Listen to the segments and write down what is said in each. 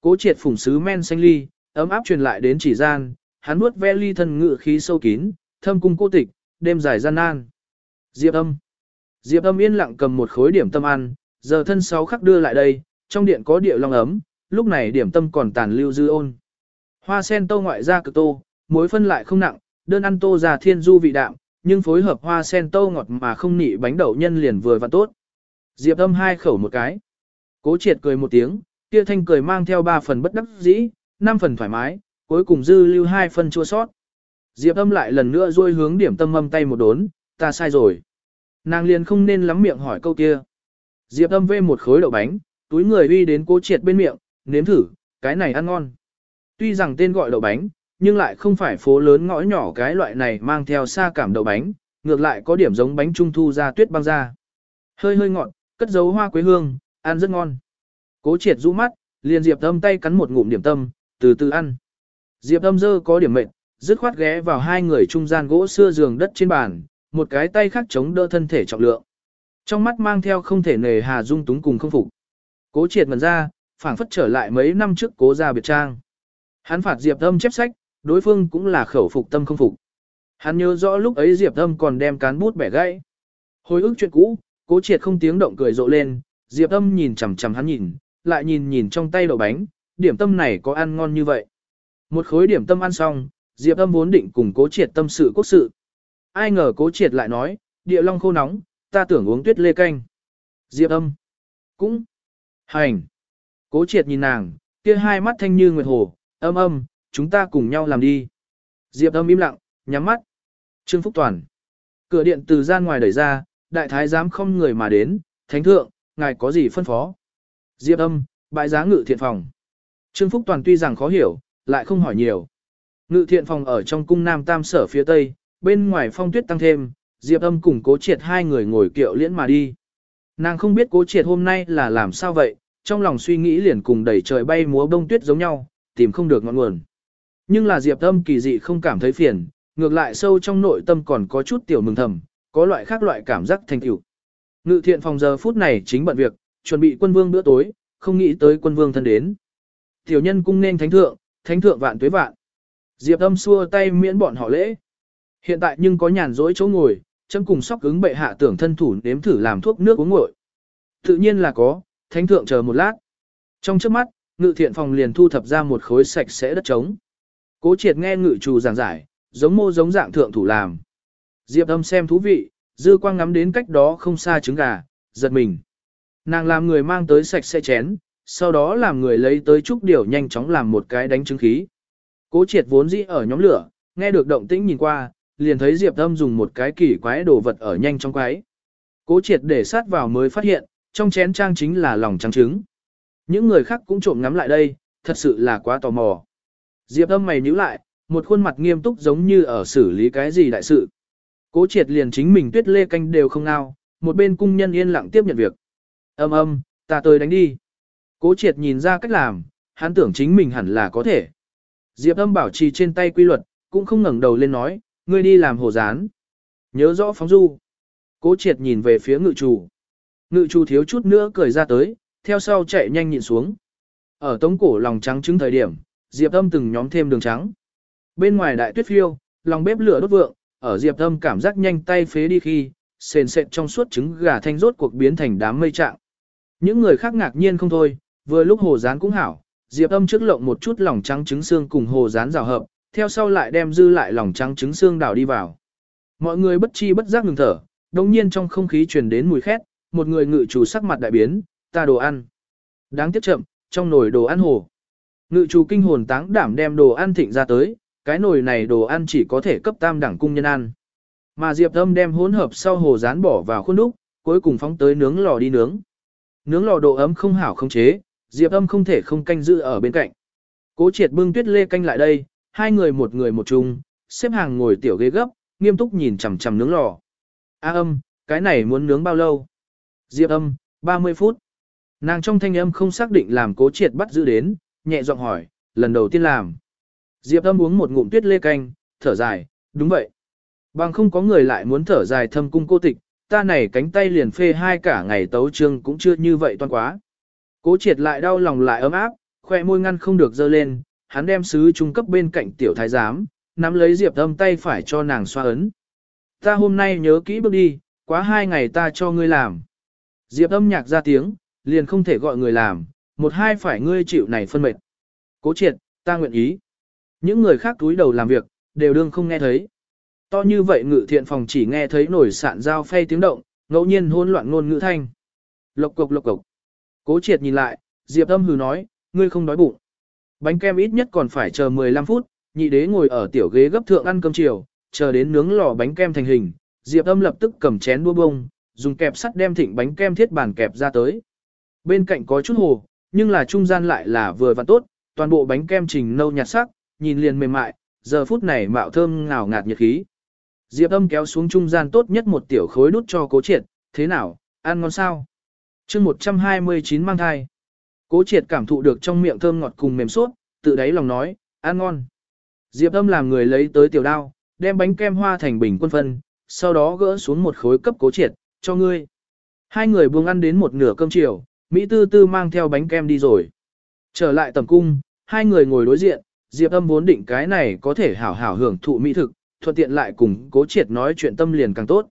Cố triệt phủng sứ men xanh ly, ấm áp truyền lại đến chỉ gian, hắn nuốt ve ly thân ngự khí sâu kín, thâm cung cô tịch, đêm dài gian nan. Diệp âm. Diệp âm yên lặng cầm một khối điểm tâm ăn, giờ thân sáu khắc đưa lại đây, trong điện có địa long ấm, lúc này điểm tâm còn tàn lưu dư ôn. Hoa sen tô ngoại ra cực tô, muối phân lại không nặng, đơn ăn tô già thiên du vị đạm, nhưng phối hợp hoa sen tô ngọt mà không nị bánh đậu nhân liền vừa và tốt. Diệp âm hai khẩu một cái. Cố triệt cười một tiếng, kia thanh cười mang theo ba phần bất đắc dĩ, năm phần thoải mái, cuối cùng dư lưu hai phần chua sót. Diệp âm lại lần nữa rôi hướng điểm tâm âm tay một đốn, ta sai rồi. Nàng liền không nên lắm miệng hỏi câu kia. Diệp âm vê một khối đậu bánh, túi người uy đến cố triệt bên miệng, nếm thử, cái này ăn ngon. Tuy rằng tên gọi đậu bánh, nhưng lại không phải phố lớn ngõ nhỏ cái loại này mang theo xa cảm đậu bánh, ngược lại có điểm giống bánh trung thu ra tuyết băng ra. Hơi hơi ngọt, cất dấu hoa quế hương, ăn rất ngon. Cố triệt rũ mắt, liền Diệp Âm tay cắn một ngụm điểm tâm, từ từ ăn. Diệp Âm dơ có điểm mệnh, dứt khoát ghé vào hai người trung gian gỗ xưa giường đất trên bàn, một cái tay khác chống đỡ thân thể trọng lượng. Trong mắt mang theo không thể nề hà dung túng cùng không phục. Cố triệt ngần ra, phảng phất trở lại mấy năm trước cố ra biệt trang. Hắn phạt Diệp Âm chép sách, đối phương cũng là khẩu phục tâm không phục. Hắn nhớ rõ lúc ấy Diệp Âm còn đem cán bút bẻ gãy. Hồi ức chuyện cũ, cố triệt không tiếng động cười rộ lên, Diệp Âm nhìn chằm chằm hắn nhìn, lại nhìn nhìn trong tay đậu bánh, điểm tâm này có ăn ngon như vậy. Một khối điểm tâm ăn xong, Diệp Âm vốn định cùng cố triệt tâm sự quốc sự. Ai ngờ cố triệt lại nói, địa long khô nóng, ta tưởng uống tuyết lê canh. Diệp Âm. Cũng. Hành. Cố triệt nhìn nàng, kia hai mắt thanh như nguyệt hồ, âm âm, chúng ta cùng nhau làm đi. Diệp âm im lặng, nhắm mắt. Trương Phúc Toàn. Cửa điện từ gian ngoài đẩy ra, đại thái giám không người mà đến, thánh thượng, ngài có gì phân phó. Diệp âm, bại giá ngự thiện phòng. Trương Phúc Toàn tuy rằng khó hiểu, lại không hỏi nhiều. Ngự thiện phòng ở trong cung Nam Tam Sở phía Tây, bên ngoài phong tuyết tăng thêm, Diệp âm cùng cố triệt hai người ngồi kiệu liễn mà đi. Nàng không biết cố triệt hôm nay là làm sao vậy, trong lòng suy nghĩ liền cùng đẩy trời bay múa bông tuyết giống nhau, tìm không được ngọn nguồn. Nhưng là Diệp Âm kỳ dị không cảm thấy phiền, ngược lại sâu trong nội tâm còn có chút tiểu mừng thầm, có loại khác loại cảm giác thành tựu. Ngự thiện phòng giờ phút này chính bận việc, chuẩn bị quân vương bữa tối, không nghĩ tới quân vương thân đến. Tiểu nhân cung nên thánh thượng, thánh thượng vạn tuế vạn. Diệp Âm xua tay miễn bọn họ lễ. Hiện tại nhưng có nhàn rỗi chỗ ngồi, chấm cùng sóc ứng bệ hạ tưởng thân thủ nếm thử làm thuốc nước uống nguội. Tự nhiên là có, thánh thượng chờ một lát. Trong trước mắt, ngự thiện phòng liền thu thập ra một khối sạch sẽ đất trống. Cố triệt nghe ngự trù giảng giải, giống mô giống dạng thượng thủ làm. Diệp âm xem thú vị, dư quang ngắm đến cách đó không xa trứng gà, giật mình. Nàng làm người mang tới sạch sẽ chén, sau đó làm người lấy tới chút điều nhanh chóng làm một cái đánh trứng khí. Cố triệt vốn dĩ ở nhóm lửa, nghe được động tĩnh nhìn qua, liền thấy Diệp âm dùng một cái kỳ quái đồ vật ở nhanh trong quái. Cố triệt để sát vào mới phát hiện, trong chén trang chính là lòng trắng trứng. Những người khác cũng trộm ngắm lại đây, thật sự là quá tò mò. Diệp âm mày nhíu lại, một khuôn mặt nghiêm túc giống như ở xử lý cái gì đại sự. Cố triệt liền chính mình tuyết lê canh đều không ao, một bên cung nhân yên lặng tiếp nhận việc. Âm âm, ta tới đánh đi. Cố triệt nhìn ra cách làm, hắn tưởng chính mình hẳn là có thể. Diệp âm bảo trì trên tay quy luật, cũng không ngẩng đầu lên nói, ngươi đi làm hồ gián. Nhớ rõ phóng du. Cố triệt nhìn về phía ngự chủ. Ngự chủ thiếu chút nữa cười ra tới, theo sau chạy nhanh nhịn xuống. Ở tống cổ lòng trắng trứng thời điểm, Diệp Âm từng nhóm thêm đường trắng. Bên ngoài đại tuyết phiêu, lòng bếp lửa đốt vượng, ở Diệp Âm cảm giác nhanh tay phế đi khi, sền sệt trong suốt trứng gà thanh rốt cuộc biến thành đám mây trạng. Những người khác ngạc nhiên không thôi, vừa lúc hồ rán cũng hảo, Diệp Âm trước lộng một chút lòng trắng trứng xương cùng hồ rán rào hợp, theo sau lại đem dư lại lòng trắng trứng xương đảo đi vào. Mọi người bất chi bất giác ngừng thở, đồng nhiên trong không khí truyền đến mùi khét, một người ngự chủ sắc mặt đại biến, ta đồ ăn. Đáng tiếc chậm, trong nồi đồ ăn hồ. Ngự chủ kinh hồn táng đảm đem đồ ăn thịnh ra tới, cái nồi này đồ ăn chỉ có thể cấp tam đẳng cung nhân ăn. Mà Diệp Âm đem hỗn hợp sau hồ rán bỏ vào khuôn đúc, cuối cùng phóng tới nướng lò đi nướng. Nướng lò độ ấm không hảo không chế, Diệp Âm không thể không canh giữ ở bên cạnh. Cố Triệt bưng Tuyết Lê canh lại đây, hai người một người một chung, xếp hàng ngồi tiểu ghế gấp, nghiêm túc nhìn chằm chằm nướng lò. A Âm, cái này muốn nướng bao lâu? Diệp Âm, 30 phút. Nàng trong thanh âm không xác định làm Cố Triệt bắt giữ đến, nhẹ giọng hỏi, lần đầu tiên làm. Diệp âm uống một ngụm tuyết lê canh, thở dài, đúng vậy. Bằng không có người lại muốn thở dài thâm cung cô tịch, ta này cánh tay liền phê hai cả ngày tấu trương cũng chưa như vậy toan quá. Cố triệt lại đau lòng lại ấm áp, khoe môi ngăn không được dơ lên, hắn đem sứ trung cấp bên cạnh tiểu thái giám, nắm lấy Diệp Âm tay phải cho nàng xoa ấn. Ta hôm nay nhớ kỹ bước đi, quá hai ngày ta cho ngươi làm. Diệp Âm nhạc ra tiếng, liền không thể gọi người làm, một hai phải ngươi chịu này phân mệt. Cố triệt, ta nguyện ý. Những người khác túi đầu làm việc, đều đương không nghe thấy. To như vậy ngự thiện phòng chỉ nghe thấy nổi sạn dao phay tiếng động, ngẫu nhiên hỗn loạn ngôn ngữ thanh. Lộc cục lộc cục. Cố triệt nhìn lại, Diệp âm hừ nói, ngươi không đói bụng. Bánh kem ít nhất còn phải chờ 15 phút, nhị đế ngồi ở tiểu ghế gấp thượng ăn cơm chiều, chờ đến nướng lò bánh kem thành hình. Diệp âm lập tức cầm chén đua bông, dùng kẹp sắt đem thịnh bánh kem thiết bản kẹp ra tới. Bên cạnh có chút hồ, nhưng là trung gian lại là vừa và tốt, toàn bộ bánh kem trình nâu nhạt sắc, nhìn liền mềm mại, giờ phút này mạo thơm ngào ngạt nhiệt khí. Diệp âm kéo xuống trung gian tốt nhất một tiểu khối đút cho cố triệt, thế nào, ăn ngon sao? chương 129 mang thai. Cố triệt cảm thụ được trong miệng thơm ngọt cùng mềm suốt, tự đáy lòng nói, ăn ngon. Diệp âm làm người lấy tới tiểu đao, đem bánh kem hoa thành bình quân phân, sau đó gỡ xuống một khối cấp cố triệt, cho ngươi. Hai người buông ăn đến một nửa cơm chiều, Mỹ tư tư mang theo bánh kem đi rồi. Trở lại tầm cung, hai người ngồi đối diện, Diệp âm vốn định cái này có thể hảo hảo hưởng thụ mỹ thực, thuận tiện lại cùng cố triệt nói chuyện tâm liền càng tốt.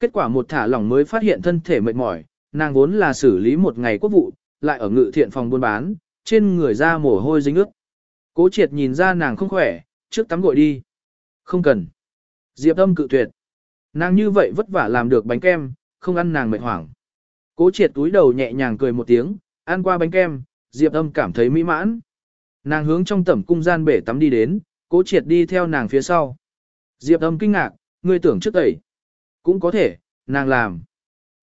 Kết quả một thả lỏng mới phát hiện thân thể mệt mỏi, nàng vốn là xử lý một ngày quốc vụ, lại ở ngự thiện phòng buôn bán, trên người ra mồ hôi dính ướt. Cố triệt nhìn ra nàng không khỏe, trước tắm gội đi. Không cần. Diệp âm cự tuyệt. Nàng như vậy vất vả làm được bánh kem, không ăn nàng mệt hoảng. Cố triệt túi đầu nhẹ nhàng cười một tiếng, ăn qua bánh kem, Diệp âm cảm thấy mỹ mãn. Nàng hướng trong tẩm cung gian bể tắm đi đến, cố triệt đi theo nàng phía sau. Diệp âm kinh ngạc, ngươi tưởng trước tẩy. Cũng có thể, nàng làm.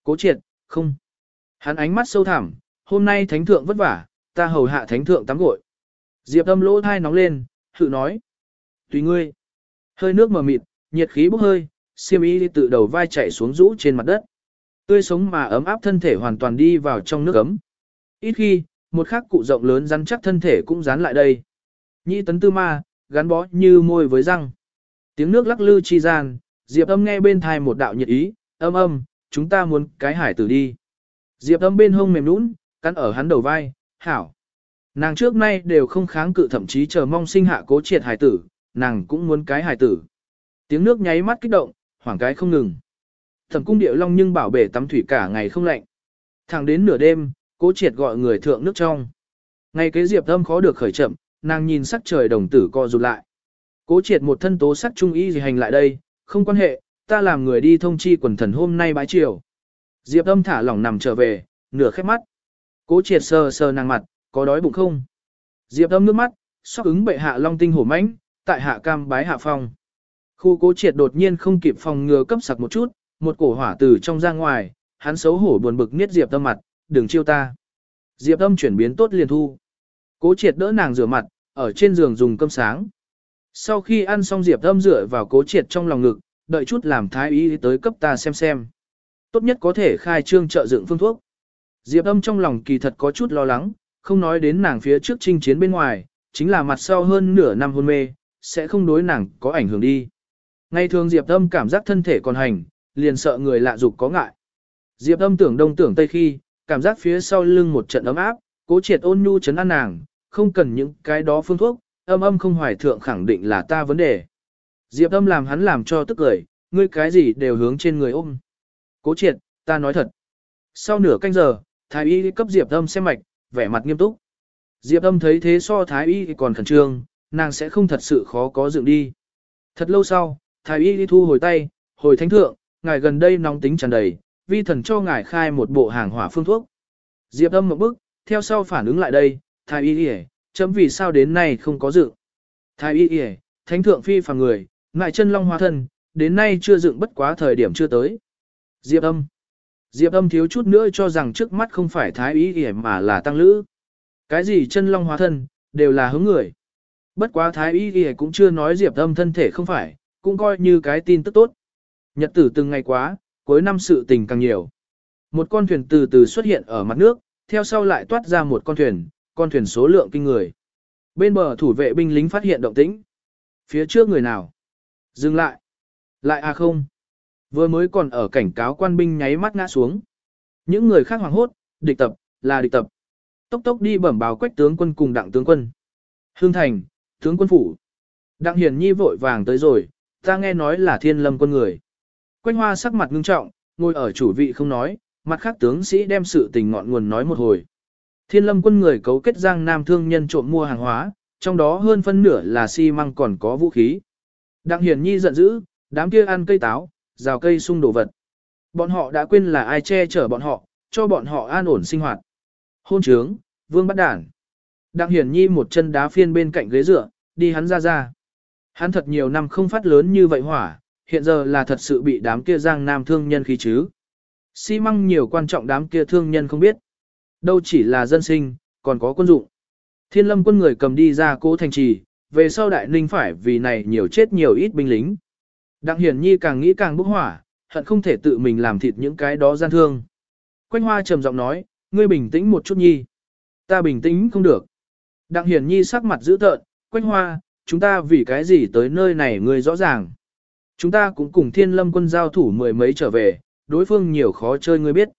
Cố triệt, không. Hắn ánh mắt sâu thẳm, hôm nay thánh thượng vất vả, ta hầu hạ thánh thượng tắm gội. Diệp âm lỗ thai nóng lên, thử nói. Tùy ngươi. Hơi nước mờ mịt, nhiệt khí bốc hơi, siêm y tự đầu vai chạy xuống rũ trên mặt đất. Tươi sống mà ấm áp thân thể hoàn toàn đi vào trong nước ấm. Ít khi, một khắc cụ rộng lớn rắn chắc thân thể cũng dán lại đây. Nhị tấn tư ma, gắn bó như môi với răng. Tiếng nước lắc lư chi gian, Diệp âm nghe bên thai một đạo nhiệt ý, âm âm, chúng ta muốn cái hải tử đi. Diệp âm bên hông mềm nũng, cắn ở hắn đầu vai, hảo. Nàng trước nay đều không kháng cự thậm chí chờ mong sinh hạ cố triệt hải tử, nàng cũng muốn cái hải tử. Tiếng nước nháy mắt kích động, hoảng cái không ngừng. Thẩm cung điệu long nhưng bảo bể tắm thủy cả ngày không lạnh. Thẳng đến nửa đêm, cố triệt gọi người thượng nước trong. Ngày kế diệp âm khó được khởi chậm, nàng nhìn sắc trời đồng tử co rụt lại. Cố triệt một thân tố sắc trung y gì hành lại đây, không quan hệ, ta làm người đi thông chi quần thần hôm nay bái chiều. Diệp âm thả lỏng nằm trở về, nửa khép mắt. Cố triệt sờ sờ nàng mặt, có đói bụng không? Diệp âm nước mắt, sóc ứng bệ hạ long tinh hổ mãnh, tại hạ cam bái hạ phong. Khu cố triệt đột nhiên không kịp phòng ngừa cấp sặc một chút, một cổ hỏa từ trong ra ngoài, hắn xấu hổ buồn bực niết Diệp âm mặt, đừng chiêu ta. Diệp âm chuyển biến tốt liền thu. Cố triệt đỡ nàng rửa mặt, ở trên giường dùng cơm sáng. Sau khi ăn xong Diệp âm rửa vào cố triệt trong lòng ngực, đợi chút làm thái y tới cấp ta xem xem. Tốt nhất có thể khai trương trợ dựng phương thuốc. Diệp âm trong lòng kỳ thật có chút lo lắng, không nói đến nàng phía trước chinh chiến bên ngoài, chính là mặt sau hơn nửa năm hôn mê, sẽ không đối nàng có ảnh hưởng đi. Ngày thường Diệp âm cảm giác thân thể còn hành, liền sợ người lạ dục có ngại. Diệp âm tưởng đông tưởng tây khi, cảm giác phía sau lưng một trận ấm áp, cố triệt ôn nhu chấn an nàng, không cần những cái đó phương thuốc, âm âm không hoài thượng khẳng định là ta vấn đề. Diệp âm làm hắn làm cho tức cười, ngươi cái gì đều hướng trên người ôm. Cố triệt, ta nói thật. Sau nửa canh giờ, thái y cấp Diệp âm xem mạch, vẻ mặt nghiêm túc. Diệp âm thấy thế so thái y còn khẩn trương, nàng sẽ không thật sự khó có dựng đi. Thật lâu sau, thái y thu hồi tay, hồi thánh thượng, ngài gần đây nóng tính tràn đầy, vi thần cho ngài khai một bộ hàng hỏa phương thuốc. Diệp âm một bước, theo sau phản ứng lại đây, thái y y, chấm vì sao đến nay không có dựng. Thái y y, thánh thượng phi phàm người, ngại chân long hóa thân, đến nay chưa dựng bất quá thời điểm chưa tới. Diệp âm. Diệp âm thiếu chút nữa cho rằng trước mắt không phải thái y y mà là tăng lữ. Cái gì chân long hóa thân, đều là hướng người. Bất quá thái y y cũng chưa nói diệp âm thân thể không phải, cũng coi như cái tin tức tốt. Nhật tử từng ngày quá, cuối năm sự tình càng nhiều. Một con thuyền từ từ xuất hiện ở mặt nước, theo sau lại toát ra một con thuyền, con thuyền số lượng kinh người. Bên bờ thủ vệ binh lính phát hiện động tĩnh. Phía trước người nào? Dừng lại. Lại à không? Vừa mới còn ở cảnh cáo quan binh nháy mắt ngã xuống. Những người khác hoảng hốt, địch tập, là địch tập. tốc tốc đi bẩm báo quách tướng quân cùng đặng tướng quân. Hương Thành, tướng quân phủ. Đặng Hiển Nhi vội vàng tới rồi, ta nghe nói là thiên lâm quân người. Quách hoa sắc mặt ngưng trọng, ngồi ở chủ vị không nói, mặt khác tướng sĩ đem sự tình ngọn nguồn nói một hồi. Thiên lâm quân người cấu kết giang nam thương nhân trộm mua hàng hóa, trong đó hơn phân nửa là xi măng còn có vũ khí. Đặng Hiển Nhi giận dữ, đám kia ăn cây táo, rào cây sung đồ vật. Bọn họ đã quên là ai che chở bọn họ, cho bọn họ an ổn sinh hoạt. Hôn trướng, vương bắt đản. Đặng Hiển Nhi một chân đá phiên bên cạnh ghế dựa, đi hắn ra ra. Hắn thật nhiều năm không phát lớn như vậy hỏa, hiện giờ là thật sự bị đám kia giang nam thương nhân khí chứ. Xi măng nhiều quan trọng đám kia thương nhân không biết. Đâu chỉ là dân sinh, còn có quân dụng. Thiên lâm quân người cầm đi ra cố thành trì, về sau đại ninh phải vì này nhiều chết nhiều ít binh lính. Đặng Hiển Nhi càng nghĩ càng bốc hỏa, hận không thể tự mình làm thịt những cái đó gian thương. Quanh Hoa trầm giọng nói, ngươi bình tĩnh một chút nhi. Ta bình tĩnh không được. Đặng Hiển Nhi sắc mặt dữ tợn, Quanh Hoa, chúng ta vì cái gì tới nơi này ngươi rõ ràng. Chúng ta cũng cùng thiên lâm quân giao thủ mười mấy trở về, đối phương nhiều khó chơi ngươi biết.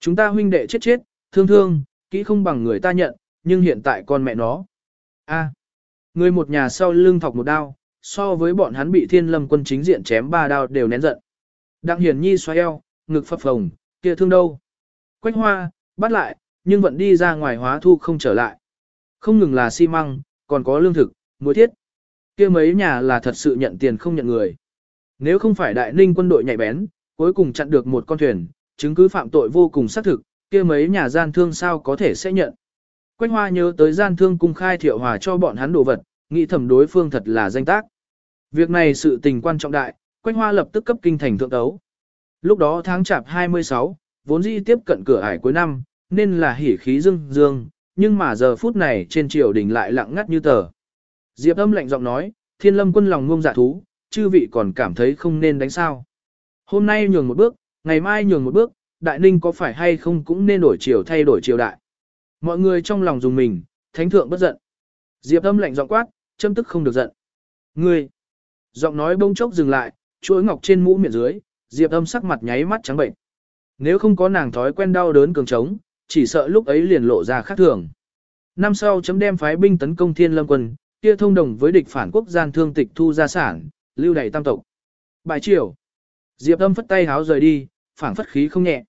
Chúng ta huynh đệ chết chết, thương thương, kỹ không bằng người ta nhận, nhưng hiện tại con mẹ nó. a người một nhà sau lưng thọc một đao, so với bọn hắn bị thiên lâm quân chính diện chém ba đao đều nén giận. Đặng hiển nhi xoay eo, ngực phập phồng, kia thương đâu. Quách hoa, bắt lại, nhưng vẫn đi ra ngoài hóa thu không trở lại. Không ngừng là xi măng, còn có lương thực, muối thiết. kia mấy nhà là thật sự nhận tiền không nhận người. Nếu không phải đại ninh quân đội nhạy bén, cuối cùng chặn được một con thuyền, chứng cứ phạm tội vô cùng xác thực, kia mấy nhà gian thương sao có thể sẽ nhận. Quách hoa nhớ tới gian thương cung khai thiệu hòa cho bọn hắn đồ vật, nghĩ thẩm đối phương thật là danh tác. Việc này sự tình quan trọng đại, Quách hoa lập tức cấp kinh thành thượng tấu. Lúc đó tháng chạp 26, vốn dĩ tiếp cận cửa ải cuối năm, nên là hỉ khí dương dương, nhưng mà giờ phút này trên triều đình lại lặng ngắt như tờ. Diệp âm lạnh giọng nói, thiên lâm quân lòng ngông dạ thú, chư vị còn cảm thấy không nên đánh sao. Hôm nay nhường một bước, ngày mai nhường một bước, đại ninh có phải hay không cũng nên đổi chiều thay đổi triều đại. Mọi người trong lòng dùng mình, thánh thượng bất giận. Diệp âm lạnh giọng quát, châm tức không được giận. Ngươi! Giọng nói bông chốc dừng lại, chuỗi ngọc trên mũ miệng dưới, Diệp âm sắc mặt nháy mắt trắng bệnh. Nếu không có nàng thói quen đau đớn cường trống, chỉ sợ lúc ấy liền lộ ra khác thường. Năm sau chấm đem phái binh tấn công thiên lâm quân, kia thông đồng với địch phản quốc gian thương tịch thu gia sản, lưu đầy tam tộc. Bài triều. Diệp âm phất tay háo rời đi, phảng phất khí không nhẹ.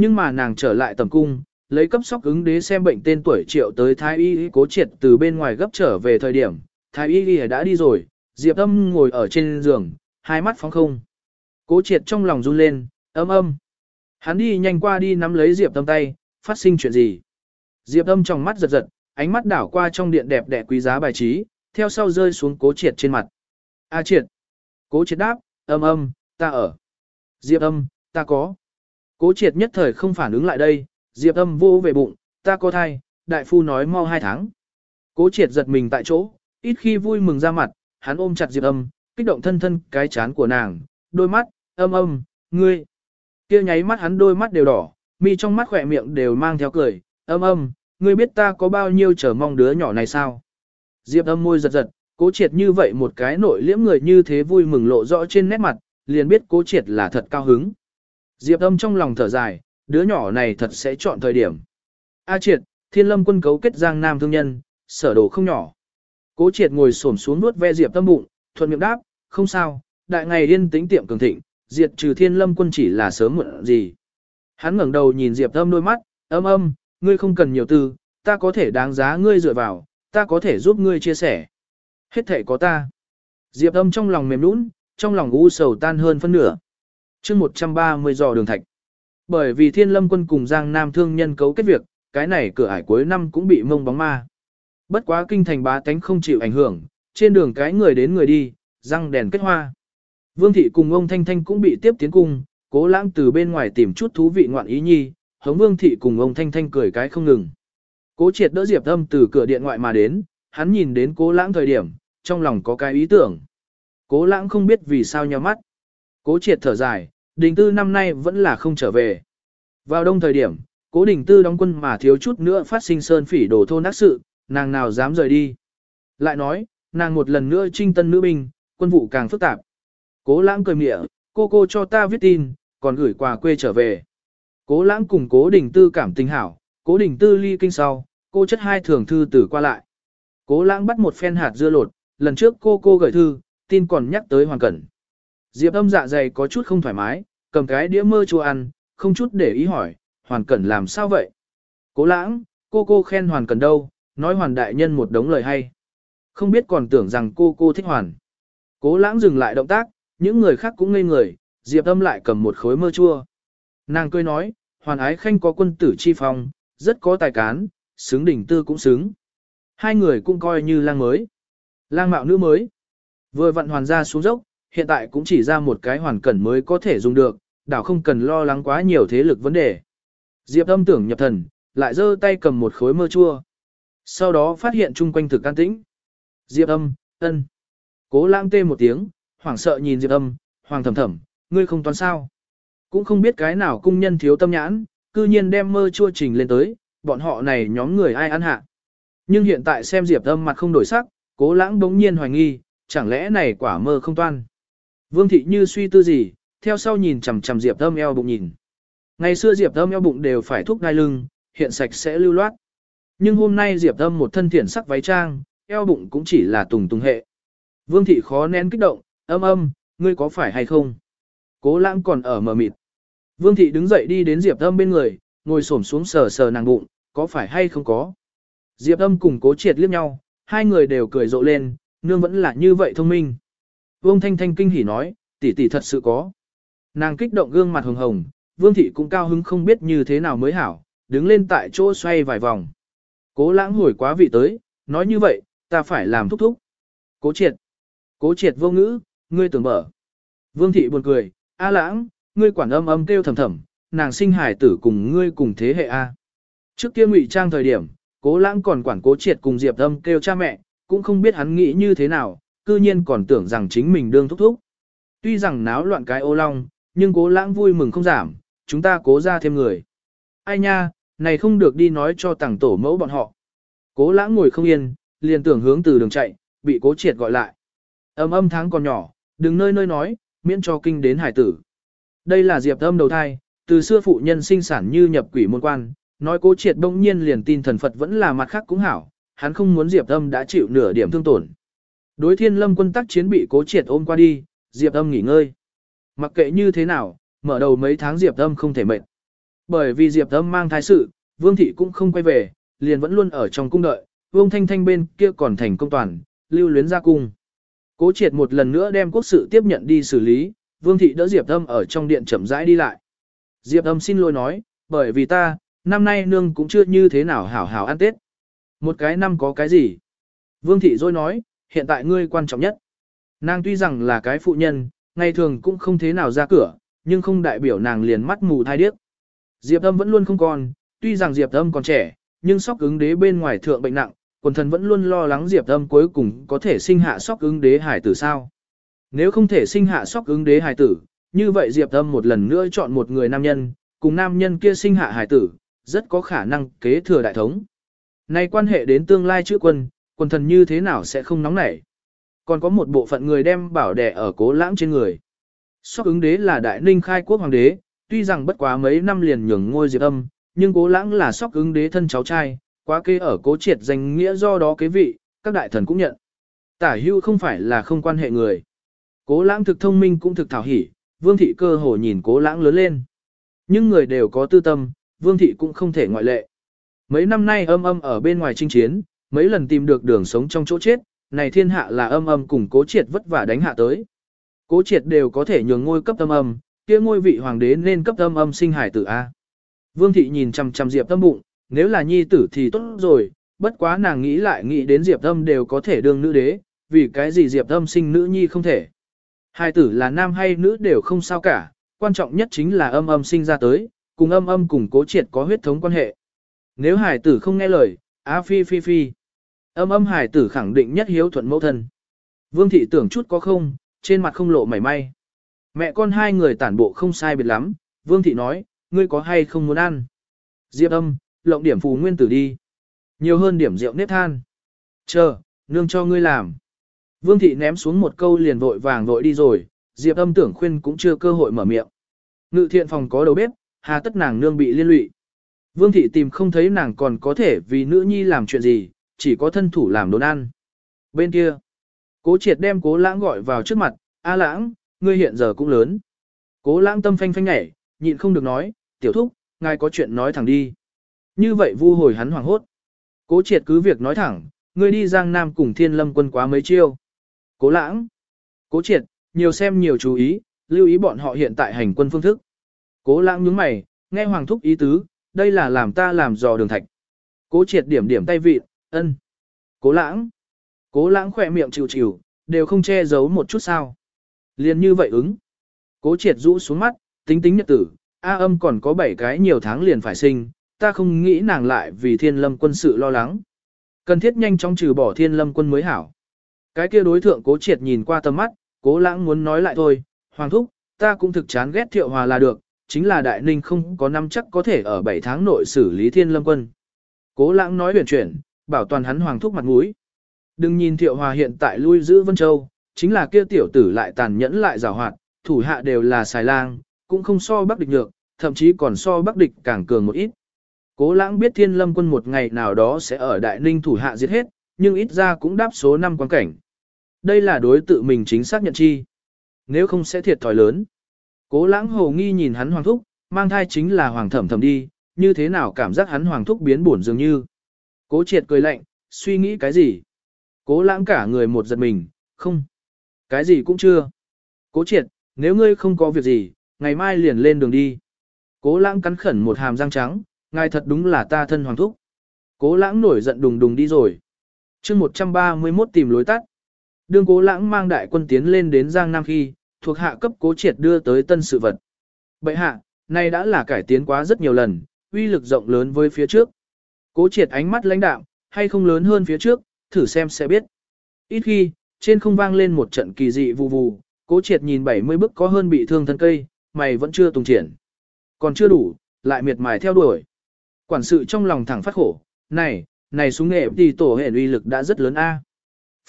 Nhưng mà nàng trở lại tầm cung, lấy cấp sóc ứng đế xem bệnh tên tuổi triệu tới thái y cố triệt từ bên ngoài gấp trở về thời điểm, thái y đã đi rồi, Diệp âm ngồi ở trên giường, hai mắt phóng không. Cố triệt trong lòng run lên, âm âm. Hắn đi nhanh qua đi nắm lấy Diệp âm tay, phát sinh chuyện gì. Diệp âm trong mắt giật giật, ánh mắt đảo qua trong điện đẹp đẽ quý giá bài trí, theo sau rơi xuống cố triệt trên mặt. A triệt. Cố triệt đáp, âm âm, ta ở. Diệp âm, ta có. Cố triệt nhất thời không phản ứng lại đây, Diệp âm vô về bụng, ta có thai, đại phu nói mau hai tháng. Cố triệt giật mình tại chỗ, ít khi vui mừng ra mặt, hắn ôm chặt Diệp âm, kích động thân thân cái chán của nàng, đôi mắt, âm âm, ngươi. kia nháy mắt hắn đôi mắt đều đỏ, mi trong mắt khỏe miệng đều mang theo cười, âm âm, ngươi biết ta có bao nhiêu chờ mong đứa nhỏ này sao? Diệp âm môi giật giật, cố triệt như vậy một cái nội liễm người như thế vui mừng lộ rõ trên nét mặt, liền biết cố triệt là thật cao hứng. Diệp âm trong lòng thở dài, đứa nhỏ này thật sẽ chọn thời điểm. A triệt, thiên lâm quân cấu kết giang nam thương nhân, sở đồ không nhỏ. Cố triệt ngồi xổm xuống nuốt ve diệp tâm bụng, thuận miệng đáp, không sao, đại ngày yên tĩnh tiệm cường thịnh, diệt trừ thiên lâm quân chỉ là sớm muộn gì. Hắn ngẩng đầu nhìn diệp âm đôi mắt, âm âm, ngươi không cần nhiều tư, ta có thể đáng giá ngươi dựa vào, ta có thể giúp ngươi chia sẻ. Hết thể có ta. Diệp âm trong lòng mềm nũng, trong lòng u sầu tan hơn phân nửa chương 130 giò đường thạch. Bởi vì thiên lâm quân cùng giang nam thương nhân cấu kết việc, cái này cửa ải cuối năm cũng bị mông bóng ma. Bất quá kinh thành bá tánh không chịu ảnh hưởng, trên đường cái người đến người đi, răng đèn kết hoa. Vương thị cùng ông Thanh Thanh cũng bị tiếp tiến cung, cố lãng từ bên ngoài tìm chút thú vị ngoạn ý nhi, hống Vương thị cùng ông Thanh Thanh cười cái không ngừng. Cố triệt đỡ Diệp Âm từ cửa điện ngoại mà đến, hắn nhìn đến cố lãng thời điểm, trong lòng có cái ý tưởng. Cố lãng không biết vì sao nhau mắt. Cố triệt thở dài, đình tư năm nay vẫn là không trở về. Vào đông thời điểm, cố đình tư đóng quân mà thiếu chút nữa phát sinh sơn phỉ đổ thôn ác sự, nàng nào dám rời đi. Lại nói, nàng một lần nữa trinh tân nữ binh, quân vụ càng phức tạp. Cố lãng cười mịa, cô cô cho ta viết tin, còn gửi quà quê trở về. Cố lãng cùng cố đình tư cảm tình hảo, cố đình tư ly kinh sau, Cô chất hai thường thư tử qua lại. Cố lãng bắt một phen hạt dưa lột, lần trước cô cô gửi thư, tin còn nhắc tới hoàn cẩn. Diệp âm dạ dày có chút không thoải mái, cầm cái đĩa mơ chua ăn, không chút để ý hỏi, hoàn cẩn làm sao vậy? Cố lãng, cô cô khen hoàn cẩn đâu, nói hoàn đại nhân một đống lời hay. Không biết còn tưởng rằng cô cô thích hoàn. Cố lãng dừng lại động tác, những người khác cũng ngây người, Diệp âm lại cầm một khối mơ chua. Nàng cười nói, hoàn ái khanh có quân tử chi phong, rất có tài cán, xứng đỉnh tư cũng xứng. Hai người cũng coi như lang mới. Lang mạo nữ mới. Vừa vận hoàn ra xuống dốc, hiện tại cũng chỉ ra một cái hoàn cẩn mới có thể dùng được, đảo không cần lo lắng quá nhiều thế lực vấn đề. Diệp âm tưởng nhập thần, lại giơ tay cầm một khối mơ chua. Sau đó phát hiện chung quanh thực can tĩnh. Diệp âm, ân. Cố lãng tê một tiếng, hoảng sợ nhìn Diệp âm, hoàng thầm thầm, ngươi không toán sao. Cũng không biết cái nào cung nhân thiếu tâm nhãn, cư nhiên đem mơ chua trình lên tới, bọn họ này nhóm người ai ăn hạ. Nhưng hiện tại xem Diệp âm mặt không đổi sắc, cố lãng bỗng nhiên hoài nghi, chẳng lẽ này quả mơ không toan. Vương thị như suy tư gì, theo sau nhìn chằm chằm Diệp âm eo bụng nhìn. Ngày xưa Diệp âm eo bụng đều phải thúc đai lưng, hiện sạch sẽ lưu loát. Nhưng hôm nay Diệp âm một thân thiện sắc váy trang, eo bụng cũng chỉ là tùng tùng hệ. Vương thị khó nén kích động, âm âm, ngươi có phải hay không? Cố lãng còn ở mờ mịt. Vương thị đứng dậy đi đến Diệp âm bên người, ngồi xổm xuống sờ sờ nàng bụng, có phải hay không có? Diệp âm cùng cố triệt liếc nhau, hai người đều cười rộ lên, nương vẫn là như vậy thông minh. Vương Thanh Thanh kinh hỉ nói, tỷ tỷ thật sự có. Nàng kích động gương mặt hồng hồng, Vương Thị cũng cao hứng không biết như thế nào mới hảo, đứng lên tại chỗ xoay vài vòng. Cố lãng hồi quá vị tới, nói như vậy, ta phải làm thúc thúc. Cố triệt. Cố triệt vô ngữ, ngươi tưởng mở. Vương Thị buồn cười, A lãng, ngươi quản âm âm kêu thầm thầm, nàng sinh hải tử cùng ngươi cùng thế hệ A. Trước kia ngụy trang thời điểm, cố lãng còn quản cố triệt cùng Diệp âm kêu cha mẹ, cũng không biết hắn nghĩ như thế nào, cư nhiên còn tưởng rằng chính mình đương thúc thúc. Tuy rằng náo loạn cái ô long, nhưng cố lãng vui mừng không giảm, chúng ta cố ra thêm người. Ai nha, này không được đi nói cho tàng tổ mẫu bọn họ. Cố lãng ngồi không yên, liền tưởng hướng từ đường chạy, bị cố triệt gọi lại. Âm âm tháng còn nhỏ, đừng nơi nơi nói, miễn cho kinh đến hải tử. Đây là diệp âm đầu thai, từ xưa phụ nhân sinh sản như nhập quỷ môn quan, nói cố triệt đông nhiên liền tin thần Phật vẫn là mặt khác cũng hảo, hắn không muốn diệp âm đã chịu nửa điểm thương tổn. Đối thiên lâm quân tác chiến bị cố triệt ôm qua đi, diệp âm nghỉ ngơi. Mặc kệ như thế nào, mở đầu mấy tháng diệp âm không thể mệt. Bởi vì diệp âm mang thái sự, vương thị cũng không quay về, liền vẫn luôn ở trong cung đợi, vương thanh thanh bên kia còn thành công toàn, lưu luyến ra cung. Cố triệt một lần nữa đem quốc sự tiếp nhận đi xử lý, vương thị đỡ diệp âm ở trong điện chậm rãi đi lại. Diệp âm xin lỗi nói, bởi vì ta, năm nay nương cũng chưa như thế nào hảo hảo ăn tết. Một cái năm có cái gì? Vương thị rồi nói, hiện tại ngươi quan trọng nhất. Nàng tuy rằng là cái phụ nhân, ngày thường cũng không thế nào ra cửa, nhưng không đại biểu nàng liền mắt mù thai điếc. Diệp âm vẫn luôn không còn, tuy rằng Diệp âm còn trẻ, nhưng sóc ứng đế bên ngoài thượng bệnh nặng, quần thần vẫn luôn lo lắng Diệp âm cuối cùng có thể sinh hạ sóc ứng đế hải tử sao. Nếu không thể sinh hạ sóc ứng đế hải tử, như vậy Diệp âm một lần nữa chọn một người nam nhân, cùng nam nhân kia sinh hạ hải tử, rất có khả năng kế thừa đại thống. Này quan hệ đến tương lai chữ quân, quần thần như thế nào sẽ không nóng nảy. Còn có một bộ phận người đem bảo đẻ ở cố lãng trên người. Sóc ứng đế là đại ninh khai quốc hoàng đế, tuy rằng bất quá mấy năm liền nhường ngôi diệp âm, nhưng cố lãng là sóc ứng đế thân cháu trai, quá kế ở cố triệt danh nghĩa do đó kế vị, các đại thần cũng nhận. Tả hưu không phải là không quan hệ người. Cố lãng thực thông minh cũng thực thảo hỉ, vương thị cơ hồ nhìn cố lãng lớn lên. Nhưng người đều có tư tâm, vương thị cũng không thể ngoại lệ. Mấy năm nay âm âm ở bên ngoài chinh chiến, mấy lần tìm được đường sống trong chỗ chết, này thiên hạ là âm âm cùng cố triệt vất vả đánh hạ tới. Cố triệt đều có thể nhường ngôi cấp âm âm, kia ngôi vị hoàng đế nên cấp âm âm sinh hải tử A. Vương thị nhìn chằm chằm Diệp Tâm bụng, nếu là nhi tử thì tốt rồi, bất quá nàng nghĩ lại nghĩ đến Diệp Tâm đều có thể đương nữ đế, vì cái gì Diệp Tâm sinh nữ nhi không thể. Hai tử là nam hay nữ đều không sao cả, quan trọng nhất chính là âm âm sinh ra tới, cùng âm âm cùng cố triệt có huyết thống quan hệ. Nếu hải tử không nghe lời, á phi phi phi. Âm âm hải tử khẳng định nhất hiếu thuận mẫu thân. Vương thị tưởng chút có không, trên mặt không lộ mảy may. Mẹ con hai người tản bộ không sai biệt lắm, Vương thị nói, ngươi có hay không muốn ăn? Diệp âm, lộng điểm phù nguyên tử đi. Nhiều hơn điểm rượu nếp than. Chờ, nương cho ngươi làm. Vương thị ném xuống một câu liền vội vàng vội đi rồi, Diệp âm tưởng khuyên cũng chưa cơ hội mở miệng. Ngự thiện phòng có đầu bếp, hà tất nàng nương bị liên lụy. Vương thị tìm không thấy nàng còn có thể vì nữ nhi làm chuyện gì, chỉ có thân thủ làm đốn ăn. Bên kia, cố triệt đem cố lãng gọi vào trước mặt, A lãng, ngươi hiện giờ cũng lớn. Cố lãng tâm phanh phanh nhảy, nhịn không được nói, tiểu thúc, ngài có chuyện nói thẳng đi. Như vậy vu hồi hắn hoảng hốt. Cố triệt cứ việc nói thẳng, ngươi đi giang nam cùng thiên lâm quân quá mấy chiêu. Cố lãng, cố triệt, nhiều xem nhiều chú ý, lưu ý bọn họ hiện tại hành quân phương thức. Cố lãng nhướng mày, nghe hoàng thúc ý tứ, đây là làm ta làm dò đường thạch. Cố triệt điểm điểm tay vịt ân. Cố lãng. Cố lãng khỏe miệng chịu chịu, đều không che giấu một chút sao. Liền như vậy ứng. Cố triệt rũ xuống mắt, tính tính nhật tử, A âm còn có 7 cái nhiều tháng liền phải sinh, ta không nghĩ nàng lại vì thiên lâm quân sự lo lắng. Cần thiết nhanh chóng trừ bỏ thiên lâm quân mới hảo. Cái kia đối thượng cố triệt nhìn qua tầm mắt, cố lãng muốn nói lại thôi, hoàng thúc, ta cũng thực chán ghét thiệu hòa là được, chính là đại ninh không có năm chắc có thể ở 7 tháng nội xử lý thiên lâm quân. Cố lãng nói huyền chuyển, bảo toàn hắn hoàng thúc mặt mũi. Đừng nhìn thiệu hòa hiện tại lui giữ Vân Châu, chính là kia tiểu tử lại tàn nhẫn lại giàu hoạt, thủ hạ đều là xài lang, cũng không so bắc địch nhược, thậm chí còn so bắc địch càng cường một ít. Cố lãng biết thiên lâm quân một ngày nào đó sẽ ở đại ninh thủ hạ giết hết, nhưng ít ra cũng đáp số 5 quan cảnh. Đây là đối tự mình chính xác nhận chi. Nếu không sẽ thiệt thòi lớn. Cố lãng hồ nghi nhìn hắn hoàng thúc, mang thai chính là hoàng thẩm thẩm đi, như thế nào cảm giác hắn hoàng thúc biến buồn dường như. Cố triệt cười lạnh, suy nghĩ cái gì? Cố lãng cả người một giật mình, không. Cái gì cũng chưa. Cố triệt, nếu ngươi không có việc gì, ngày mai liền lên đường đi. Cố lãng cắn khẩn một hàm răng trắng, ngài thật đúng là ta thân hoàng thúc. Cố lãng nổi giận đùng đùng đi rồi. chương 131 tìm lối tắt. đường cố lãng mang đại quân tiến lên đến Giang Nam khi, thuộc hạ cấp cố triệt đưa tới tân sự vật. Bệ hạ, này đã là cải tiến quá rất nhiều lần, uy lực rộng lớn với phía trước. Cố triệt ánh mắt lãnh đạm, hay không lớn hơn phía trước, thử xem sẽ biết. Ít khi, trên không vang lên một trận kỳ dị vù vù, cố triệt nhìn 70 bước có hơn bị thương thân cây, mày vẫn chưa tùng triển. Còn chưa đủ, lại miệt mài theo đuổi. Quản sự trong lòng thẳng phát khổ, này, này súng nghệ thì tổ hệ uy lực đã rất lớn a.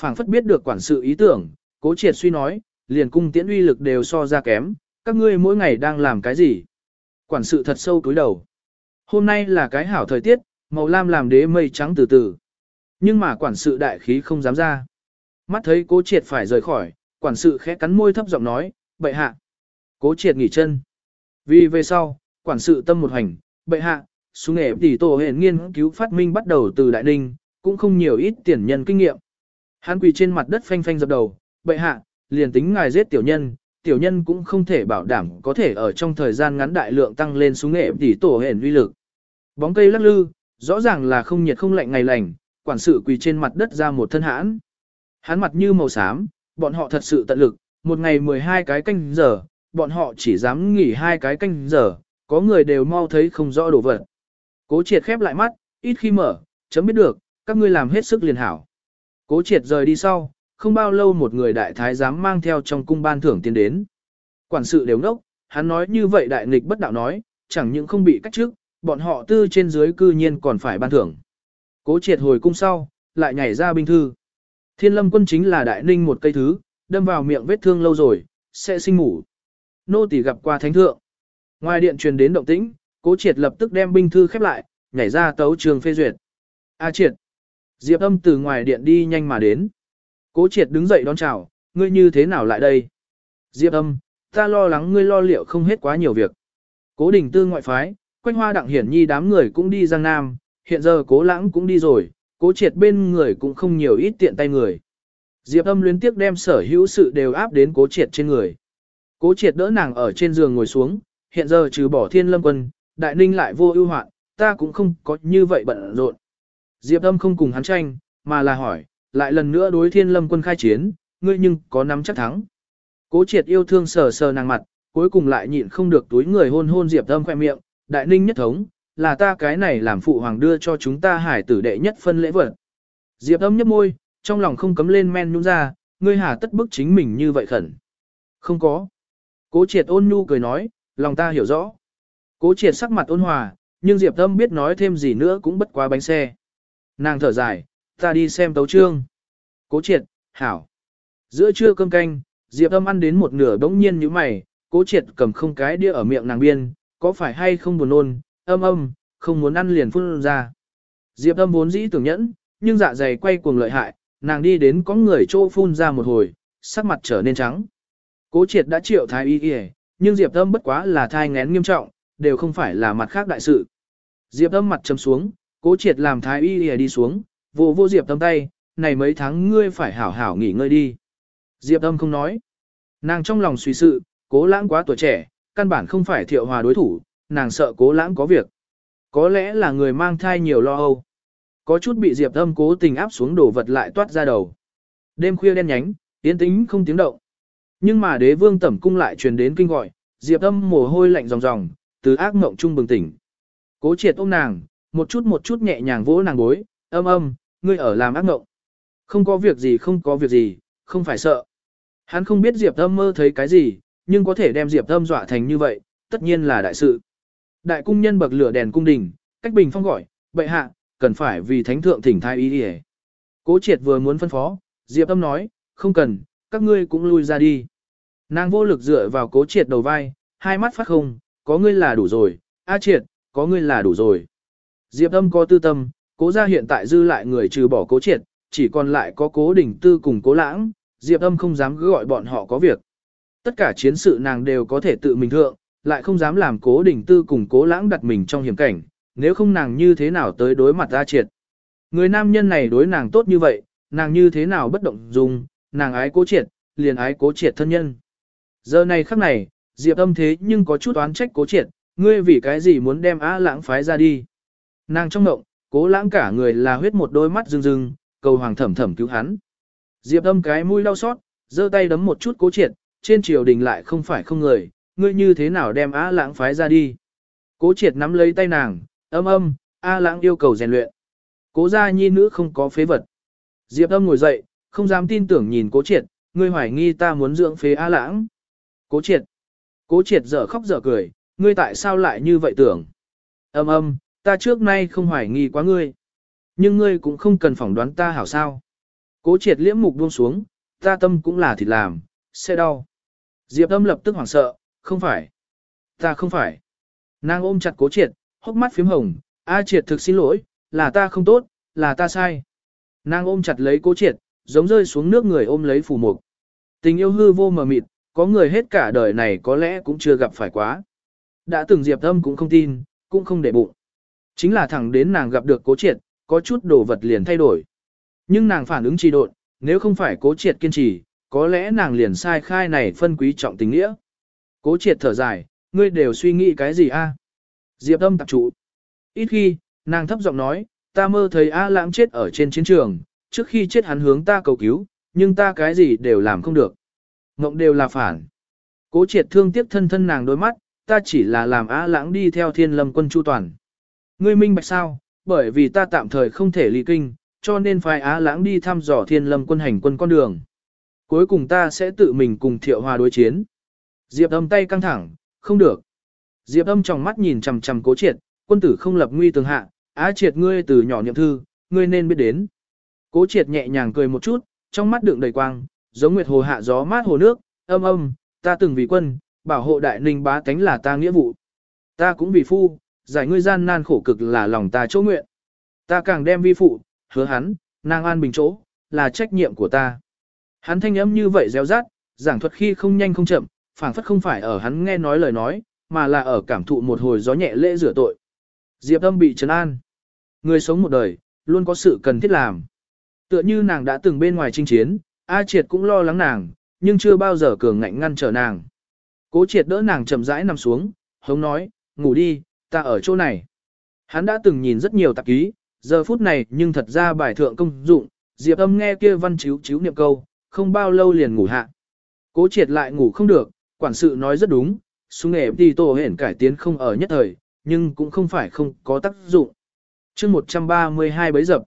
Phảng phất biết được quản sự ý tưởng, cố triệt suy nói, liền cung tiễn uy lực đều so ra kém, các ngươi mỗi ngày đang làm cái gì? Quản sự thật sâu cúi đầu. Hôm nay là cái hảo thời tiết, màu lam làm đế mây trắng từ từ. Nhưng mà quản sự đại khí không dám ra. Mắt thấy cố triệt phải rời khỏi, quản sự khẽ cắn môi thấp giọng nói, bệ hạ. Cố triệt nghỉ chân. Vì về sau, quản sự tâm một hành, bệ hạ, xuống nghệ tỷ tổ hển nghiên cứu phát minh bắt đầu từ Đại Ninh, cũng không nhiều ít tiền nhân kinh nghiệm. Hắn quỳ trên mặt đất phanh phanh dập đầu, bệ hạ, liền tính ngài giết tiểu nhân, tiểu nhân cũng không thể bảo đảm có thể ở trong thời gian ngắn đại lượng tăng lên xuống nghệ tỷ tổ hển uy lực. Bóng cây lắc lư, rõ ràng là không nhiệt không lạnh ngày lành, quản sự quỳ trên mặt đất ra một thân hãn. Hắn mặt như màu xám, bọn họ thật sự tận lực, một ngày 12 cái canh giờ, bọn họ chỉ dám nghỉ hai cái canh giờ, có người đều mau thấy không rõ đồ vật. Cố triệt khép lại mắt, ít khi mở, chấm biết được, các ngươi làm hết sức liền hảo. Cố triệt rời đi sau, không bao lâu một người đại thái giám mang theo trong cung ban thưởng tiến đến. Quản sự đều ngốc, hắn nói như vậy đại nghịch bất đạo nói, chẳng những không bị cách trước, bọn họ tư trên dưới cư nhiên còn phải ban thưởng. Cố triệt hồi cung sau, lại nhảy ra binh thư. Thiên lâm quân chính là đại ninh một cây thứ, đâm vào miệng vết thương lâu rồi, sẽ sinh ngủ. Nô tỳ gặp qua thánh thượng. Ngoài điện truyền đến động tĩnh, cố triệt lập tức đem binh thư khép lại, nhảy ra tấu trường phê duyệt. A triệt. Diệp âm từ ngoài điện đi nhanh mà đến. Cố triệt đứng dậy đón chào, ngươi như thế nào lại đây? Diệp âm, ta lo lắng ngươi lo liệu không hết quá nhiều việc. Cố đình tư ngoại phái, quanh hoa đặng hiển nhi đám người cũng đi giang nam, hiện giờ cố lãng cũng đi rồi, cố triệt bên người cũng không nhiều ít tiện tay người. Diệp âm liên tiếp đem sở hữu sự đều áp đến cố triệt trên người. Cố triệt đỡ nàng ở trên giường ngồi xuống, hiện giờ trừ bỏ thiên lâm quân, đại ninh lại vô ưu hoạn, ta cũng không có như vậy bận rộn. Diệp âm không cùng hắn tranh, mà là hỏi, lại lần nữa đối thiên lâm quân khai chiến, ngươi nhưng có nắm chắc thắng. Cố triệt yêu thương sờ sờ nàng mặt, cuối cùng lại nhịn không được túi người hôn hôn Diệp âm khoe miệng, đại ninh nhất thống, là ta cái này làm phụ hoàng đưa cho chúng ta hải tử đệ nhất phân lễ vật. Diệp âm nhấp môi, trong lòng không cấm lên men nhung ra, ngươi hà tất bức chính mình như vậy khẩn. Không có. Cố triệt ôn nhu cười nói, lòng ta hiểu rõ. Cố triệt sắc mặt ôn hòa, nhưng Diệp âm biết nói thêm gì nữa cũng bất quá bánh xe. Nàng thở dài, ta đi xem tấu trương. Cố triệt, hảo. Giữa trưa cơm canh, Diệp âm ăn đến một nửa bỗng nhiên như mày, cố triệt cầm không cái đĩa ở miệng nàng biên, có phải hay không buồn nôn, âm âm, không muốn ăn liền phun ra. Diệp âm vốn dĩ tưởng nhẫn, nhưng dạ dày quay cuồng lợi hại, nàng đi đến có người chỗ phun ra một hồi, sắc mặt trở nên trắng. Cố triệt đã triệu thái y y, nhưng Diệp âm bất quá là thai ngén nghiêm trọng, đều không phải là mặt khác đại sự. Diệp âm mặt chấm xuống, cố triệt làm thái y y đi xuống, vô vô Diệp âm tay, này mấy tháng ngươi phải hảo hảo nghỉ ngơi đi. Diệp âm không nói. Nàng trong lòng suy sự, cố lãng quá tuổi trẻ, căn bản không phải thiệu hòa đối thủ, nàng sợ cố lãng có việc. Có lẽ là người mang thai nhiều lo âu. Có chút bị Diệp âm cố tình áp xuống đổ vật lại toát ra đầu. Đêm khuya đen nhánh, tiến tính không tiếng động. Nhưng mà đế vương tẩm cung lại truyền đến kinh gọi, Diệp âm mồ hôi lạnh ròng ròng, từ ác mộng trung bừng tỉnh. Cố triệt ôm nàng, một chút một chút nhẹ nhàng vỗ nàng bối, âm âm, ngươi ở làm ác mộng. Không có việc gì không có việc gì, không phải sợ. Hắn không biết Diệp âm mơ thấy cái gì, nhưng có thể đem Diệp âm dọa thành như vậy, tất nhiên là đại sự. Đại cung nhân bậc lửa đèn cung đình, cách bình phong gọi, bệ hạ, cần phải vì thánh thượng thỉnh thai ý đi Cố triệt vừa muốn phân phó, Diệp âm nói, không cần, các ngươi cũng lui ra đi. Nàng vô lực dựa vào cố triệt đầu vai, hai mắt phát không, có ngươi là đủ rồi, A triệt, có ngươi là đủ rồi. Diệp âm có tư tâm, cố ra hiện tại dư lại người trừ bỏ cố triệt, chỉ còn lại có cố đỉnh tư cùng cố lãng, Diệp âm không dám gọi bọn họ có việc. Tất cả chiến sự nàng đều có thể tự mình thượng, lại không dám làm cố đình tư cùng cố lãng đặt mình trong hiểm cảnh, nếu không nàng như thế nào tới đối mặt A triệt. Người nam nhân này đối nàng tốt như vậy, nàng như thế nào bất động dung, nàng ái cố triệt, liền ái cố triệt thân nhân. Giờ này khắc này, Diệp âm thế nhưng có chút oán trách cố triệt, ngươi vì cái gì muốn đem á lãng phái ra đi. Nàng trong động, cố lãng cả người là huyết một đôi mắt rưng rưng, cầu hoàng thẩm thẩm cứu hắn. Diệp âm cái mũi đau xót, giơ tay đấm một chút cố triệt, trên triều đình lại không phải không người, ngươi như thế nào đem á lãng phái ra đi. Cố triệt nắm lấy tay nàng, âm âm, A lãng yêu cầu rèn luyện. Cố gia nhi nữ không có phế vật. Diệp âm ngồi dậy, không dám tin tưởng nhìn cố triệt, ngươi hoài nghi ta muốn dưỡng phế A lãng. Cố triệt. Cố triệt dở khóc dở cười, ngươi tại sao lại như vậy tưởng? Âm âm, ta trước nay không hoài nghi quá ngươi. Nhưng ngươi cũng không cần phỏng đoán ta hảo sao. Cố triệt liễm mục buông xuống, ta tâm cũng là thịt làm, sẽ đau. Diệp âm lập tức hoảng sợ, không phải. Ta không phải. Nàng ôm chặt cố triệt, hốc mắt phím hồng, A triệt thực xin lỗi, là ta không tốt, là ta sai. Nàng ôm chặt lấy cố triệt, giống rơi xuống nước người ôm lấy phù mục. Tình yêu hư vô mờ mịt, có người hết cả đời này có lẽ cũng chưa gặp phải quá. Đã từng Diệp Âm cũng không tin, cũng không để bụng. Chính là thẳng đến nàng gặp được cố triệt, có chút đồ vật liền thay đổi. Nhưng nàng phản ứng trì độn, nếu không phải cố triệt kiên trì, có lẽ nàng liền sai khai này phân quý trọng tình nghĩa. Cố triệt thở dài, ngươi đều suy nghĩ cái gì a? Diệp âm tập trụ. Ít khi, nàng thấp giọng nói, ta mơ thấy A lãng chết ở trên chiến trường, trước khi chết hắn hướng ta cầu cứu, nhưng ta cái gì đều làm không được. Ngộng đều là phản. Cố triệt thương tiếc thân thân nàng đôi mắt, ta chỉ là làm A lãng đi theo thiên lâm quân chu toàn. Ngươi minh bạch sao, bởi vì ta tạm thời không thể ly kinh, cho nên phải Á lãng đi thăm dò thiên lâm quân hành quân con đường. Cuối cùng ta sẽ tự mình cùng thiệu hòa đối chiến. Diệp âm tay căng thẳng, không được. Diệp âm trong mắt nhìn chằm chằm cố triệt, quân tử không lập nguy tường hạ, á triệt ngươi từ nhỏ nhậm thư, ngươi nên biết đến. Cố triệt nhẹ nhàng cười một chút, trong mắt đựng đầy quang, giống nguyệt hồ hạ gió mát hồ nước, âm âm, ta từng vì quân, bảo hộ đại ninh bá tánh là ta nghĩa vụ. Ta cũng vì phu, giải ngươi gian nan khổ cực là lòng ta chỗ nguyện. Ta càng đem vi phụ, hứa hắn, nàng an bình chỗ, là trách nhiệm của ta. Hắn thanh âm như vậy réo rát, giảng thuật khi không nhanh không chậm, phảng phất không phải ở hắn nghe nói lời nói, mà là ở cảm thụ một hồi gió nhẹ lễ rửa tội. Diệp âm bị trấn an. Người sống một đời, luôn có sự cần thiết làm. Tựa như nàng đã từng bên ngoài chinh chiến, A Triệt cũng lo lắng nàng, nhưng chưa bao giờ cường ngạnh ngăn trở nàng. Cố Triệt đỡ nàng chậm rãi nằm xuống, hống nói, ngủ đi, ta ở chỗ này. Hắn đã từng nhìn rất nhiều tạp ký, giờ phút này nhưng thật ra bài thượng công dụng, Diệp âm nghe kia văn chiếu chiếu niệm câu, không bao lâu liền ngủ hạ. Cố triệt lại ngủ không được, quản sự nói rất đúng, súng nghề đi tổ hển cải tiến không ở nhất thời, nhưng cũng không phải không có tác dụng. chương 132 bấy dập,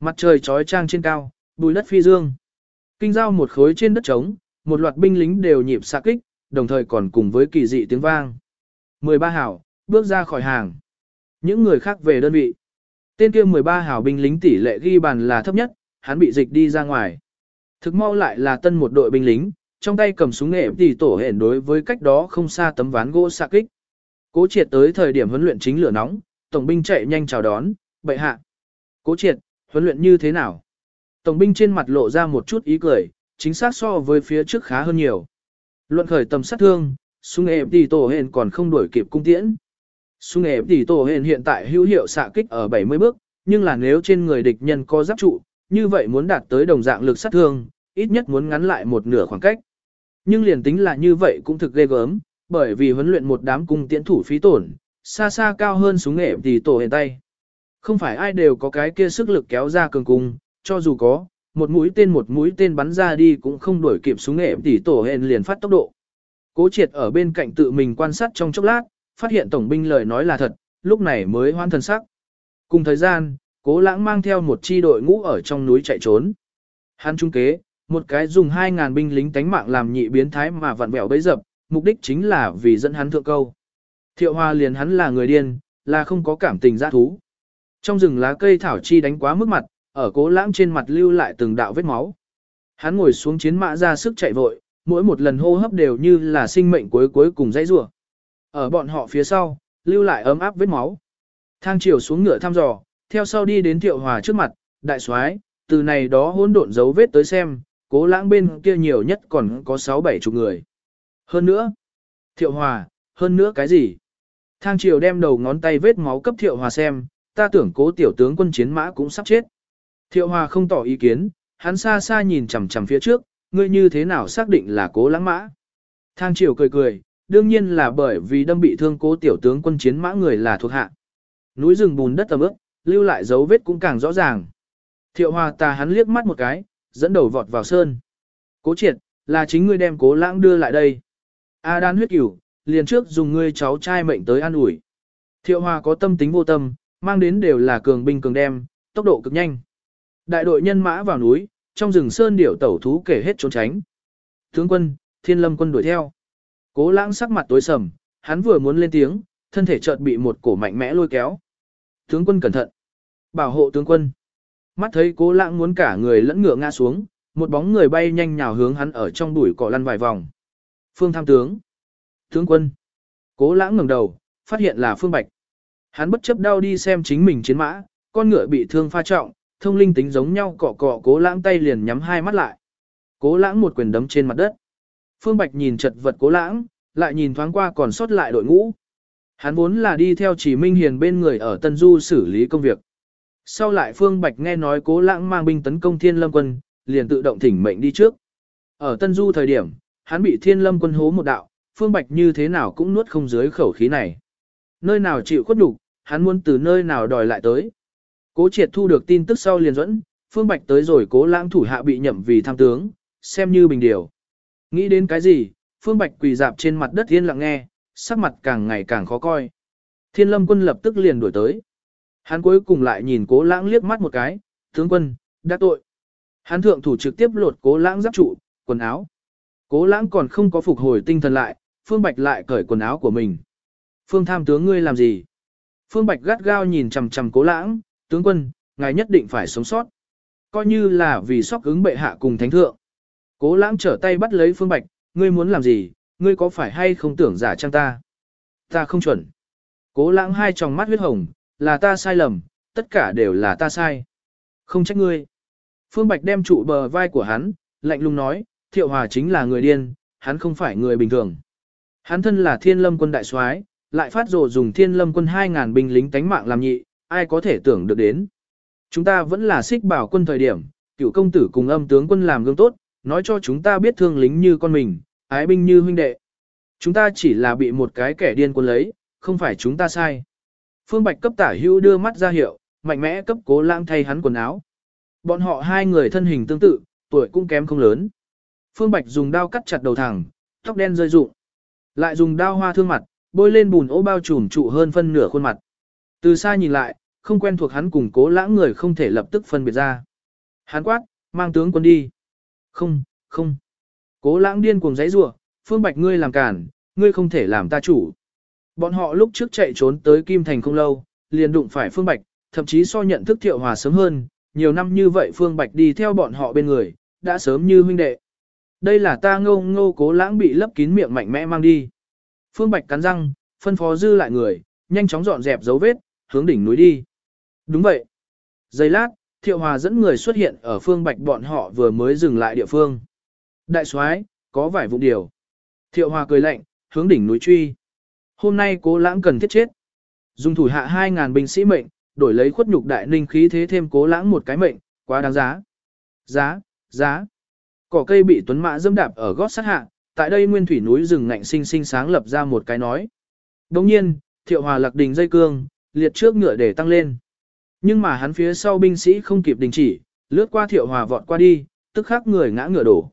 mặt trời trói trang trên cao, bùi đất phi dương. Kinh giao một khối trên đất trống, một loạt binh lính đều nhịp xạ kích, đồng thời còn cùng với kỳ dị tiếng vang. 13 hảo, bước ra khỏi hàng. Những người khác về đơn vị. Tên kia 13 hảo binh lính tỷ lệ ghi bàn là thấp nhất, hắn bị dịch đi ra ngoài. Thực mau lại là tân một đội binh lính, trong tay cầm súng nghệ thì tổ hển đối với cách đó không xa tấm ván gỗ xạ kích. Cố triệt tới thời điểm huấn luyện chính lửa nóng, tổng binh chạy nhanh chào đón, bệ hạ. Cố triệt, huấn luyện như thế nào? Tổng binh trên mặt lộ ra một chút ý cười, chính xác so với phía trước khá hơn nhiều. Luận khởi tầm sát thương, súng nghệ tỷ tổ hển còn không đuổi kịp cung tiễn. Súng nghệ tỷ tổ hển hiện tại hữu hiệu xạ kích ở 70 bước, nhưng là nếu trên người địch nhân có giáp trụ, như vậy muốn đạt tới đồng dạng lực sát thương, ít nhất muốn ngắn lại một nửa khoảng cách. Nhưng liền tính là như vậy cũng thực ghê gớm, bởi vì huấn luyện một đám cung tiễn thủ phí tổn, xa xa cao hơn súng nghệ tỷ tổ hiện tay. Không phải ai đều có cái kia sức lực kéo ra cường cung, cho dù có, một mũi tên một mũi tên bắn ra đi cũng không đuổi kịp súng nghệ tỷ tổ hền liền phát tốc độ. Cố triệt ở bên cạnh tự mình quan sát trong chốc lát, phát hiện tổng binh lời nói là thật, lúc này mới hoan thần sắc. Cùng thời gian, cố lãng mang theo một chi đội ngũ ở trong núi chạy trốn. Hắn trung kế, một cái dùng 2.000 binh lính tánh mạng làm nhị biến thái mà vặn vẹo bấy dập, mục đích chính là vì dẫn hắn thượng câu. Thiệu hoa liền hắn là người điên, là không có cảm tình giã thú. Trong rừng lá cây thảo chi đánh quá mức mặt, ở cố lãng trên mặt lưu lại từng đạo vết máu. Hắn ngồi xuống chiến mã ra sức chạy vội, mỗi một lần hô hấp đều như là sinh mệnh cuối cuối cùng dãy rủa. Ở bọn họ phía sau, lưu lại ấm áp vết máu. Thang chiều xuống ngựa thăm dò, theo sau đi đến Thiệu Hòa trước mặt, đại soái, từ này đó hỗn độn dấu vết tới xem, cố lãng bên kia nhiều nhất còn có 6-7 chục người. Hơn nữa, Thiệu Hòa, hơn nữa cái gì? Thang triều đem đầu ngón tay vết máu cấp Thiệu Hòa xem, ta tưởng cố tiểu tướng quân chiến mã cũng sắp chết. Thiệu Hòa không tỏ ý kiến, hắn xa xa nhìn chằm chằm phía trước, ngươi như thế nào xác định là cố lãng mã. Thang triều cười cười, đương nhiên là bởi vì đâm bị thương cố tiểu tướng quân chiến mã người là thuộc hạ. Núi rừng bùn đất tầm ướp, lưu lại dấu vết cũng càng rõ ràng. Thiệu Hòa ta hắn liếc mắt một cái, dẫn đầu vọt vào sơn. Cố triệt, là chính ngươi đem cố lãng đưa lại đây. A đan huyết cửu, liền trước dùng ngươi cháu trai mệnh tới an ủi. Thiệu Hòa có tâm tính vô tâm, mang đến đều là cường binh cường đem, tốc độ cực nhanh. Đại đội nhân mã vào núi, trong rừng sơn điểu tẩu thú kể hết trốn tránh. Tướng quân, thiên lâm quân đuổi theo. Cố lãng sắc mặt tối sầm, hắn vừa muốn lên tiếng, thân thể chợt bị một cổ mạnh mẽ lôi kéo. Tướng quân cẩn thận. Bảo hộ tướng quân. Mắt thấy cố lãng muốn cả người lẫn ngựa ngã xuống, một bóng người bay nhanh nhào hướng hắn ở trong bụi cỏ lăn vài vòng. Phương tham tướng. Tướng quân. Cố lãng ngẩng đầu, phát hiện là Phương Bạch. Hắn bất chấp đau đi xem chính mình chiến mã, con ngựa bị thương pha trọng, thông linh tính giống nhau cọ cọ cố lãng tay liền nhắm hai mắt lại. Cố lãng một quyền đấm trên mặt đất. Phương Bạch nhìn chật vật cố lãng, lại nhìn thoáng qua còn sót lại đội ngũ. Hắn vốn là đi theo chỉ minh hiền bên người ở Tân Du xử lý công việc. Sau lại Phương Bạch nghe nói cố lãng mang binh tấn công thiên lâm quân, liền tự động thỉnh mệnh đi trước. Ở Tân Du thời điểm, hắn bị thiên lâm quân hố một đạo, Phương Bạch như thế nào cũng nuốt không dưới khẩu khí này. Nơi nào chịu khuất nhục, hắn muốn từ nơi nào đòi lại tới. Cố triệt thu được tin tức sau liền dẫn, Phương Bạch tới rồi cố lãng thủ hạ bị nhậm vì tham tướng, xem như bình điều. Nghĩ đến cái gì, Phương Bạch quỳ dạp trên mặt đất yên lặng nghe, sắc mặt càng ngày càng khó coi. Thiên lâm quân lập tức liền đuổi tới. Hắn cuối cùng lại nhìn cố lãng liếc mắt một cái, tướng quân, đã tội. Hắn thượng thủ trực tiếp lột cố lãng giáp trụ, quần áo. Cố lãng còn không có phục hồi tinh thần lại, Phương Bạch lại cởi quần áo của mình. Phương tham tướng ngươi làm gì? Phương Bạch gắt gao nhìn chằm chằm cố lãng, tướng quân, ngài nhất định phải sống sót. Coi như là vì sóc ứng bệ hạ cùng thánh thượng. Cố lãng trở tay bắt lấy Phương Bạch, ngươi muốn làm gì, ngươi có phải hay không tưởng giả trang ta? Ta không chuẩn. Cố lãng hai tròng mắt huyết hồng, là ta sai lầm, tất cả đều là ta sai. Không trách ngươi. Phương Bạch đem trụ bờ vai của hắn, lạnh lùng nói, Thiệu Hòa chính là người điên, hắn không phải người bình thường. Hắn thân là thiên lâm quân đại soái, lại phát rồ dùng thiên lâm quân 2.000 binh lính tánh mạng làm nhị, ai có thể tưởng được đến. Chúng ta vẫn là xích bảo quân thời điểm, cựu công tử cùng âm tướng quân làm gương tốt, nói cho chúng ta biết thương lính như con mình, ái binh như huynh đệ. Chúng ta chỉ là bị một cái kẻ điên quân lấy, không phải chúng ta sai. Phương Bạch cấp tả hưu đưa mắt ra hiệu, mạnh mẽ cấp cố lãng thay hắn quần áo. Bọn họ hai người thân hình tương tự, tuổi cũng kém không lớn. Phương Bạch dùng đao cắt chặt đầu thẳng, tóc đen rơi rụng. Lại dùng đao hoa thương mặt, bôi lên bùn ố bao trùm trụ hơn phân nửa khuôn mặt. Từ xa nhìn lại, không quen thuộc hắn cùng cố lãng người không thể lập tức phân biệt ra. Hắn quát, mang tướng quân đi. Không, không. Cố lãng điên cuồng giấy rủa Phương Bạch ngươi làm cản, ngươi không thể làm ta chủ. Bọn họ lúc trước chạy trốn tới Kim Thành không lâu, liền đụng phải Phương Bạch, thậm chí so nhận thức Thiệu Hòa sớm hơn, nhiều năm như vậy Phương Bạch đi theo bọn họ bên người, đã sớm như huynh đệ. Đây là ta ngô ngô cố lãng bị lấp kín miệng mạnh mẽ mang đi. Phương Bạch cắn răng, phân phó dư lại người, nhanh chóng dọn dẹp dấu vết, hướng đỉnh núi đi. Đúng vậy. Giây lát, Thiệu Hòa dẫn người xuất hiện ở phương bạch bọn họ vừa mới dừng lại địa phương. Đại soái có vài vụ điều. Thiệu Hòa cười lạnh, hướng đỉnh núi truy. Hôm nay cố lãng cần thiết chết. Dùng thủ hạ 2.000 binh sĩ mệnh, đổi lấy khuất nhục đại ninh khí thế thêm cố lãng một cái mệnh, quá đáng giá. Giá, giá. Cỏ cây bị tuấn mã dâm đạp ở gót sát hạ, tại đây nguyên thủy núi rừng ngạnh sinh sinh sáng lập ra một cái nói. Đồng nhiên, thiệu hòa lạc đình dây cương, liệt trước ngựa để tăng lên. Nhưng mà hắn phía sau binh sĩ không kịp đình chỉ, lướt qua thiệu hòa vọt qua đi, tức khắc người ngã ngựa đổ.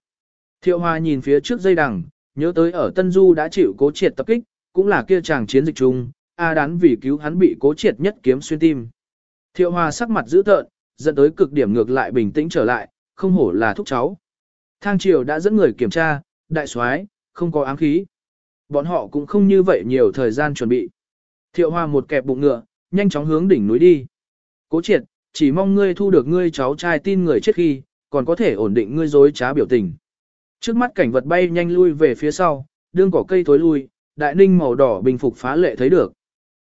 Thiệu hòa nhìn phía trước dây đằng, nhớ tới ở Tân Du đã chịu cố triệt tập kích, cũng là kia chàng chiến dịch chung, A đán vì cứu hắn bị cố triệt nhất kiếm xuyên tim. Thiệu hòa sắc mặt dữ tợn, dẫn tới cực điểm ngược lại bình tĩnh trở lại, không hổ là thúc cháu. Thang triều đã dẫn người kiểm tra, đại soái không có ám khí. Bọn họ cũng không như vậy nhiều thời gian chuẩn bị. Thiệu hòa một kẹp bụng ngựa, nhanh chóng hướng đỉnh núi đi. Cố triệt, chỉ mong ngươi thu được ngươi cháu trai tin người chết khi, còn có thể ổn định ngươi dối trá biểu tình. Trước mắt cảnh vật bay nhanh lui về phía sau, đương cỏ cây tối lui, đại ninh màu đỏ bình phục phá lệ thấy được.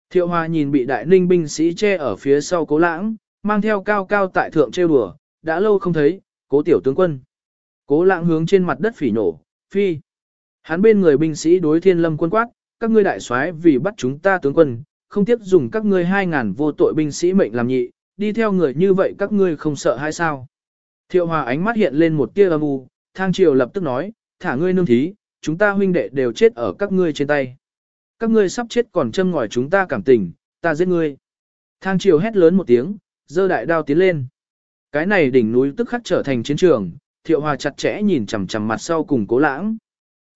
Thiệu Hoa nhìn bị đại ninh binh sĩ che ở phía sau cố lãng, mang theo cao cao tại thượng trêu đùa, đã lâu không thấy, cố tiểu tướng quân. Cố lãng hướng trên mặt đất phỉ nổ, phi. Hắn bên người binh sĩ đối thiên lâm quân quát, các ngươi đại soái vì bắt chúng ta tướng quân, không tiếc dùng các ngươi hai ngàn vô tội binh sĩ mệnh làm nhị, đi theo người như vậy các ngươi không sợ hay sao? Thiệu Hòa ánh mắt hiện lên một tia âm u, thang triều lập tức nói, thả ngươi nương thí, chúng ta huynh đệ đều chết ở các ngươi trên tay. Các ngươi sắp chết còn châm ngòi chúng ta cảm tình, ta giết ngươi. Thang triều hét lớn một tiếng, giơ đại đao tiến lên. Cái này đỉnh núi tức khắc trở thành chiến trường, thiệu hòa chặt chẽ nhìn chằm chằm mặt sau cùng cố lãng.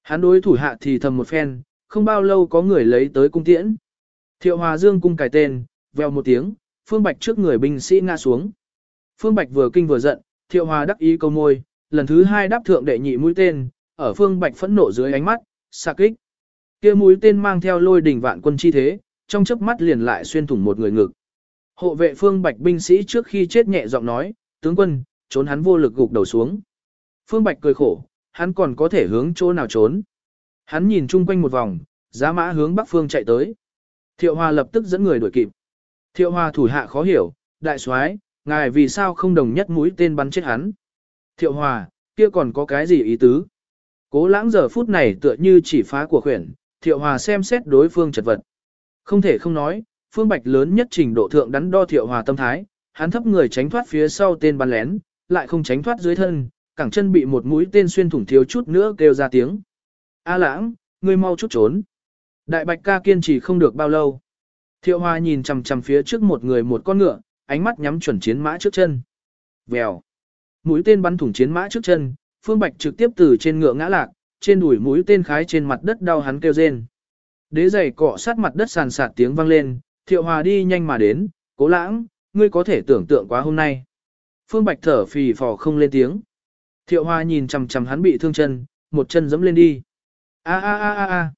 Hắn đối thủ hạ thì thầm một phen, không bao lâu có người lấy tới cung tiễn. Thiệu hòa dương cung cài tên, veo một tiếng, phương bạch trước người binh sĩ ngã xuống. Phương bạch vừa kinh vừa giận, thiệu hòa đắc ý câu môi, lần thứ hai đáp thượng đệ nhị mũi tên, ở phương bạch phẫn nộ dưới ánh mắt, xạ kích. kia mũi tên mang theo lôi đỉnh vạn quân chi thế, trong chớp mắt liền lại xuyên thủng một người ngực. Hộ vệ phương bạch binh sĩ trước khi chết nhẹ giọng nói, tướng quân, trốn hắn vô lực gục đầu xuống. Phương bạch cười khổ, hắn còn có thể hướng chỗ nào trốn. Hắn nhìn chung quanh một vòng, giá mã hướng bắc phương chạy tới. Thiệu Hòa lập tức dẫn người đuổi kịp. Thiệu Hòa thủ hạ khó hiểu, đại soái, ngài vì sao không đồng nhất mũi tên bắn chết hắn. Thiệu Hòa, kia còn có cái gì ý tứ? Cố lãng giờ phút này tựa như chỉ phá của khuyển, Thiệu Hòa xem xét đối phương chật vật. Không thể không nói, Phương Bạch lớn nhất trình độ thượng đắn đo Thiệu Hòa tâm thái, hắn thấp người tránh thoát phía sau tên bắn lén, lại không tránh thoát dưới thân, cẳng chân bị một mũi tên xuyên thủng thiếu chút nữa kêu ra tiếng. A lãng, ngươi mau chút trốn. Đại bạch ca kiên trì không được bao lâu. Thiệu Hòa nhìn chằm chằm phía trước một người một con ngựa, ánh mắt nhắm chuẩn chiến mã trước chân. Vèo mũi tên bắn thủng chiến mã trước chân, Phương Bạch trực tiếp từ trên ngựa ngã lạc, trên đùi mũi tên khái trên mặt đất đau hắn kêu rên. Đế giày cọ sát mặt đất sàn sạt tiếng vang lên, Thiệu Hòa đi nhanh mà đến, "Cố Lãng, ngươi có thể tưởng tượng quá hôm nay." Phương Bạch thở phì phò không lên tiếng. Thiệu Hòa nhìn chằm chằm hắn bị thương chân, một chân giẫm lên đi. A a a a a.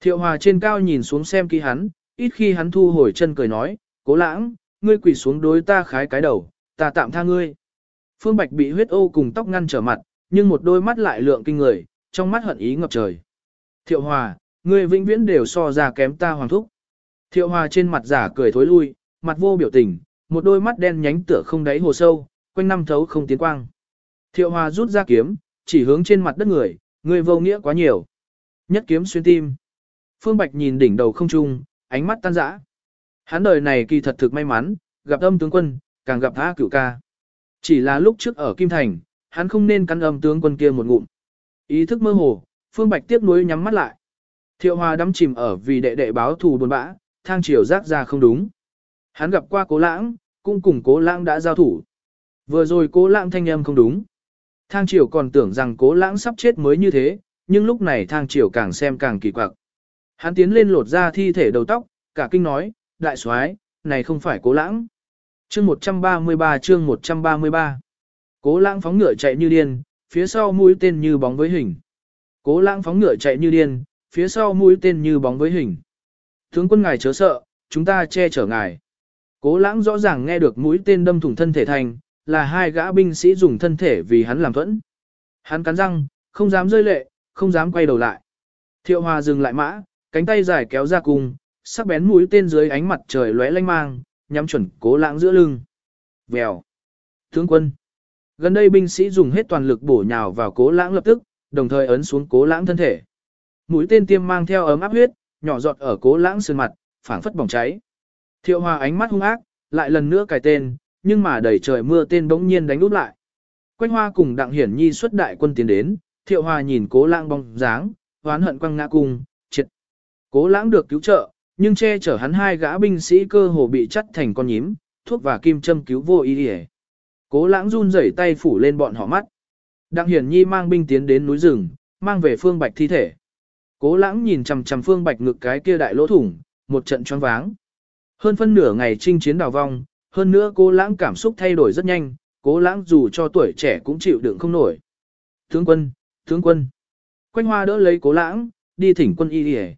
Thiệu Hòa trên cao nhìn xuống xem kỹ hắn, ít khi hắn thu hồi chân cười nói, "Cố Lãng, ngươi quỳ xuống đối ta khái cái đầu, ta tạm tha ngươi." Phương Bạch bị huyết ô cùng tóc ngăn trở mặt, nhưng một đôi mắt lại lượng kinh người, trong mắt hận ý ngập trời. Thiệu Hòa, người vĩnh viễn đều so ra kém ta hoàng thúc. Thiệu Hòa trên mặt giả cười thối lui, mặt vô biểu tình, một đôi mắt đen nhánh tựa không đáy hồ sâu, quanh năm thấu không tiến quang. Thiệu Hòa rút ra kiếm, chỉ hướng trên mặt đất người, người vô nghĩa quá nhiều. Nhất kiếm xuyên tim. Phương Bạch nhìn đỉnh đầu không trung, ánh mắt tan rã. Hắn đời này kỳ thật thực may mắn, gặp âm tướng quân, càng gặp tha cửu ca. Chỉ là lúc trước ở Kim Thành, hắn không nên cắn âm tướng quân kia một ngụm. Ý thức mơ hồ, Phương Bạch tiếp nối nhắm mắt lại. Thiệu Hòa đắm chìm ở vì đệ đệ báo thù buồn bã, thang chiều rác ra không đúng. Hắn gặp qua cố lãng, cũng cùng cố lãng đã giao thủ. Vừa rồi cố lãng thanh âm không đúng. Thang chiều còn tưởng rằng cố lãng sắp chết mới như thế, nhưng lúc này thang chiều càng xem càng kỳ quặc. Hắn tiến lên lột ra thi thể đầu tóc, cả kinh nói, đại soái, này không phải cố lãng. Chương 133 chương 133 Cố lãng phóng ngựa chạy như điên, phía sau mũi tên như bóng với hình. Cố lãng phóng ngựa chạy như điên, phía sau mũi tên như bóng với hình. Tướng quân ngài chớ sợ, chúng ta che chở ngài. Cố lãng rõ ràng nghe được mũi tên đâm thủng thân thể thành, là hai gã binh sĩ dùng thân thể vì hắn làm thuẫn. Hắn cắn răng, không dám rơi lệ, không dám quay đầu lại. Thiệu hòa dừng lại mã, cánh tay dài kéo ra cùng, sắc bén mũi tên dưới ánh mặt trời lóe lanh mang, nhắm chuẩn cố lãng giữa lưng. Vèo. Tướng quân. Gần đây binh sĩ dùng hết toàn lực bổ nhào vào cố lãng lập tức, đồng thời ấn xuống cố lãng thân thể. Mũi tên tiêm mang theo ấm áp huyết, nhỏ giọt ở cố lãng sườn mặt, phảng phất bỏng cháy. Thiệu Hòa ánh mắt hung ác, lại lần nữa cài tên, nhưng mà đầy trời mưa tên bỗng nhiên đánh úp lại. Quanh Hoa cùng Đặng Hiển Nhi xuất đại quân tiến đến, Thiệu Hòa nhìn Cố Lãng bóng dáng, oán hận quăng ngã cùng. triệt. Cố Lãng được cứu trợ, nhưng che chở hắn hai gã binh sĩ cơ hồ bị chắt thành con nhím, thuốc và kim châm cứu vô ý đi Cố Lãng run rẩy tay phủ lên bọn họ mắt. Đặng Hiển Nhi mang binh tiến đến núi rừng, mang về Phương Bạch thi thể. Cố Lãng nhìn chằm chằm Phương Bạch ngực cái kia đại lỗ thủng, một trận choáng váng. Hơn phân nửa ngày chinh chiến đào vong, hơn nữa Cố Lãng cảm xúc thay đổi rất nhanh, Cố Lãng dù cho tuổi trẻ cũng chịu đựng không nổi. Tướng quân, tướng quân. Quanh Hoa đỡ lấy Cố Lãng, đi thỉnh quân y đi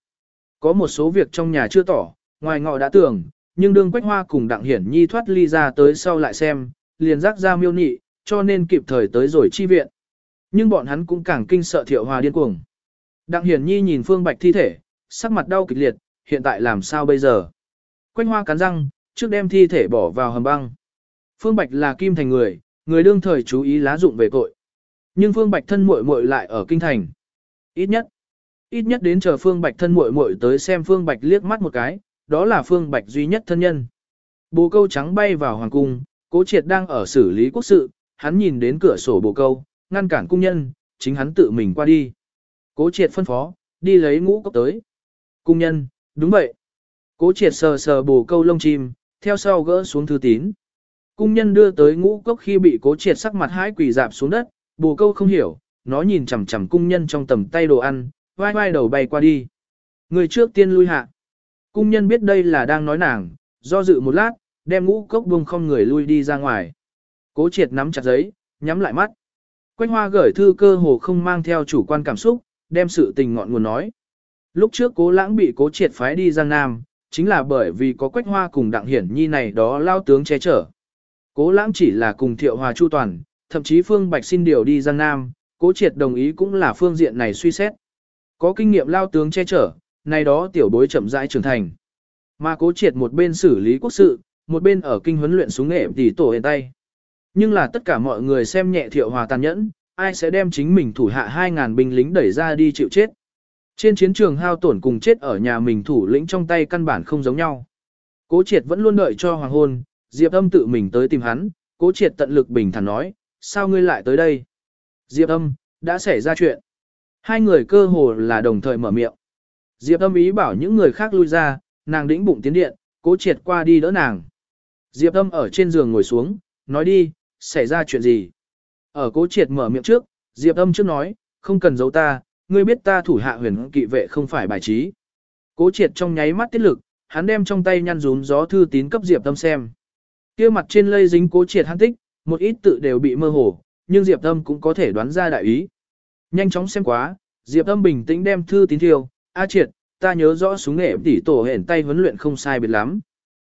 Có một số việc trong nhà chưa tỏ, ngoài ngọ đã tưởng, nhưng đương Quách Hoa cùng Đặng Hiển Nhi thoát ly ra tới sau lại xem, liền rác ra miêu nị, cho nên kịp thời tới rồi chi viện. Nhưng bọn hắn cũng càng kinh sợ Thiệu Hòa điên cuồng. Đặng Hiển Nhi nhìn Phương Bạch thi thể, sắc mặt đau kịch liệt, hiện tại làm sao bây giờ? Quanh hoa cắn răng, trước đem thi thể bỏ vào hầm băng. Phương Bạch là kim thành người, người đương thời chú ý lá dụng về tội. Nhưng Phương Bạch thân muội muội lại ở kinh thành. Ít nhất, ít nhất đến chờ Phương Bạch thân muội muội tới xem Phương Bạch liếc mắt một cái, đó là Phương Bạch duy nhất thân nhân. Bồ câu trắng bay vào hoàng cung, Cố Triệt đang ở xử lý quốc sự, hắn nhìn đến cửa sổ bồ câu, ngăn cản cung nhân, chính hắn tự mình qua đi. Cố Triệt phân phó, đi lấy ngũ cốc tới. Cung nhân, đúng vậy. Cố Triệt sờ sờ bồ câu lông chim, theo sau gỡ xuống thư tín. Cung nhân đưa tới ngũ cốc khi bị Cố Triệt sắc mặt hãi quỳ dạp xuống đất, bồ câu không hiểu, nó nhìn chằm chằm cung nhân trong tầm tay đồ ăn, vai vai đầu bay qua đi. Người trước tiên lui hạ. Cung nhân biết đây là đang nói nàng, do dự một lát, đem ngũ cốc buông không người lui đi ra ngoài. Cố triệt nắm chặt giấy, nhắm lại mắt. Quách hoa gửi thư cơ hồ không mang theo chủ quan cảm xúc, đem sự tình ngọn nguồn nói. Lúc trước cố lãng bị cố triệt phái đi Giang Nam, chính là bởi vì có quách hoa cùng đặng hiển nhi này đó lao tướng che chở. Cố lãng chỉ là cùng thiệu hòa chu toàn, thậm chí phương bạch xin điều đi Giang Nam, cố triệt đồng ý cũng là phương diện này suy xét. Có kinh nghiệm lao tướng che chở, này đó tiểu bối chậm rãi trưởng thành. Mà cố triệt một bên xử lý quốc sự, một bên ở kinh huấn luyện súng nghệ tỉ tổ hiện tay. Nhưng là tất cả mọi người xem nhẹ thiệu hòa tàn nhẫn, ai sẽ đem chính mình thủ hạ 2.000 binh lính đẩy ra đi chịu chết. Trên chiến trường hao tổn cùng chết ở nhà mình thủ lĩnh trong tay căn bản không giống nhau. Cố triệt vẫn luôn đợi cho hoàng hôn, Diệp âm tự mình tới tìm hắn, cố triệt tận lực bình thản nói, sao ngươi lại tới đây? Diệp âm, đã xảy ra chuyện. Hai người cơ hồ là đồng thời mở miệng. Diệp âm ý bảo những người khác lui ra, nàng đĩnh bụng tiến điện, cố triệt qua đi đỡ nàng. Diệp âm ở trên giường ngồi xuống, nói đi, xảy ra chuyện gì? Ở cố triệt mở miệng trước, Diệp âm trước nói, không cần giấu ta, ngươi biết ta thủ hạ huyền kỵ vệ không phải bài trí. Cố triệt trong nháy mắt tiết lực, hắn đem trong tay nhăn rúm gió thư tín cấp Diệp âm xem. kia mặt trên lây dính cố triệt hắn tích, một ít tự đều bị mơ hồ, nhưng Diệp âm cũng có thể đoán ra đại ý. Nhanh chóng xem quá, Diệp âm bình tĩnh đem thư tín thiêu, A triệt, ta nhớ rõ súng nghệ tỉ tổ hển tay huấn luyện không sai biệt lắm.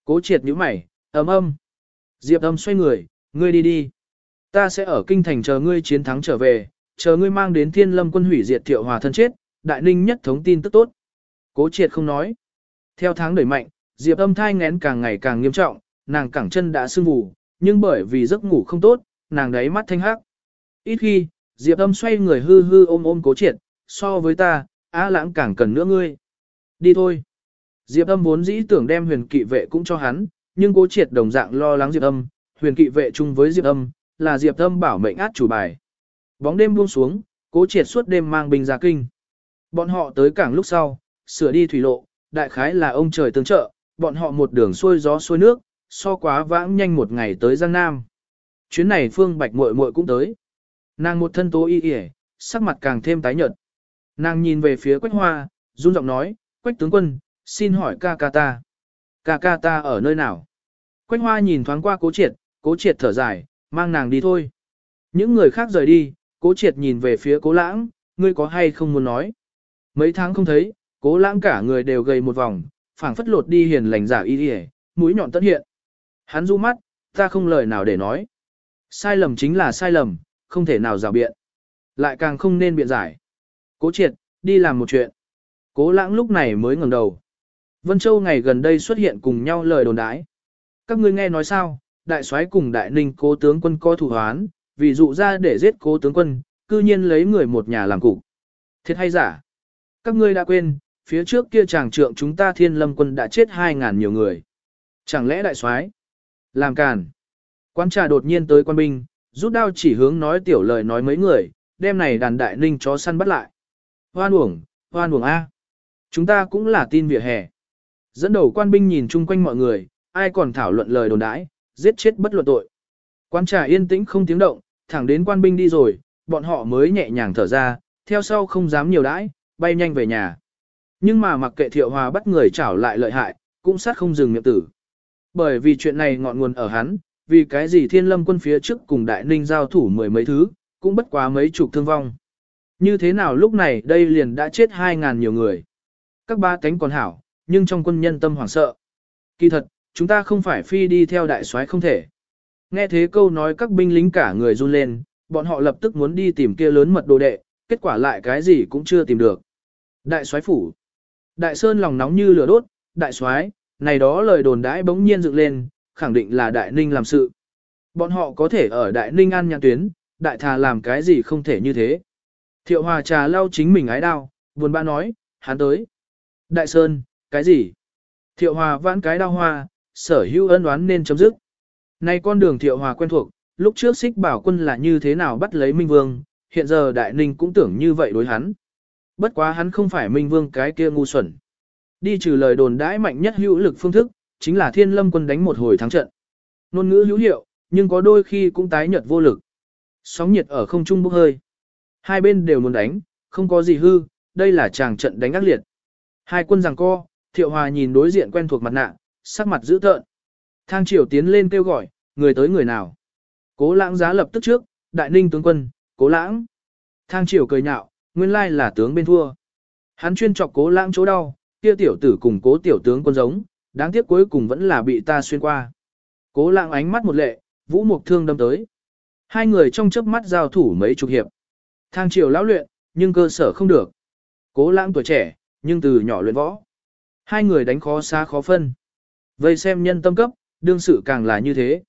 Cố triệt nhíu mày, ấm âm. Diệp âm xoay người, ngươi đi đi. Ta sẽ ở kinh thành chờ ngươi chiến thắng trở về, chờ ngươi mang đến thiên lâm quân hủy diệt thiệu hòa thân chết, đại ninh nhất thống tin tức tốt. Cố triệt không nói. Theo tháng đẩy mạnh, Diệp âm thai ngén càng ngày càng nghiêm trọng, nàng cẳng chân đã sưng vù, nhưng bởi vì giấc ngủ không tốt, nàng đáy mắt thanh hắc. Ít khi, Diệp âm xoay người hư hư ôm ôm cố triệt, so với ta, á lãng càng cần nữa ngươi. Đi thôi. Diệp âm vốn dĩ tưởng đem huyền kỵ vệ cũng cho hắn, nhưng cố triệt đồng dạng lo lắng Diệp âm, huyền kỵ vệ chung với Diệp âm, là Diệp âm bảo mệnh át chủ bài. Bóng đêm buông xuống, cố triệt suốt đêm mang binh ra kinh. Bọn họ tới cảng lúc sau, sửa đi thủy lộ, đại khái là ông trời tương trợ, bọn họ một đường xuôi gió xuôi nước, so quá vãng nhanh một ngày tới Giang Nam. Chuyến này Phương Bạch muội muội cũng tới. Nàng một thân tố y y, sắc mặt càng thêm tái nhợt. Nàng nhìn về phía Quách Hoa, run giọng nói, Quách tướng quân, xin hỏi ca ca ta. Ca ca ta ở nơi nào? Quách Hoa nhìn thoáng qua cố triệt, cố triệt thở dài, mang nàng đi thôi. Những người khác rời đi, cố triệt nhìn về phía cố lãng, ngươi có hay không muốn nói. Mấy tháng không thấy, cố lãng cả người đều gầy một vòng, phảng phất lột đi hiền lành giả y đi mũi nhọn tất hiện. Hắn du mắt, ta không lời nào để nói. Sai lầm chính là sai lầm, không thể nào rào biện. Lại càng không nên biện giải. Cố triệt, đi làm một chuyện. Cố lãng lúc này mới ngẩng đầu. Vân Châu ngày gần đây xuất hiện cùng nhau lời đồn đái. Các ngươi nghe nói sao, đại soái cùng đại ninh cố tướng quân co thủ hoán, vì dụ ra để giết cố tướng quân, cư nhiên lấy người một nhà làm cục. Thiệt hay giả? Các ngươi đã quên, phía trước kia chàng trượng chúng ta thiên lâm quân đã chết hai ngàn nhiều người. Chẳng lẽ đại soái Làm càn. Quan trà đột nhiên tới quan binh, rút đao chỉ hướng nói tiểu lời nói mấy người, đem này đàn đại ninh chó săn bắt lại. Hoan uổng, hoan uổng A. Chúng ta cũng là tin vỉa hè. Dẫn đầu quan binh nhìn chung quanh mọi người, ai còn thảo luận lời đồn đãi, giết chết bất luận tội. Quan trà yên tĩnh không tiếng động, thẳng đến quan binh đi rồi, bọn họ mới nhẹ nhàng thở ra, theo sau không dám nhiều đãi, bay nhanh về nhà. Nhưng mà mặc kệ thiệu hòa bắt người trảo lại lợi hại, cũng sát không dừng miệng tử. Bởi vì chuyện này ngọn nguồn ở hắn, vì cái gì thiên lâm quân phía trước cùng đại ninh giao thủ mười mấy thứ, cũng bất quá mấy chục thương vong. Như thế nào lúc này đây liền đã chết hai ngàn nhiều người. Các ba cánh còn hảo, nhưng trong quân nhân tâm hoảng sợ. Kỳ thật, chúng ta không phải phi đi theo đại soái không thể. Nghe thế câu nói các binh lính cả người run lên, bọn họ lập tức muốn đi tìm kia lớn mật đồ đệ, kết quả lại cái gì cũng chưa tìm được. Đại soái phủ. Đại Sơn lòng nóng như lửa đốt, đại soái, này đó lời đồn đãi bỗng nhiên dựng lên, khẳng định là Đại Ninh làm sự. Bọn họ có thể ở Đại Ninh an nhạc tuyến, đại thà làm cái gì không thể như thế. Thiệu Hòa trà lau chính mình ái đau, buồn bã nói, hắn tới. Đại Sơn, cái gì? Thiệu Hòa vãn cái đau hoa, sở hữu ân oán nên chấm dứt. Nay con đường Thiệu Hòa quen thuộc, lúc trước xích bảo quân là như thế nào bắt lấy Minh Vương, hiện giờ Đại Ninh cũng tưởng như vậy đối hắn. Bất quá hắn không phải Minh Vương cái kia ngu xuẩn. Đi trừ lời đồn đãi mạnh nhất hữu lực phương thức, chính là thiên lâm quân đánh một hồi thắng trận. Nôn ngữ hữu hiệu, nhưng có đôi khi cũng tái nhợt vô lực. Sóng nhiệt ở không trung bốc hơi. Hai bên đều muốn đánh, không có gì hư, đây là chàng trận đánh ác liệt. Hai quân giằng co, thiệu hòa nhìn đối diện quen thuộc mặt nạ, sắc mặt dữ tợn. Thang triều tiến lên kêu gọi, người tới người nào. Cố lãng giá lập tức trước, đại ninh tướng quân, cố lãng. Thang triều cười nhạo, nguyên lai là tướng bên thua. Hắn chuyên chọc cố lãng chỗ đau, kia tiểu tử cùng cố tiểu tướng quân giống, đáng tiếc cuối cùng vẫn là bị ta xuyên qua. Cố lãng ánh mắt một lệ, vũ mục thương đâm tới. Hai người trong chớp mắt giao thủ mấy chục hiệp. Thang triều lão luyện, nhưng cơ sở không được. Cố lãng tuổi trẻ, nhưng từ nhỏ luyện võ. Hai người đánh khó xa khó phân. Vây xem nhân tâm cấp, đương sự càng là như thế.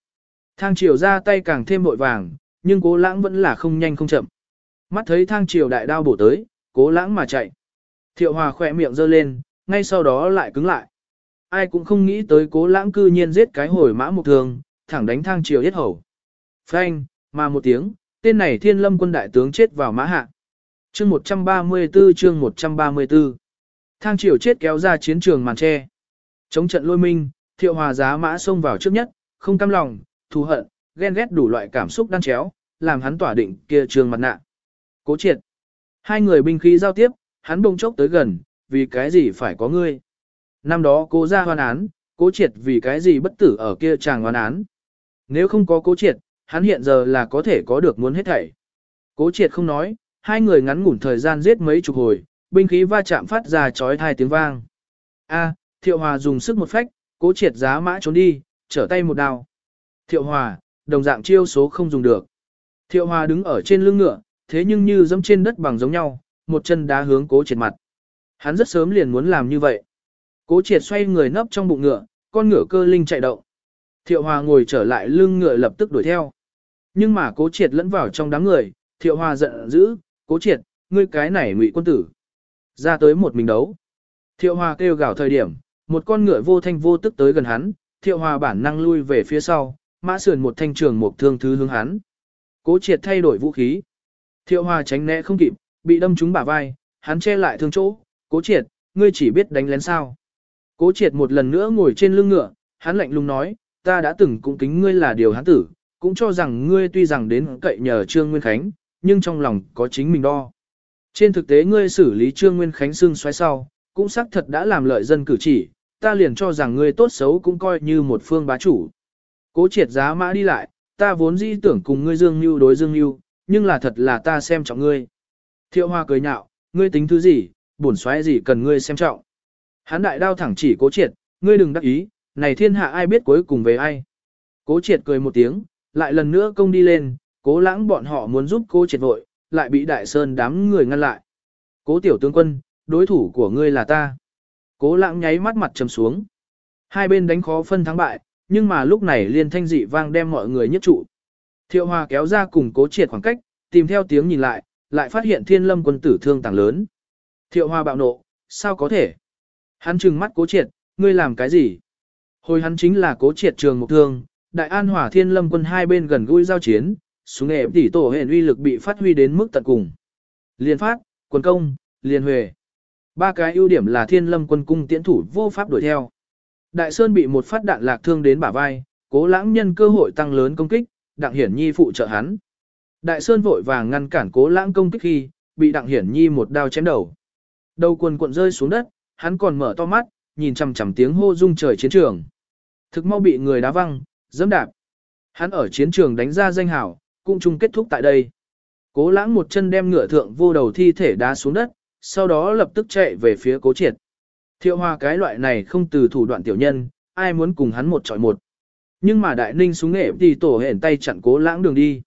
Thang triều ra tay càng thêm vội vàng, nhưng cố lãng vẫn là không nhanh không chậm. Mắt thấy thang triều đại đao bổ tới, cố lãng mà chạy. Thiệu hòa khỏe miệng giơ lên, ngay sau đó lại cứng lại. Ai cũng không nghĩ tới cố lãng cư nhiên giết cái hồi mã một thường, thẳng đánh thang triều hết hầu. Phanh, mà một tiếng, tên này thiên lâm quân đại tướng chết vào mã hạ. Chương 134 chương 134 Thang chiều chết kéo ra chiến trường màn tre. Chống trận lôi minh, thiệu hòa giá mã xông vào trước nhất, không cam lòng, thù hận, ghen ghét đủ loại cảm xúc đan chéo, làm hắn tỏa định kia trường mặt nạ. Cố triệt. Hai người binh khí giao tiếp, hắn bông chốc tới gần, vì cái gì phải có ngươi. Năm đó cố ra hoan án, cố triệt vì cái gì bất tử ở kia chàng hoan án. Nếu không có cố triệt, hắn hiện giờ là có thể có được muốn hết thảy. Cố triệt không nói, hai người ngắn ngủn thời gian giết mấy chục hồi, binh khí va chạm phát ra chói tai tiếng vang. A, Thiệu Hòa dùng sức một phách, cố triệt giá mã trốn đi, trở tay một đao. Thiệu Hòa, đồng dạng chiêu số không dùng được. Thiệu Hòa đứng ở trên lưng ngựa, thế nhưng như dẫm trên đất bằng giống nhau, một chân đá hướng cố triệt mặt. Hắn rất sớm liền muốn làm như vậy. Cố triệt xoay người nấp trong bụng ngựa, con ngựa cơ linh chạy động. Thiệu Hòa ngồi trở lại lưng ngựa lập tức đuổi theo. Nhưng mà cố triệt lẫn vào trong đám người, Thiệu Hòa giận dữ, cố triệt, ngươi cái này ngụy quân tử. Ra tới một mình đấu. Thiệu Hòa kêu gào thời điểm, một con ngựa vô thanh vô tức tới gần hắn, Thiệu Hòa bản năng lui về phía sau, mã sườn một thanh trường một thương thứ hướng hắn. Cố triệt thay đổi vũ khí. Thiệu Hòa tránh né không kịp, bị đâm trúng bả vai, hắn che lại thương chỗ, cố triệt, ngươi chỉ biết đánh lén sao. Cố triệt một lần nữa ngồi trên lưng ngựa, hắn lạnh lùng nói, ta đã từng cũng kính ngươi là điều hắn tử, cũng cho rằng ngươi tuy rằng đến cậy nhờ Trương Nguyên Khánh, nhưng trong lòng có chính mình đo. Trên thực tế ngươi xử lý Trương Nguyên Khánh xương xoáy sau, cũng xác thật đã làm lợi dân cử chỉ, ta liền cho rằng ngươi tốt xấu cũng coi như một phương bá chủ. Cố triệt giá mã đi lại, ta vốn dĩ tưởng cùng ngươi dương như đối dương như, nhưng là thật là ta xem trọng ngươi. Thiệu hoa cười nhạo, ngươi tính thứ gì, bổn xoáy gì cần ngươi xem trọng. Hán đại đao thẳng chỉ cố triệt, ngươi đừng đắc ý, này thiên hạ ai biết cuối cùng về ai. Cố triệt cười một tiếng, lại lần nữa công đi lên, cố lãng bọn họ muốn giúp cố triệt vội, lại bị đại sơn đám người ngăn lại. Cố tiểu tướng quân, đối thủ của ngươi là ta. Cố lãng nháy mắt mặt trầm xuống. Hai bên đánh khó phân thắng bại, nhưng mà lúc này liên thanh dị vang đem mọi người nhất trụ. Thiệu Hòa kéo ra cùng cố triệt khoảng cách, tìm theo tiếng nhìn lại, lại phát hiện thiên lâm quân tử thương tàng lớn. Thiệu Hòa bạo nộ, sao có thể? Hắn trừng mắt cố triệt, ngươi làm cái gì? Hồi hắn chính là cố triệt trường mục thương, đại an hỏa thiên lâm quân hai bên gần gũi giao chiến, súng nghệ tỷ tổ hẹn uy lực bị phát huy đến mức tận cùng. Liên phát, quân công, liên huề. Ba cái ưu điểm là thiên lâm quân cung tiễn thủ vô pháp đuổi theo. Đại Sơn bị một phát đạn lạc thương đến bả vai, cố lãng nhân cơ hội tăng lớn công kích, đặng hiển nhi phụ trợ hắn. Đại Sơn vội vàng ngăn cản cố lãng công kích khi, bị đặng hiển nhi một đao chém đầu. Đầu quần cuộn rơi xuống đất, hắn còn mở to mắt, nhìn chằm chằm tiếng hô rung trời chiến trường. Thực mau bị người đá văng, dẫm đạp. Hắn ở chiến trường đánh ra danh hảo, cũng chung kết thúc tại đây. Cố lãng một chân đem ngựa thượng vô đầu thi thể đá xuống đất, sau đó lập tức chạy về phía cố triệt. Thiệu hoa cái loại này không từ thủ đoạn tiểu nhân, ai muốn cùng hắn một chọi một. Nhưng mà đại ninh xuống nghệ thì tổ hển tay chặn cố lãng đường đi.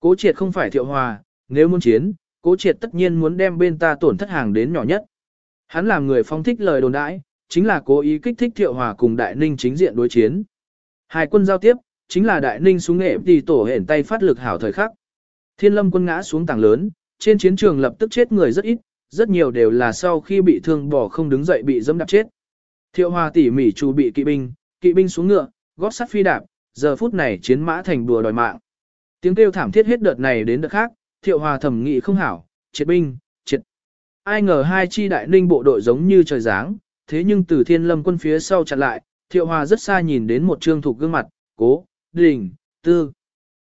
Cố triệt không phải thiệu hòa, nếu muốn chiến, cố triệt tất nhiên muốn đem bên ta tổn thất hàng đến nhỏ nhất. Hắn làm người phong thích lời đồn đãi, chính là cố ý kích thích thiệu hòa cùng đại ninh chính diện đối chiến. Hai quân giao tiếp, chính là đại ninh xuống nghệ thì tổ hển tay phát lực hảo thời khắc. Thiên lâm quân ngã xuống tảng lớn, trên chiến trường lập tức chết người rất ít, rất nhiều đều là sau khi bị thương bỏ không đứng dậy bị dẫm đạp chết. Thiệu hòa tỉ mỉ chủ bị kỵ binh, kỵ binh xuống ngựa, gót sắt phi đạp, giờ phút này chiến mã thành đùa đòi mạng. Tiếng kêu thảm thiết hết đợt này đến đợt khác, thiệu hòa thẩm nghị không hảo, triệt binh, triệt. Ai ngờ hai chi đại ninh bộ đội giống như trời giáng, thế nhưng từ thiên lâm quân phía sau chặn lại, thiệu hòa rất xa nhìn đến một trương thục gương mặt, cố, đình, tư.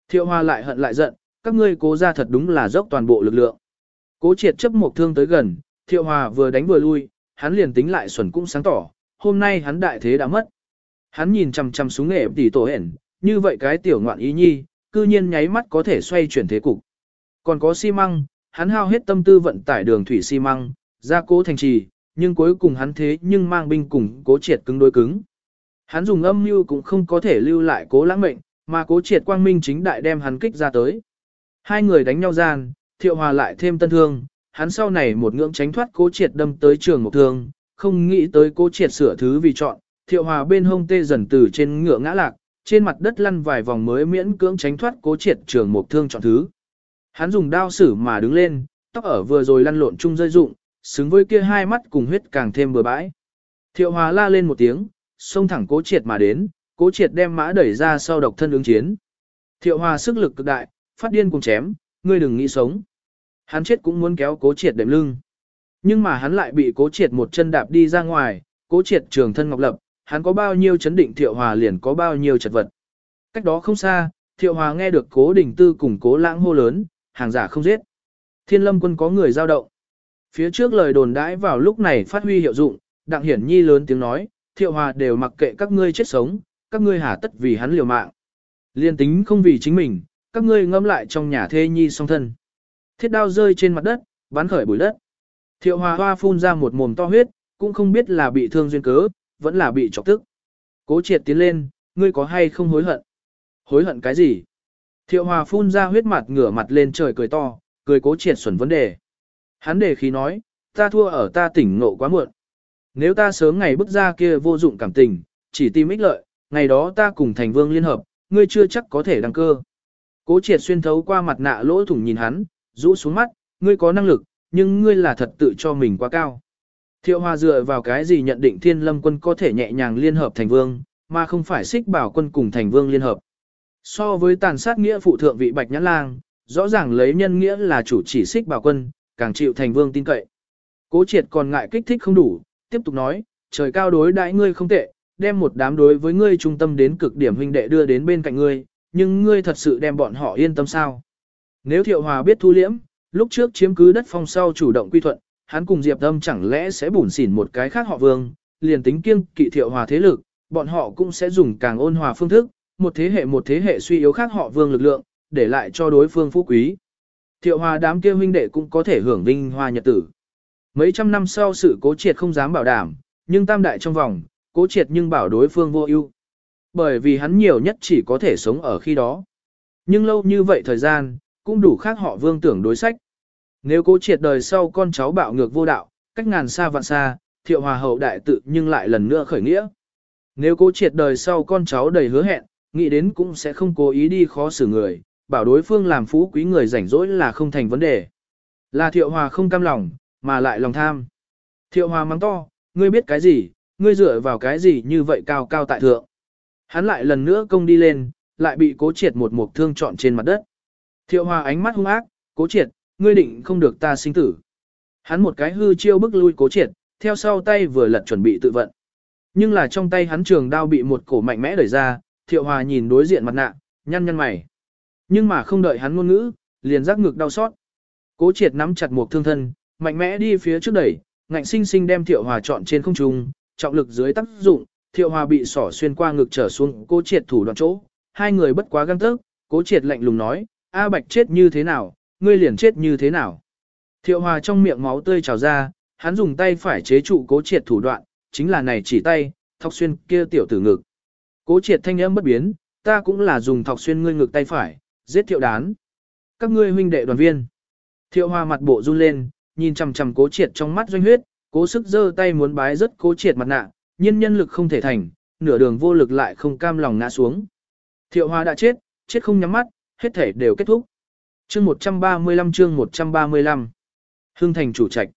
Thiệu Hoa lại hận lại giận, các ngươi cố ra thật đúng là dốc toàn bộ lực lượng. Cố triệt chấp một thương tới gần, thiệu hòa vừa đánh vừa lui, hắn liền tính lại xuẩn cũng sáng tỏ, hôm nay hắn đại thế đã mất. Hắn nhìn chằm chằm xuống nghệ tỷ tổ hển, như vậy cái tiểu ngoạn ý nhi, cư nhiên nháy mắt có thể xoay chuyển thế cục. Còn có xi măng, hắn hao hết tâm tư vận tải đường thủy xi măng, ra cố thành trì, nhưng cuối cùng hắn thế nhưng mang binh cùng cố triệt cứng đối cứng. Hắn dùng âm mưu cũng không có thể lưu lại cố lãng mệnh, mà cố triệt quang minh chính đại đem hắn kích ra tới. Hai người đánh nhau gian, thiệu hòa lại thêm tân thương, hắn sau này một ngưỡng tránh thoát cố triệt đâm tới trường một thương, không nghĩ tới cố triệt sửa thứ vì chọn, thiệu hòa bên hông tê dần từ trên ngựa ngã lạc, trên mặt đất lăn vài vòng mới miễn cưỡng tránh thoát cố triệt trường một thương chọn thứ. Hắn dùng đao sử mà đứng lên, tóc ở vừa rồi lăn lộn chung rơi rụng, xứng với kia hai mắt cùng huyết càng thêm bừa bãi. Thiệu hòa la lên một tiếng, xông thẳng cố triệt mà đến, cố triệt đem mã đẩy ra sau độc thân ứng chiến. Thiệu hòa sức lực cực đại, phát điên cùng chém, ngươi đừng nghĩ sống. Hắn chết cũng muốn kéo cố triệt đệm lưng. Nhưng mà hắn lại bị cố triệt một chân đạp đi ra ngoài, cố triệt trường thân ngọc lập, hắn có bao nhiêu chấn định thiệu hòa liền có bao nhiêu chật vật. Cách đó không xa, thiệu hòa nghe được cố đình tư cùng cố lãng hô lớn, hàng giả không giết. Thiên lâm quân có người giao động. Phía trước lời đồn đãi vào lúc này phát huy hiệu dụng, đặng hiển nhi lớn tiếng nói, thiệu hòa đều mặc kệ các ngươi chết sống, các ngươi hà tất vì hắn liều mạng. Liên tính không vì chính mình, các ngươi ngâm lại trong nhà thê nhi song thân. Thiết đao rơi trên mặt đất, bắn khởi bụi đất. Thiệu hòa hoa phun ra một mồm to huyết, cũng không biết là bị thương duyên cớ, vẫn là bị chọc tức. Cố triệt tiến lên, ngươi có hay không hối hận? Hối hận cái gì? Thiệu hòa phun ra huyết mặt ngửa mặt lên trời cười to, cười cố triệt xuẩn vấn đề. Hắn đề khí nói, ta thua ở ta tỉnh ngộ quá muộn. Nếu ta sớm ngày bước ra kia vô dụng cảm tình, chỉ tìm ích lợi, ngày đó ta cùng thành vương liên hợp, ngươi chưa chắc có thể đăng cơ. Cố triệt xuyên thấu qua mặt nạ lỗ thủng nhìn hắn, rũ xuống mắt, ngươi có năng lực, nhưng ngươi là thật tự cho mình quá cao. Thiệu Hòa dựa vào cái gì nhận định Thiên Lâm quân có thể nhẹ nhàng liên hợp thành vương, mà không phải xích bảo quân cùng thành vương liên hợp. So với tàn sát nghĩa phụ thượng vị Bạch Nhãn Lang, rõ ràng lấy nhân nghĩa là chủ chỉ xích bảo quân, càng chịu thành vương tin cậy. Cố triệt còn ngại kích thích không đủ, tiếp tục nói, trời cao đối đãi ngươi không tệ, đem một đám đối với ngươi trung tâm đến cực điểm huynh đệ đưa đến bên cạnh ngươi, nhưng ngươi thật sự đem bọn họ yên tâm sao? Nếu Thiệu Hòa biết thu liễm, lúc trước chiếm cứ đất phong sau chủ động quy thuận, hắn cùng Diệp Âm chẳng lẽ sẽ bủn xỉn một cái khác họ vương, liền tính kiêng kỵ Thiệu Hòa thế lực, bọn họ cũng sẽ dùng càng ôn hòa phương thức, một thế hệ một thế hệ suy yếu khác họ vương lực lượng, để lại cho đối phương phú quý. Thiệu Hòa đám kia huynh đệ cũng có thể hưởng vinh hoa nhật tử. Mấy trăm năm sau sự cố triệt không dám bảo đảm, nhưng tam đại trong vòng, cố triệt nhưng bảo đối phương vô ưu. Bởi vì hắn nhiều nhất chỉ có thể sống ở khi đó. Nhưng lâu như vậy thời gian, cũng đủ khác họ vương tưởng đối sách. Nếu cố triệt đời sau con cháu bạo ngược vô đạo, cách ngàn xa vạn xa, thiệu hòa hậu đại tự nhưng lại lần nữa khởi nghĩa. Nếu cố triệt đời sau con cháu đầy hứa hẹn, nghĩ đến cũng sẽ không cố ý đi khó xử người, bảo đối phương làm phú quý người rảnh rỗi là không thành vấn đề. Là thiệu hòa không cam lòng, mà lại lòng tham. Thiệu hòa mắng to, ngươi biết cái gì, ngươi dựa vào cái gì như vậy cao cao tại thượng. Hắn lại lần nữa công đi lên, lại bị cố triệt một mục thương trọn trên mặt đất. Thiệu hòa ánh mắt hung ác, cố triệt, ngươi định không được ta sinh tử. Hắn một cái hư chiêu bức lui cố triệt, theo sau tay vừa lật chuẩn bị tự vận. Nhưng là trong tay hắn trường đao bị một cổ mạnh mẽ đẩy ra, thiệu hòa nhìn đối diện mặt nạ, nhăn nhăn mày. Nhưng mà không đợi hắn ngôn ngữ, liền giác ngực đau xót. Cố triệt nắm chặt một thương thân, mạnh mẽ đi phía trước đẩy, ngạnh sinh sinh đem thiệu hòa chọn trên không trung, trọng lực dưới tác dụng, thiệu hòa bị sỏ xuyên qua ngực trở xuống cố triệt thủ đoạn chỗ. Hai người bất quá găng tức, cố triệt lạnh lùng nói, A Bạch chết như thế nào, ngươi liền chết như thế nào. Thiệu hòa trong miệng máu tươi trào ra, hắn dùng tay phải chế trụ cố triệt thủ đoạn, chính là này chỉ tay, thọc xuyên kia tiểu tử ngực. Cố triệt thanh âm bất biến, ta cũng là dùng thọc xuyên ngươi ngực tay phải, giết thiệu đán. Các ngươi huynh đệ đoàn viên. Thiệu hòa mặt bộ run lên, nhìn chằm chằm cố triệt trong mắt doanh huyết, cố sức giơ tay muốn bái rất cố triệt mặt nạ, nhiên nhân lực không thể thành, nửa đường vô lực lại không cam lòng ngã xuống. Thiệu Hoa đã chết, chết không nhắm mắt, hết thể đều kết thúc. Chương 135 chương 135 Hưng thành chủ trạch.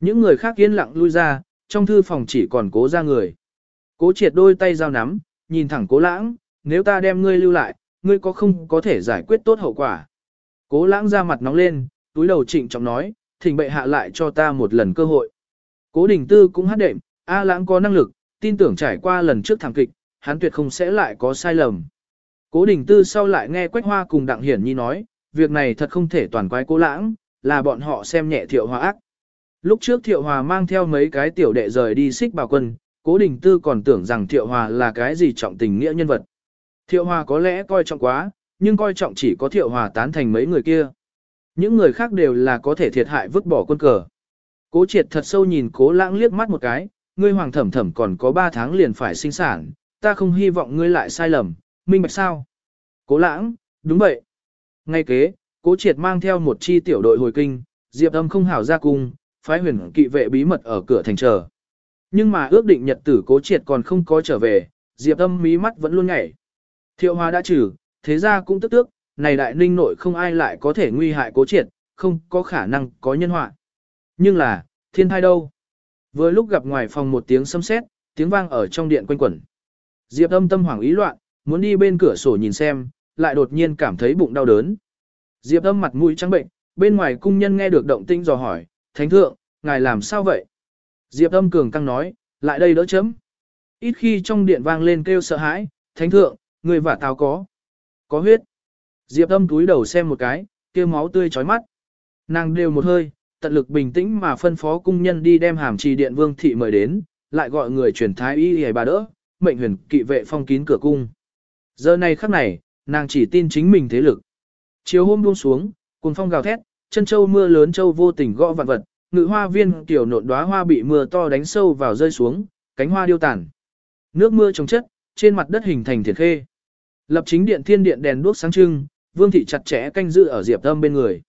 Những người khác yên lặng lui ra, trong thư phòng chỉ còn cố ra người. Cố triệt đôi tay giao nắm, nhìn thẳng cố lãng, nếu ta đem ngươi lưu lại, ngươi có không có thể giải quyết tốt hậu quả. Cố lãng ra mặt nóng lên, túi đầu trịnh trọng nói, thỉnh bệ hạ lại cho ta một lần cơ hội. Cố đình tư cũng hát đệm, A lãng có năng lực, tin tưởng trải qua lần trước thảm kịch, hắn tuyệt không sẽ lại có sai lầm. Cố đình tư sau lại nghe Quách Hoa cùng Đặng Hiển Nhi nói, việc này thật không thể toàn quái cố lãng, là bọn họ xem nhẹ thiệu hòa ác. Lúc trước thiệu hòa mang theo mấy cái tiểu đệ rời đi xích bảo quân, cố đình tư còn tưởng rằng thiệu hòa là cái gì trọng tình nghĩa nhân vật. Thiệu hòa có lẽ coi trọng quá, nhưng coi trọng chỉ có thiệu hòa tán thành mấy người kia. Những người khác đều là có thể thiệt hại vứt bỏ quân cờ. Cố triệt thật sâu nhìn cố lãng liếc mắt một cái, ngươi hoàng thẩm thẩm còn có 3 tháng liền phải sinh sản, ta không hy vọng ngươi lại sai lầm, minh bạch sao? Cố lãng, đúng vậy. Ngay kế, cố triệt mang theo một chi tiểu đội hồi kinh, diệp âm không hảo ra cung, phái huyền kỵ vệ bí mật ở cửa thành chờ. Nhưng mà ước định nhật tử cố triệt còn không có trở về, diệp âm mí mắt vẫn luôn nhảy. Thiệu hòa đã trừ, thế ra cũng tức tước, này đại ninh nội không ai lại có thể nguy hại cố triệt, không có khả năng có nhân họa. Nhưng là, thiên thai đâu? Vừa lúc gặp ngoài phòng một tiếng sấm sét, tiếng vang ở trong điện quanh quẩn. Diệp âm tâm hoảng ý loạn, muốn đi bên cửa sổ nhìn xem, lại đột nhiên cảm thấy bụng đau đớn. Diệp âm mặt mũi trắng bệnh, bên ngoài cung nhân nghe được động tinh dò hỏi, thánh thượng, ngài làm sao vậy? Diệp âm cường căng nói, lại đây đỡ chấm. Ít khi trong điện vang lên kêu sợ hãi, thánh thượng, người vả táo có. Có huyết. Diệp âm túi đầu xem một cái, kêu máu tươi chói mắt. Nàng đều một hơi, tận lực bình tĩnh mà phân phó cung nhân đi đem hàm trì điện vương thị mời đến, lại gọi người chuyển thái y hề bà đỡ, mệnh huyền kỵ vệ phong kín cửa cung. Giờ này khắc này, nàng chỉ tin chính mình thế lực. Chiều hôm buông xuống, cùng phong gào thét, chân châu mưa lớn châu vô tình gõ vạn vật, ngự hoa viên tiểu nộn đóa hoa bị mưa to đánh sâu vào rơi xuống, cánh hoa điêu tàn. Nước mưa trồng chất, trên mặt đất hình thành thiệt khê. Lập chính điện thiên điện đèn đuốc sáng trưng, vương thị chặt chẽ canh giữ ở diệp tâm bên người.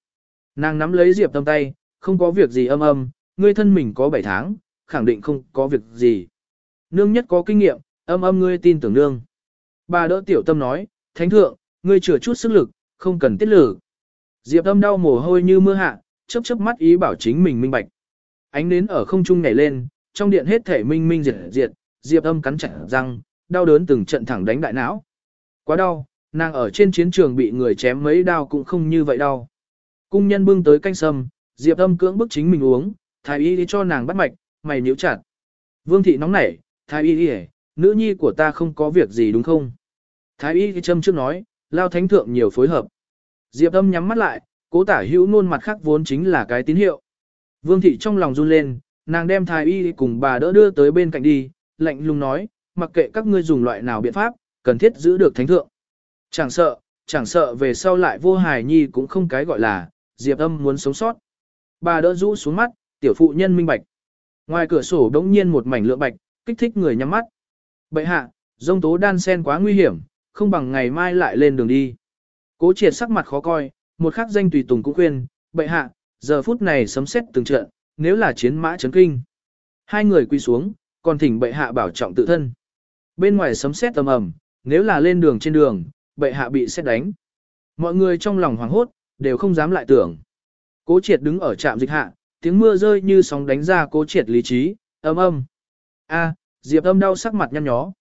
Nàng nắm lấy diệp tâm tay, không có việc gì âm âm, ngươi thân mình có 7 tháng, khẳng định không có việc gì. Nương nhất có kinh nghiệm, âm âm ngươi tin tưởng nương. Bà đỡ tiểu tâm nói, thánh thượng, ngươi chừa chút sức lực, không cần tiết lử. Diệp âm đau mồ hôi như mưa hạ, chớp chớp mắt ý bảo chính mình minh bạch. Ánh nến ở không trung nhảy lên, trong điện hết thể minh minh diệt diệt, Diệp âm cắn chặt răng, đau đớn từng trận thẳng đánh đại não. Quá đau, nàng ở trên chiến trường bị người chém mấy đao cũng không như vậy đau. Cung nhân bưng tới canh sâm, Diệp âm cưỡng bức chính mình uống, thái y đi cho nàng bắt mạch, mày nhíu chặt. Vương thị nóng nảy, thái y đi nữ nhi của ta không có việc gì đúng không? Thái y châm trước nói, lao thánh thượng nhiều phối hợp. Diệp âm nhắm mắt lại, cố tả hữu nôn mặt khác vốn chính là cái tín hiệu. Vương thị trong lòng run lên, nàng đem thái y cùng bà đỡ đưa tới bên cạnh đi, lạnh lùng nói, mặc kệ các ngươi dùng loại nào biện pháp, cần thiết giữ được thánh thượng. Chẳng sợ, chẳng sợ về sau lại vô hài nhi cũng không cái gọi là, diệp âm muốn sống sót. Bà đỡ rũ xuống mắt, tiểu phụ nhân minh bạch. Ngoài cửa sổ đống nhiên một mảnh lượng bạch, kích thích người nhắm mắt. Bậy hạ, dông tố đan sen quá nguy hiểm, không bằng ngày mai lại lên đường đi. Cố triệt sắc mặt khó coi, một khắc danh tùy tùng cũng khuyên, bệ hạ, giờ phút này sấm xét từng trận, nếu là chiến mã chấn kinh. Hai người quy xuống, còn thỉnh bệ hạ bảo trọng tự thân. Bên ngoài sấm sét tầm ầm, nếu là lên đường trên đường, bệ hạ bị xét đánh. Mọi người trong lòng hoảng hốt, đều không dám lại tưởng. Cố triệt đứng ở trạm dịch hạ, tiếng mưa rơi như sóng đánh ra cố triệt lý trí, âm âm. A, Diệp âm đau sắc mặt nhăn nhó.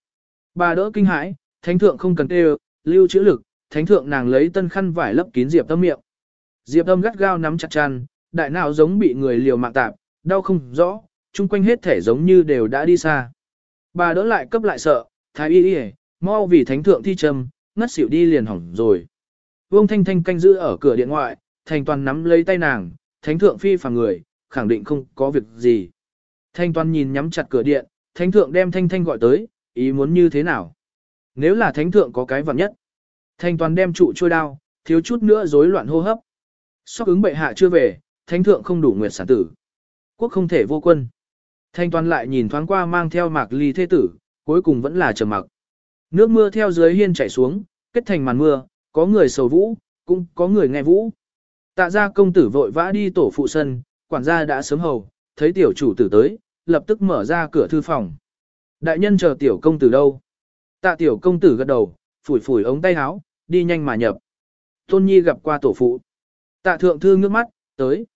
Bà đỡ kinh hãi, thánh thượng không cần kêu, lưu trữ lực, thánh thượng nàng lấy tân khăn vải lấp kín Diệp âm miệng. Diệp âm gắt gao nắm chặt chăn, đại nào giống bị người liều mạng tạp, đau không rõ, chung quanh hết thể giống như đều đã đi xa. Bà đỡ lại cấp lại sợ, thái y y, mau vì thánh thượng thi trầm, ngất xỉu đi liền hỏng rồi. Vương Thanh Thanh canh giữ ở cửa điện ngoại, thành toàn nắm lấy tay nàng, thánh thượng phi phàm người, khẳng định không có việc gì. Thanh toàn nhìn nhắm chặt cửa điện, thánh thượng đem Thanh Thanh gọi tới, ý muốn như thế nào? Nếu là thánh thượng có cái vật nhất. Thanh toàn đem trụ trôi đao, thiếu chút nữa rối loạn hô hấp. Sóc ứng bệ hạ chưa về, thánh thượng không đủ nguyệt sản tử. Quốc không thể vô quân. Thanh toàn lại nhìn thoáng qua mang theo mạc ly thế tử, cuối cùng vẫn là trầm mặc. Nước mưa theo dưới hiên chảy xuống, kết thành màn mưa, có người sầu vũ, cũng có người nghe vũ. Tạ ra công tử vội vã đi tổ phụ sân, quản gia đã sớm hầu, thấy tiểu chủ tử tới, lập tức mở ra cửa thư phòng. Đại nhân chờ tiểu công tử đâu? Tạ tiểu công tử gật đầu, phủi phủi ống tay áo, đi nhanh mà nhập. Tôn Nhi gặp qua tổ phụ. Tạ thượng thư ngước mắt, tới.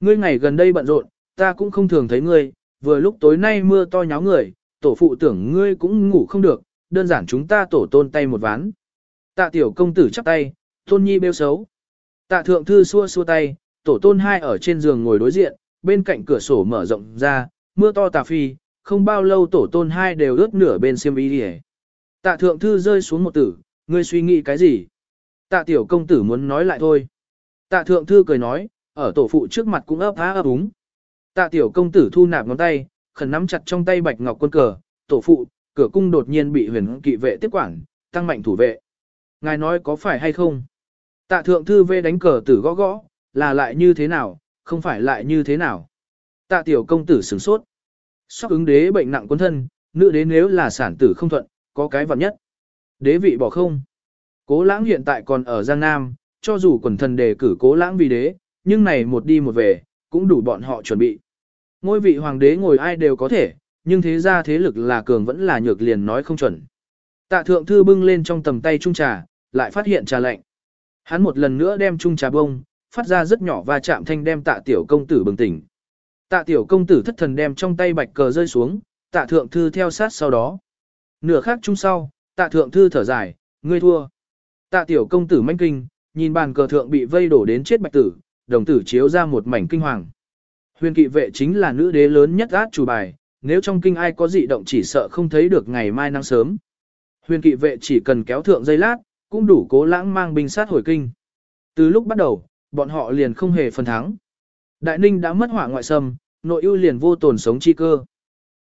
Ngươi ngày gần đây bận rộn, ta cũng không thường thấy ngươi, vừa lúc tối nay mưa to nháo người, tổ phụ tưởng ngươi cũng ngủ không được, đơn giản chúng ta tổ tôn tay một ván. Tạ tiểu công tử chắp tay, tôn nhi bêu xấu. Tạ thượng thư xua xua tay, tổ tôn hai ở trên giường ngồi đối diện, bên cạnh cửa sổ mở rộng ra, mưa to tà phi, không bao lâu tổ tôn hai đều ướt nửa bên xiêm y đi Tạ thượng thư rơi xuống một tử, ngươi suy nghĩ cái gì? Tạ tiểu công tử muốn nói lại thôi. Tạ thượng thư cười nói, ở tổ phụ trước mặt cũng ấp há ấp úng. Tạ tiểu công tử thu nạp ngón tay, khẩn nắm chặt trong tay bạch ngọc quân cờ, tổ phụ, cửa cung đột nhiên bị huyền kỵ vệ tiếp quản, tăng mạnh thủ vệ. Ngài nói có phải hay không? Tạ thượng thư vê đánh cờ tử gõ gõ, là lại như thế nào, không phải lại như thế nào. Tạ tiểu công tử sửng sốt. Sóc ứng đế bệnh nặng quân thân, nữ đế nếu là sản tử không thuận, có cái vật nhất. Đế vị bỏ không. Cố lãng hiện tại còn ở Giang Nam, cho dù quần thần đề cử cố lãng vì đế, nhưng này một đi một về, cũng đủ bọn họ chuẩn bị. Ngôi vị hoàng đế ngồi ai đều có thể, nhưng thế ra thế lực là cường vẫn là nhược liền nói không chuẩn. Tạ thượng thư bưng lên trong tầm tay trung trà, lại phát hiện trà lạnh. Hắn một lần nữa đem trung trà bông, phát ra rất nhỏ và chạm thanh đem tạ tiểu công tử bừng tỉnh. Tạ tiểu công tử thất thần đem trong tay bạch cờ rơi xuống, tạ thượng thư theo sát sau đó. Nửa khác chung sau, tạ thượng thư thở dài, ngươi thua. Tạ tiểu công tử manh kinh, nhìn bàn cờ thượng bị vây đổ đến chết bạch tử, đồng tử chiếu ra một mảnh kinh hoàng. Huyền kỵ vệ chính là nữ đế lớn nhất át chủ bài, nếu trong kinh ai có dị động chỉ sợ không thấy được ngày mai nắng sớm. Huyền kỵ vệ chỉ cần kéo thượng dây lát, cũng đủ cố lãng mang binh sát hồi kinh. Từ lúc bắt đầu, bọn họ liền không hề phần thắng. Đại ninh đã mất hỏa ngoại sâm nội ưu liền vô tồn sống chi cơ.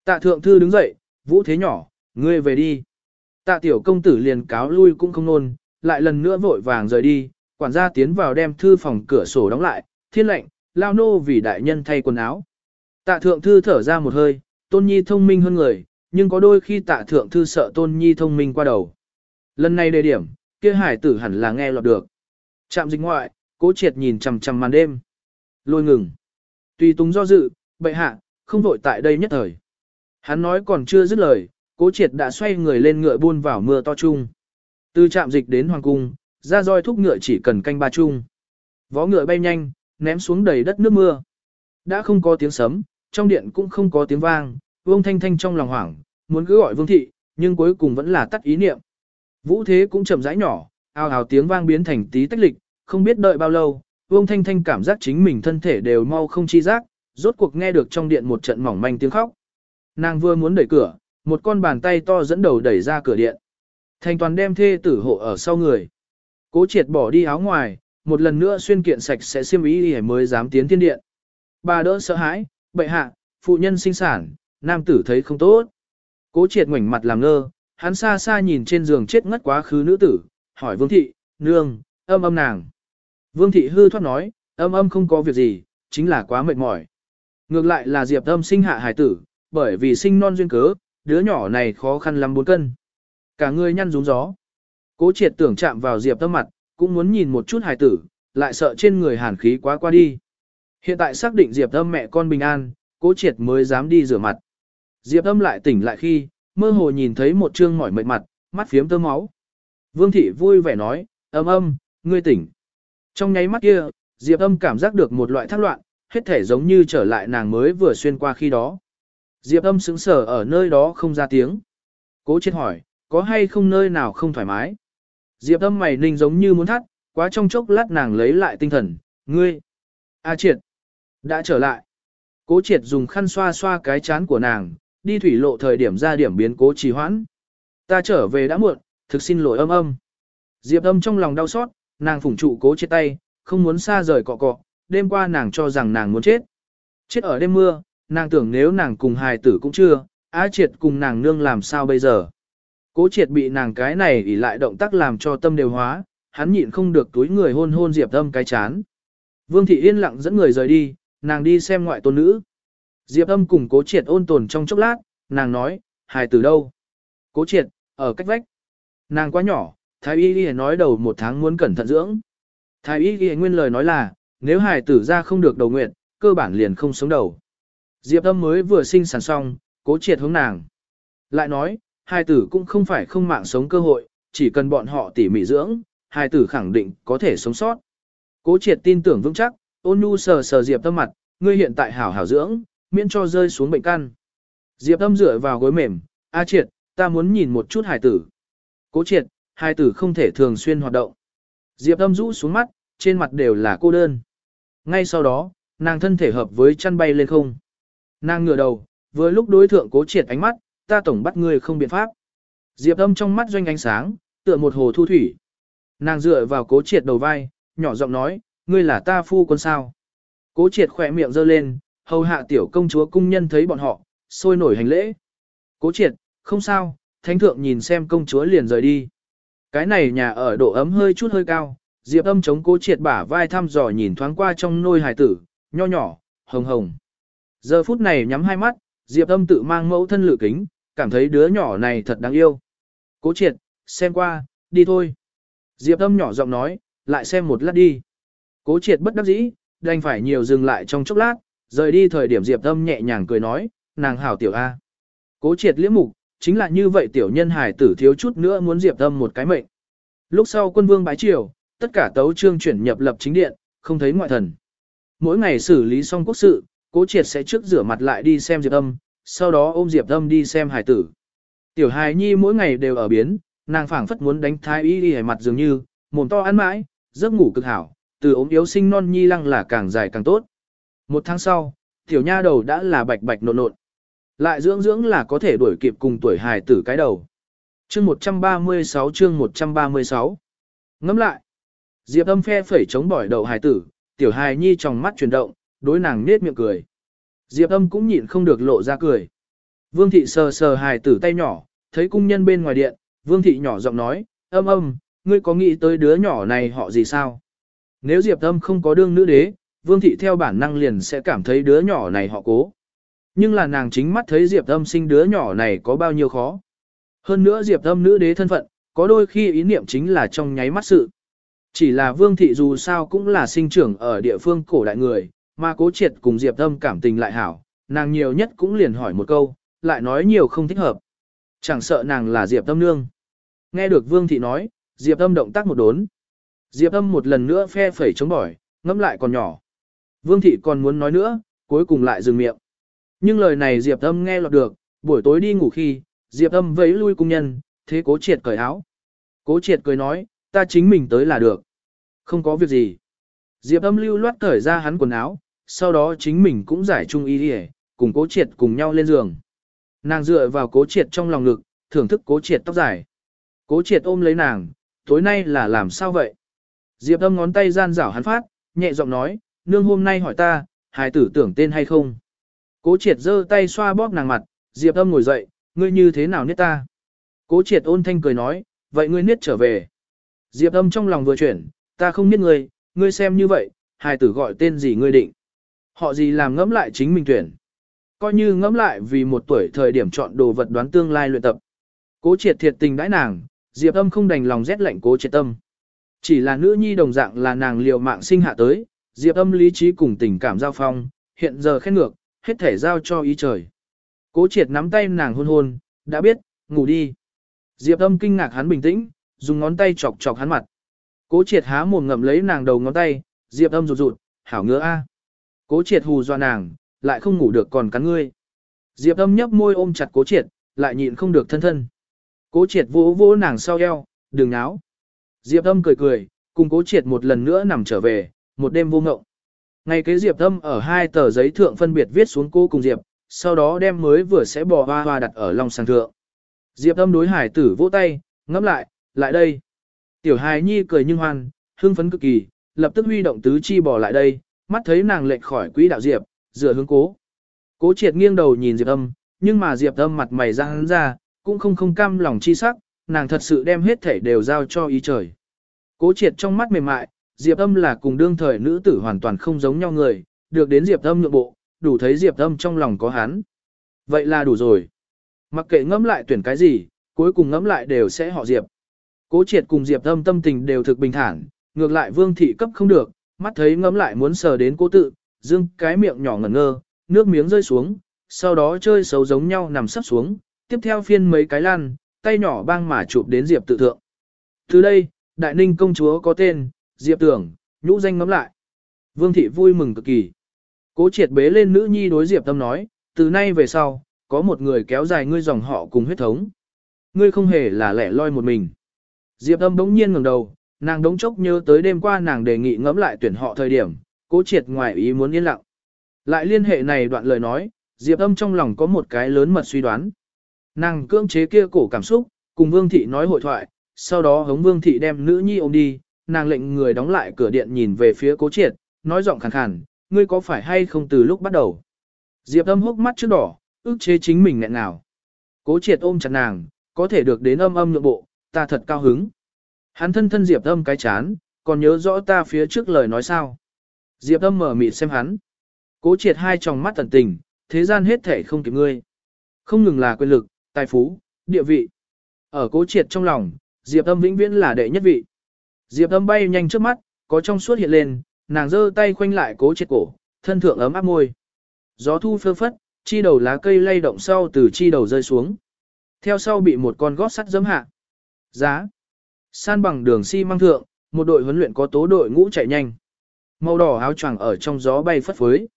Tạ thượng thư đứng dậy, vũ thế nhỏ, ngươi về đi. Tạ tiểu công tử liền cáo lui cũng không nôn, lại lần nữa vội vàng rời đi, quản gia tiến vào đem thư phòng cửa sổ đóng lại, thiên lệnh, lao nô vì đại nhân thay quần áo. Tạ thượng thư thở ra một hơi, tôn nhi thông minh hơn người, nhưng có đôi khi tạ thượng thư sợ tôn nhi thông minh qua đầu. Lần này đề điểm, kia hải tử hẳn là nghe lọt được. Trạm dịch ngoại, cố triệt nhìn chằm chằm màn đêm. Lôi ngừng. Tùy túng do dự, bệ hạ, không vội tại đây nhất thời. Hắn nói còn chưa dứt lời, cố triệt đã xoay người lên ngựa buôn vào mưa to chung. Từ trạm dịch đến hoàng cung, ra roi thúc ngựa chỉ cần canh ba chung. Vó ngựa bay nhanh, ném xuống đầy đất nước mưa. Đã không có tiếng sấm, trong điện cũng không có tiếng vang, Vương Thanh Thanh trong lòng hoảng, muốn cứ gọi Vương Thị, nhưng cuối cùng vẫn là tắt ý niệm. Vũ thế cũng chậm rãi nhỏ, ào ào tiếng vang biến thành tí tách lịch, không biết đợi bao lâu, Vương Thanh Thanh cảm giác chính mình thân thể đều mau không chi giác, rốt cuộc nghe được trong điện một trận mỏng manh tiếng khóc. Nàng vừa muốn đẩy cửa, một con bàn tay to dẫn đầu đẩy ra cửa điện. thành toàn đem thê tử hộ ở sau người. Cố triệt bỏ đi áo ngoài, một lần nữa xuyên kiện sạch sẽ xiêm ý để mới dám tiến thiên điện. Bà đỡ sợ hãi, bệ hạ, phụ nhân sinh sản, nam tử thấy không tốt. Cố triệt ngoảnh mặt làm ngơ, hắn xa xa nhìn trên giường chết ngất quá khứ nữ tử, hỏi vương thị, nương, âm âm nàng. Vương thị hư thoát nói, âm âm không có việc gì, chính là quá mệt mỏi. Ngược lại là diệp âm sinh hạ hải tử, bởi vì sinh non duyên cớ, đứa nhỏ này khó khăn lắm bốn cân. Cả người nhăn rúng gió. Cố triệt tưởng chạm vào diệp âm mặt, cũng muốn nhìn một chút hải tử, lại sợ trên người hàn khí quá qua đi. Hiện tại xác định diệp âm mẹ con bình an, cố triệt mới dám đi rửa mặt. Diệp âm lại tỉnh lại khi, mơ hồ nhìn thấy một trương mỏi mệt mặt, mắt phiếm tơ máu. Vương thị vui vẻ nói, âm âm, ngươi tỉnh. Trong nháy mắt kia, Diệp âm cảm giác được một loại thác loạn, hết thể giống như trở lại nàng mới vừa xuyên qua khi đó. Diệp âm sững sờ ở nơi đó không ra tiếng. Cố Triệt hỏi, có hay không nơi nào không thoải mái? Diệp âm mày ninh giống như muốn thắt, quá trong chốc lát nàng lấy lại tinh thần, ngươi. A triệt, đã trở lại. Cố triệt dùng khăn xoa xoa cái chán của nàng, đi thủy lộ thời điểm ra điểm biến cố trì hoãn. Ta trở về đã muộn, thực xin lỗi âm âm. Diệp âm trong lòng đau xót, nàng phủng trụ cố chết tay, không muốn xa rời cọ cọ, đêm qua nàng cho rằng nàng muốn chết. Chết ở đêm mưa, nàng tưởng nếu nàng cùng hài tử cũng chưa, á triệt cùng nàng nương làm sao bây giờ. Cố triệt bị nàng cái này ỉ lại động tác làm cho tâm đều hóa, hắn nhịn không được túi người hôn hôn Diệp âm cái chán. Vương thị yên lặng dẫn người rời đi, nàng đi xem ngoại tôn nữ. Diệp âm cùng cố triệt ôn tồn trong chốc lát, nàng nói, hài tử đâu? Cố triệt, ở cách vách. Nàng quá nhỏ, thái y ghi nói đầu một tháng muốn cẩn thận dưỡng. Thái y ghi nguyên lời nói là, nếu hài tử ra không được đầu nguyện, cơ bản liền không sống đầu. Diệp âm mới vừa sinh sản xong, cố triệt hướng nàng. Lại nói, hài tử cũng không phải không mạng sống cơ hội, chỉ cần bọn họ tỉ mỉ dưỡng, hài tử khẳng định có thể sống sót. Cố triệt tin tưởng vững chắc, ôn nhu sờ sờ Diệp tâm mặt, ngươi hiện tại hảo hảo dưỡng, miễn cho rơi xuống bệnh căn. Diệp tâm dựa vào gối mềm, A triệt, ta muốn nhìn một chút hài tử. Cố triệt, hài tử không thể thường xuyên hoạt động. Diệp tâm rũ xuống mắt, trên mặt đều là cô đơn. Ngay sau đó, nàng thân thể hợp với chăn bay lên không. Nàng ngửa đầu, vừa lúc đối thượng cố triệt ánh mắt, ta tổng bắt ngươi không biện pháp. Diệp âm trong mắt doanh ánh sáng, tựa một hồ thu thủy. Nàng dựa vào cố triệt đầu vai, nhỏ giọng nói, ngươi là ta phu quân sao. Cố triệt khỏe miệng giơ lên, hầu hạ tiểu công chúa cung nhân thấy bọn họ, sôi nổi hành lễ. Cố triệt, không sao, thánh thượng nhìn xem công chúa liền rời đi. Cái này nhà ở độ ấm hơi chút hơi cao, diệp âm chống cố triệt bả vai thăm dò nhìn thoáng qua trong nôi hài tử, nho nhỏ, hồng hồng. Giờ phút này nhắm hai mắt, diệp âm tự mang mẫu thân lự kính, cảm thấy đứa nhỏ này thật đáng yêu. Cố triệt, xem qua, đi thôi. Diệp âm nhỏ giọng nói, lại xem một lát đi. Cố triệt bất đắc dĩ, đành phải nhiều dừng lại trong chốc lát, rời đi thời điểm Diệp âm nhẹ nhàng cười nói, nàng hảo tiểu A. Cố triệt liễm mục, chính là như vậy tiểu nhân hài tử thiếu chút nữa muốn Diệp âm một cái mệnh. Lúc sau quân vương bái triều, tất cả tấu trương chuyển nhập lập chính điện, không thấy ngoại thần. Mỗi ngày xử lý xong quốc sự, cố triệt sẽ trước rửa mặt lại đi xem Diệp âm, sau đó ôm Diệp âm đi xem hài tử. Tiểu hài nhi mỗi ngày đều ở biến, nàng phảng phất muốn đánh thái y đi mặt dường như, mồm to ăn mãi, giấc ngủ cực hảo, từ ốm yếu sinh non nhi lăng là càng dài càng tốt. Một tháng sau, tiểu nha đầu đã là bạch bạch nộn nộn. Lại dưỡng dưỡng là có thể đuổi kịp cùng tuổi hài tử cái đầu. Chương 136 chương 136 Ngắm lại. Diệp âm phe phẩy chống bỏi đầu hài tử, tiểu hài nhi trong mắt chuyển động, đối nàng nết miệng cười. Diệp âm cũng nhịn không được lộ ra cười. Vương thị sờ sờ hài tử tay nhỏ, thấy cung nhân bên ngoài điện, vương thị nhỏ giọng nói, âm âm, ngươi có nghĩ tới đứa nhỏ này họ gì sao? Nếu Diệp âm không có đương nữ đế, vương thị theo bản năng liền sẽ cảm thấy đứa nhỏ này họ cố. Nhưng là nàng chính mắt thấy Diệp âm sinh đứa nhỏ này có bao nhiêu khó. Hơn nữa Diệp âm nữ đế thân phận, có đôi khi ý niệm chính là trong nháy mắt sự. Chỉ là vương thị dù sao cũng là sinh trưởng ở địa phương cổ đại người, mà cố triệt cùng Diệp âm cảm tình lại hảo, nàng nhiều nhất cũng liền hỏi một câu, lại nói nhiều không thích hợp. Chẳng sợ nàng là Diệp âm nương. Nghe được vương thị nói, Diệp âm động tác một đốn. Diệp âm một lần nữa phe phẩy chống bỏi, ngẫm lại còn nhỏ. Vương thị còn muốn nói nữa, cuối cùng lại dừng miệng. Nhưng lời này Diệp âm nghe lọt được, buổi tối đi ngủ khi, Diệp âm vẫy lui cung nhân, thế cố triệt cởi áo. Cố triệt cười nói, ta chính mình tới là được. Không có việc gì. Diệp âm lưu loát cởi ra hắn quần áo, sau đó chính mình cũng giải chung y đi cùng cố triệt cùng nhau lên giường. Nàng dựa vào cố triệt trong lòng ngực, thưởng thức cố triệt tóc dài. Cố triệt ôm lấy nàng, tối nay là làm sao vậy? Diệp âm ngón tay gian rảo hắn phát, nhẹ giọng nói, nương hôm nay hỏi ta, hài tử tưởng tên hay không? Cố triệt giơ tay xoa bóp nàng mặt, Diệp âm ngồi dậy, ngươi như thế nào niết ta? Cố triệt ôn thanh cười nói, vậy ngươi niết trở về. Diệp âm trong lòng vừa chuyển, ta không niết ngươi, ngươi xem như vậy, hài tử gọi tên gì ngươi định. Họ gì làm ngẫm lại chính mình tuyển. Coi như ngẫm lại vì một tuổi thời điểm chọn đồ vật đoán tương lai luyện tập. Cố triệt thiệt tình đãi nàng, Diệp âm không đành lòng rét lạnh cố triệt tâm. Chỉ là nữ nhi đồng dạng là nàng liều mạng sinh hạ tới, Diệp âm lý trí cùng tình cảm giao phong, hiện giờ khen ngược, hết thể giao cho ý trời. Cố triệt nắm tay nàng hôn hôn, đã biết, ngủ đi. Diệp âm kinh ngạc hắn bình tĩnh, dùng ngón tay chọc chọc hắn mặt. Cố triệt há mồm ngậm lấy nàng đầu ngón tay, Diệp âm rụt rụt, hảo ngứa a. Cố triệt hù dọa nàng, lại không ngủ được còn cắn ngươi. Diệp âm nhấp môi ôm chặt cố triệt, lại nhịn không được thân thân. Cố triệt vỗ vỗ nàng sau eo, đừng náo. Diệp âm cười cười, cùng cố triệt một lần nữa nằm trở về, một đêm vô ngộng. Ngay kế Diệp âm ở hai tờ giấy thượng phân biệt viết xuống cô cùng Diệp, sau đó đem mới vừa sẽ bò hoa hoa đặt ở lòng sàng thượng. Diệp âm đối hải tử vỗ tay, ngẫm lại, lại đây. Tiểu hài nhi cười nhưng hoan, hưng phấn cực kỳ, lập tức huy động tứ chi bò lại đây, mắt thấy nàng lệch khỏi quỹ đạo Diệp, dựa hướng cố. Cố triệt nghiêng đầu nhìn Diệp âm, nhưng mà Diệp âm mặt mày ra hắn ra, cũng không không cam lòng chi sắc, nàng thật sự đem hết thể đều giao cho ý trời. Cố triệt trong mắt mềm mại, Diệp âm là cùng đương thời nữ tử hoàn toàn không giống nhau người, được đến Diệp âm nhượng bộ, đủ thấy Diệp âm trong lòng có hắn. Vậy là đủ rồi. Mặc kệ ngẫm lại tuyển cái gì, cuối cùng ngẫm lại đều sẽ họ Diệp. Cố triệt cùng Diệp âm tâm tình đều thực bình thản, ngược lại vương thị cấp không được, mắt thấy ngẫm lại muốn sờ đến cố tự, dương cái miệng nhỏ ngẩn ngơ, nước miếng rơi xuống, sau đó chơi xấu giống nhau nằm sắp xuống, tiếp theo phiên mấy cái lan, tay nhỏ băng mà chụp đến Diệp tự thượng. Từ đây, Đại Ninh công chúa có tên, Diệp tưởng, nhũ danh ngắm lại. Vương thị vui mừng cực kỳ. Cố triệt bế lên nữ nhi đối Diệp tâm nói, từ nay về sau, có một người kéo dài ngươi dòng họ cùng huyết thống. Ngươi không hề là lẻ loi một mình. Diệp âm đống nhiên ngẩng đầu, nàng đống chốc nhớ tới đêm qua nàng đề nghị ngẫm lại tuyển họ thời điểm, cố triệt ngoài ý muốn yên lặng. Lại liên hệ này đoạn lời nói, Diệp âm trong lòng có một cái lớn mật suy đoán. Nàng cưỡng chế kia cổ cảm xúc, cùng Vương Thị nói hội thoại, sau đó hống Vương Thị đem nữ nhi ôm đi, nàng lệnh người đóng lại cửa điện nhìn về phía cố triệt, nói giọng khàn khàn, ngươi có phải hay không từ lúc bắt đầu. Diệp âm hốc mắt trước đỏ, ức chế chính mình nghẹn nào. Cố triệt ôm chặt nàng, có thể được đến âm âm nhượng bộ, ta thật cao hứng. Hắn thân thân Diệp âm cái chán, còn nhớ rõ ta phía trước lời nói sao. Diệp âm mở mịt xem hắn. Cố triệt hai tròng mắt tận tình, thế gian hết thể không kịp ngươi. Không ngừng là quyền lực, tài phú, địa vị. Ở cố triệt trong lòng, Diệp âm vĩnh viễn là đệ nhất vị. Diệp âm bay nhanh trước mắt, có trong suốt hiện lên, nàng giơ tay khoanh lại cố triệt cổ, thân thượng ấm áp môi. Gió thu phơ phất, chi đầu lá cây lay động sau từ chi đầu rơi xuống. Theo sau bị một con gót sắt giẫm hạ. Giá. San bằng đường xi si măng thượng, một đội huấn luyện có tố đội ngũ chạy nhanh. Màu đỏ áo choàng ở trong gió bay phất phới.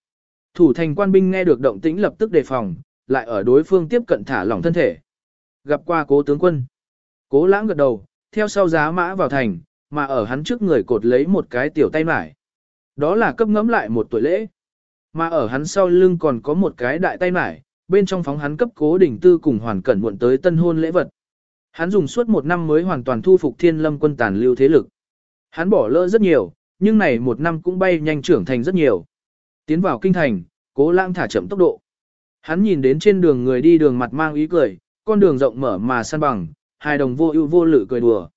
Thủ thành quan binh nghe được động tĩnh lập tức đề phòng, lại ở đối phương tiếp cận thả lỏng thân thể. Gặp qua cố tướng quân. Cố lãng gật đầu, theo sau giá mã vào thành, mà ở hắn trước người cột lấy một cái tiểu tay mải. Đó là cấp ngẫm lại một tuổi lễ. Mà ở hắn sau lưng còn có một cái đại tay mải, bên trong phóng hắn cấp cố đỉnh tư cùng hoàn cẩn muộn tới tân hôn lễ vật. Hắn dùng suốt một năm mới hoàn toàn thu phục thiên lâm quân tàn lưu thế lực. Hắn bỏ lỡ rất nhiều, nhưng này một năm cũng bay nhanh trưởng thành rất nhiều. Tiến vào kinh thành, cố lãng thả chậm tốc độ. Hắn nhìn đến trên đường người đi đường mặt mang ý cười, con đường rộng mở mà săn bằng, hai đồng vô ưu vô lự cười đùa.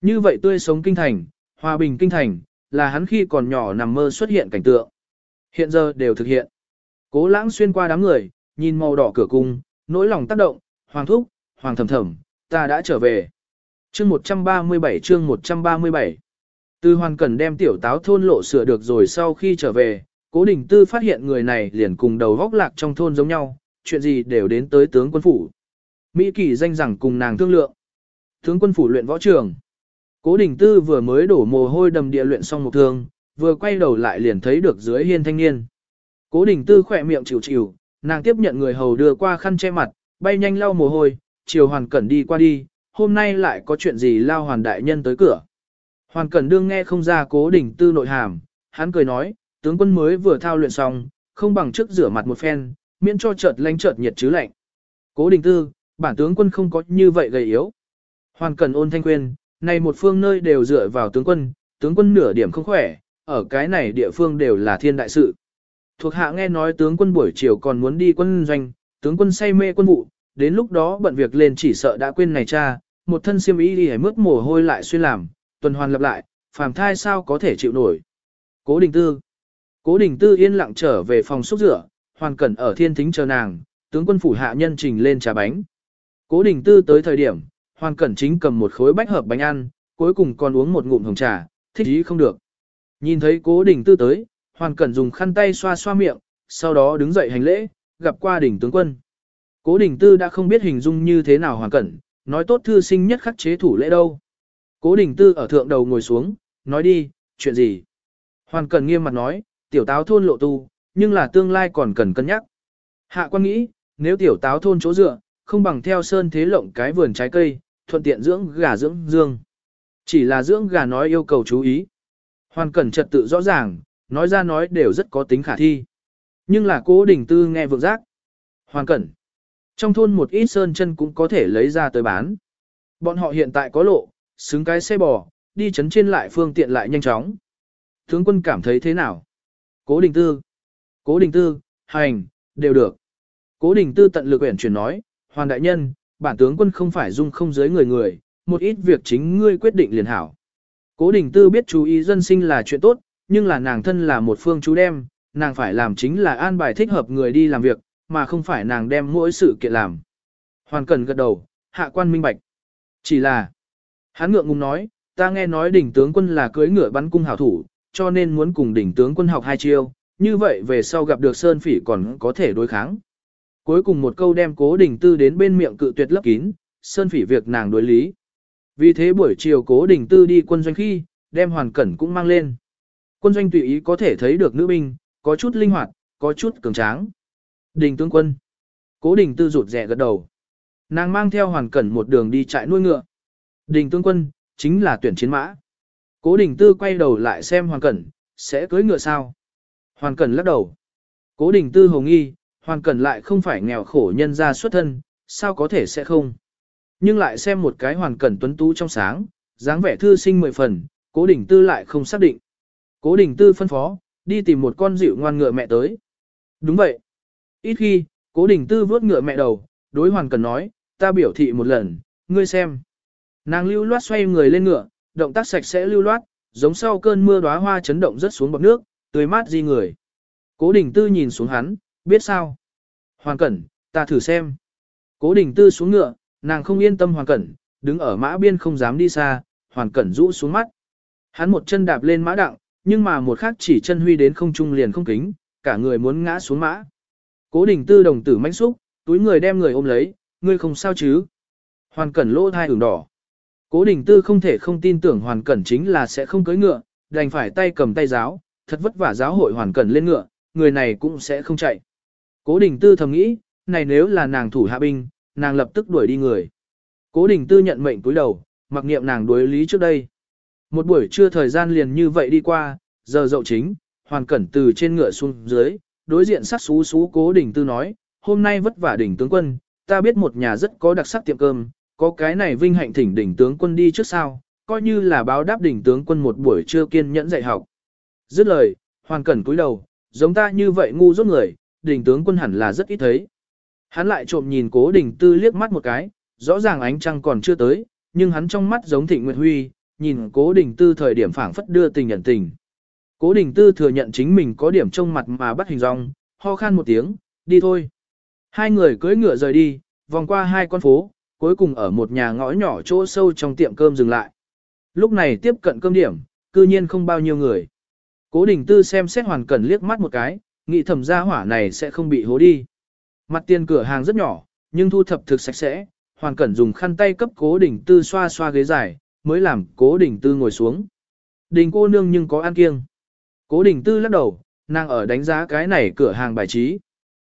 Như vậy tươi sống kinh thành, hòa bình kinh thành, là hắn khi còn nhỏ nằm mơ xuất hiện cảnh tượng. Hiện giờ đều thực hiện. Cố lãng xuyên qua đám người, nhìn màu đỏ cửa cung, nỗi lòng tác động, hoàng thúc, hoàng thầm thầm, ta đã trở về. Chương 137 chương 137 Từ hoàn cẩn đem tiểu táo thôn lộ sửa được rồi sau khi trở về, cố đình tư phát hiện người này liền cùng đầu góc lạc trong thôn giống nhau, chuyện gì đều đến tới tướng quân phủ. Mỹ kỳ danh rằng cùng nàng thương lượng. Tướng quân phủ luyện võ trường. Cố đình tư vừa mới đổ mồ hôi đầm địa luyện xong một thương, vừa quay đầu lại liền thấy được dưới hiên thanh niên. Cố đình tư khỏe miệng chịu chịu, nàng tiếp nhận người hầu đưa qua khăn che mặt, bay nhanh lau mồ hôi, chiều hoàn cẩn đi qua đi, hôm nay lại có chuyện gì lao hoàn đại nhân tới cửa. Hoàn cẩn đương nghe không ra cố đình tư nội hàm, hắn cười nói, tướng quân mới vừa thao luyện xong, không bằng trước rửa mặt một phen, miễn cho chợt lánh chợt nhiệt chứ lạnh. Cố đình tư, bản tướng quân không có như vậy gầy yếu. Hoàn cần ôn thanh quyên, này một phương nơi đều dựa vào tướng quân, tướng quân nửa điểm không khỏe, ở cái này địa phương đều là thiên đại sự. Thuộc hạ nghe nói tướng quân buổi chiều còn muốn đi quân doanh, tướng quân say mê quân vụ, đến lúc đó bận việc lên chỉ sợ đã quên này cha, một thân xiêm y đi hãy mướt mồ hôi lại xuyên làm, tuần hoàn lặp lại, phàm thai sao có thể chịu nổi. Cố đình tư Cố đình tư yên lặng trở về phòng xúc rửa, hoàn cẩn ở thiên thính chờ nàng, tướng quân phủ hạ nhân trình lên trà bánh. Cố đình tư tới thời điểm, hoàn cẩn chính cầm một khối bách hợp bánh ăn, cuối cùng còn uống một ngụm hồng trà, thích ý không được. Nhìn thấy cố đình tư tới, hoàn cẩn dùng khăn tay xoa xoa miệng, sau đó đứng dậy hành lễ, gặp qua đỉnh tướng quân. Cố đình tư đã không biết hình dung như thế nào hoàn cẩn, nói tốt thư sinh nhất khắc chế thủ lễ đâu. Cố đình tư ở thượng đầu ngồi xuống, nói đi, chuyện gì? Hoàn cẩn nghiêm mặt nói, tiểu táo thôn lộ tu, nhưng là tương lai còn cần cân nhắc. Hạ quan nghĩ, nếu tiểu táo thôn chỗ dựa, không bằng theo sơn thế lộng cái vườn trái cây, thuận tiện dưỡng gà dưỡng dương. Chỉ là dưỡng gà nói yêu cầu chú ý. Hoàn cẩn trật tự rõ ràng, nói ra nói đều rất có tính khả thi. Nhưng là cố đình tư nghe vượng giác. Hoàn cẩn. Trong thôn một ít sơn chân cũng có thể lấy ra tới bán. Bọn họ hiện tại có lộ, xứng cái xe bò, đi chấn trên lại phương tiện lại nhanh chóng. Tướng quân cảm thấy thế nào? Cố đình tư. Cố đình tư, hành, đều được. Cố đình tư tận lực uyển chuyển nói, Hoàn đại nhân, bản tướng quân không phải dung không giới người người, một ít việc chính ngươi quyết định liền hảo. Cố đình tư biết chú ý dân sinh là chuyện tốt, nhưng là nàng thân là một phương chú đem, nàng phải làm chính là an bài thích hợp người đi làm việc, mà không phải nàng đem mỗi sự kiện làm. Hoàn cần gật đầu, hạ quan minh bạch. Chỉ là, hắn ngượng ngùng nói, ta nghe nói đỉnh tướng quân là cưới ngựa bắn cung hảo thủ, cho nên muốn cùng đỉnh tướng quân học hai chiêu, như vậy về sau gặp được Sơn Phỉ còn có thể đối kháng. Cuối cùng một câu đem cố đình tư đến bên miệng cự tuyệt lấp kín, Sơn Phỉ việc nàng đối lý. Vì thế buổi chiều cố đình tư đi quân doanh khi, đem hoàn cẩn cũng mang lên. Quân doanh tùy ý có thể thấy được nữ binh, có chút linh hoạt, có chút cường tráng. Đình tướng quân. Cố đình tư rụt rẻ gật đầu. Nàng mang theo hoàn cẩn một đường đi trại nuôi ngựa. Đình tướng quân, chính là tuyển chiến mã. Cố đình tư quay đầu lại xem hoàn cẩn, sẽ cưới ngựa sao. Hoàn cẩn lắc đầu. Cố đình tư hồng nghi, hoàn cẩn lại không phải nghèo khổ nhân ra xuất thân, sao có thể sẽ không. Nhưng lại xem một cái hoàn cẩn tuấn tú trong sáng, dáng vẻ thư sinh mười phần, cố đình tư lại không xác định. Cố đình tư phân phó, đi tìm một con dịu ngoan ngựa mẹ tới. Đúng vậy. Ít khi, cố đình tư vớt ngựa mẹ đầu, đối hoàn cẩn nói, ta biểu thị một lần, ngươi xem. Nàng lưu loát xoay người lên ngựa, động tác sạch sẽ lưu loát, giống sau cơn mưa đóa hoa chấn động rất xuống bọt nước, tươi mát di người. Cố đình tư nhìn xuống hắn, biết sao? Hoàng cẩn, ta thử xem. Cố đình tư xuống ngựa, nàng không yên tâm Hoàng cẩn, đứng ở mã biên không dám đi xa, Hoàng cẩn rũ xuống mắt. Hắn một chân đạp lên mã đặng, nhưng mà một khắc chỉ chân huy đến không trung liền không kính, cả người muốn ngã xuống mã. Cố đình tư đồng tử mãnh xúc, túi người đem người ôm lấy, ngươi không sao chứ. Hoàn cẩn lỗ thai ửng đỏ. Cố đình tư không thể không tin tưởng hoàn cẩn chính là sẽ không cưới ngựa, đành phải tay cầm tay giáo, thật vất vả giáo hội hoàn cẩn lên ngựa, người này cũng sẽ không chạy. Cố đình tư thầm nghĩ, này nếu là nàng thủ hạ binh, nàng lập tức đuổi đi người. Cố đình tư nhận mệnh túi đầu, mặc niệm nàng đối lý trước đây. Một buổi trưa thời gian liền như vậy đi qua, giờ dậu chính, hoàn cẩn từ trên ngựa xuống dưới, đối diện sát xú xú cố đình tư nói, hôm nay vất vả đỉnh tướng quân, ta biết một nhà rất có đặc sắc tiệm cơm, có cái này vinh hạnh thỉnh đỉnh tướng quân đi trước sau, coi như là báo đáp đỉnh tướng quân một buổi trưa kiên nhẫn dạy học. Dứt lời, hoàng cẩn cúi đầu, giống ta như vậy ngu dốt người, đỉnh tướng quân hẳn là rất ít thấy. Hắn lại trộm nhìn cố đỉnh tư liếc mắt một cái, rõ ràng ánh trăng còn chưa tới, nhưng hắn trong mắt giống thịnh nguyệt huy, nhìn cố đỉnh tư thời điểm phảng phất đưa tình nhận tình. Cố đỉnh tư thừa nhận chính mình có điểm trông mặt mà bắt hình dong, ho khan một tiếng, đi thôi. Hai người cưỡi ngựa rời đi, vòng qua hai con phố, cuối cùng ở một nhà ngõ nhỏ chỗ sâu trong tiệm cơm dừng lại. Lúc này tiếp cận cơm điểm, cư nhiên không bao nhiêu người. Cố đình tư xem xét hoàn cẩn liếc mắt một cái, nghĩ thầm gia hỏa này sẽ không bị hố đi. Mặt tiền cửa hàng rất nhỏ, nhưng thu thập thực sạch sẽ, hoàn cẩn dùng khăn tay cấp cố đình tư xoa xoa ghế dài, mới làm cố đình tư ngồi xuống. Đình cô nương nhưng có ăn kiêng. Cố đình tư lắc đầu, nàng ở đánh giá cái này cửa hàng bài trí.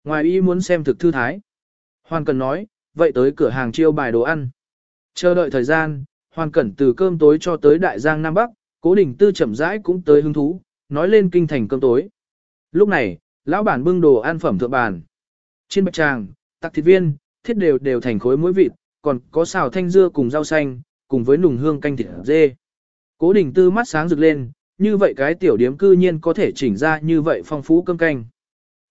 Ngoài y muốn xem thực thư thái. Hoàn Cẩn nói, vậy tới cửa hàng chiêu bài đồ ăn. Chờ đợi thời gian, Hoàn Cẩn từ cơm tối cho tới Đại Giang Nam Bắc, cố đình tư chậm rãi cũng tới hứng thú, nói lên kinh thành cơm tối. Lúc này, lão bản bưng đồ ăn phẩm thượng bàn. Trên bạch tràng, tặc thịt viên, thiết đều đều thành khối muối vịt, còn có xào thanh dưa cùng rau xanh, cùng với nùng hương canh thịt dê. Cố đình tư mắt sáng rực lên, như vậy cái tiểu điếm cư nhiên có thể chỉnh ra như vậy phong phú cơm canh.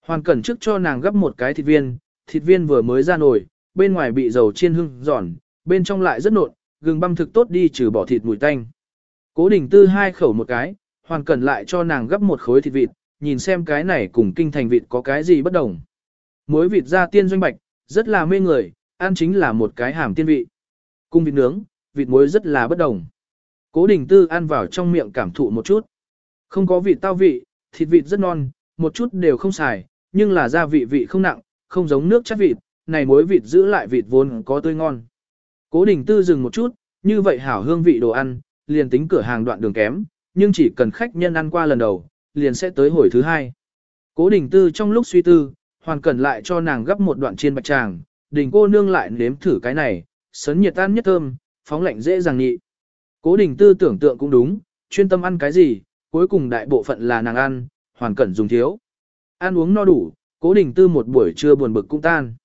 Hoàn cẩn trước cho nàng gấp một cái thịt viên, thịt viên vừa mới ra nổi bên ngoài bị dầu chiên hương giòn, bên trong lại rất nộn, gừng băm thực tốt đi trừ bỏ thịt mùi tanh. Cố đình tư hai khẩu một cái, hoàn cẩn lại cho nàng gấp một khối thịt vịt, nhìn xem cái này cùng kinh thành vịt có cái gì bất đồng. Muối vịt ra tiên doanh bạch, rất là mê người, ăn chính là một cái hàm tiên vị. Cung vịt nướng, vịt muối rất là bất đồng. Cố đình tư ăn vào trong miệng cảm thụ một chút. Không có vị tao vị, thịt vịt rất non, một chút đều không xài, nhưng là gia vị vị không nặng, không giống nước chắc vịt, này muối vịt giữ lại vịt vốn có tươi ngon. Cố đình tư dừng một chút, như vậy hảo hương vị đồ ăn, liền tính cửa hàng đoạn đường kém, nhưng chỉ cần khách nhân ăn qua lần đầu, liền sẽ tới hồi thứ hai. Cố đình tư trong lúc suy tư, hoàn cẩn lại cho nàng gấp một đoạn chiên bạch tràng, đình cô nương lại nếm thử cái này, sấn nhiệt tan nhất thơm, phóng lạnh dễ dàng nhị. Cố đình tư tưởng tượng cũng đúng, chuyên tâm ăn cái gì, cuối cùng đại bộ phận là nàng ăn, hoàn cẩn dùng thiếu. Ăn uống no đủ, cố đình tư một buổi trưa buồn bực cũng tan.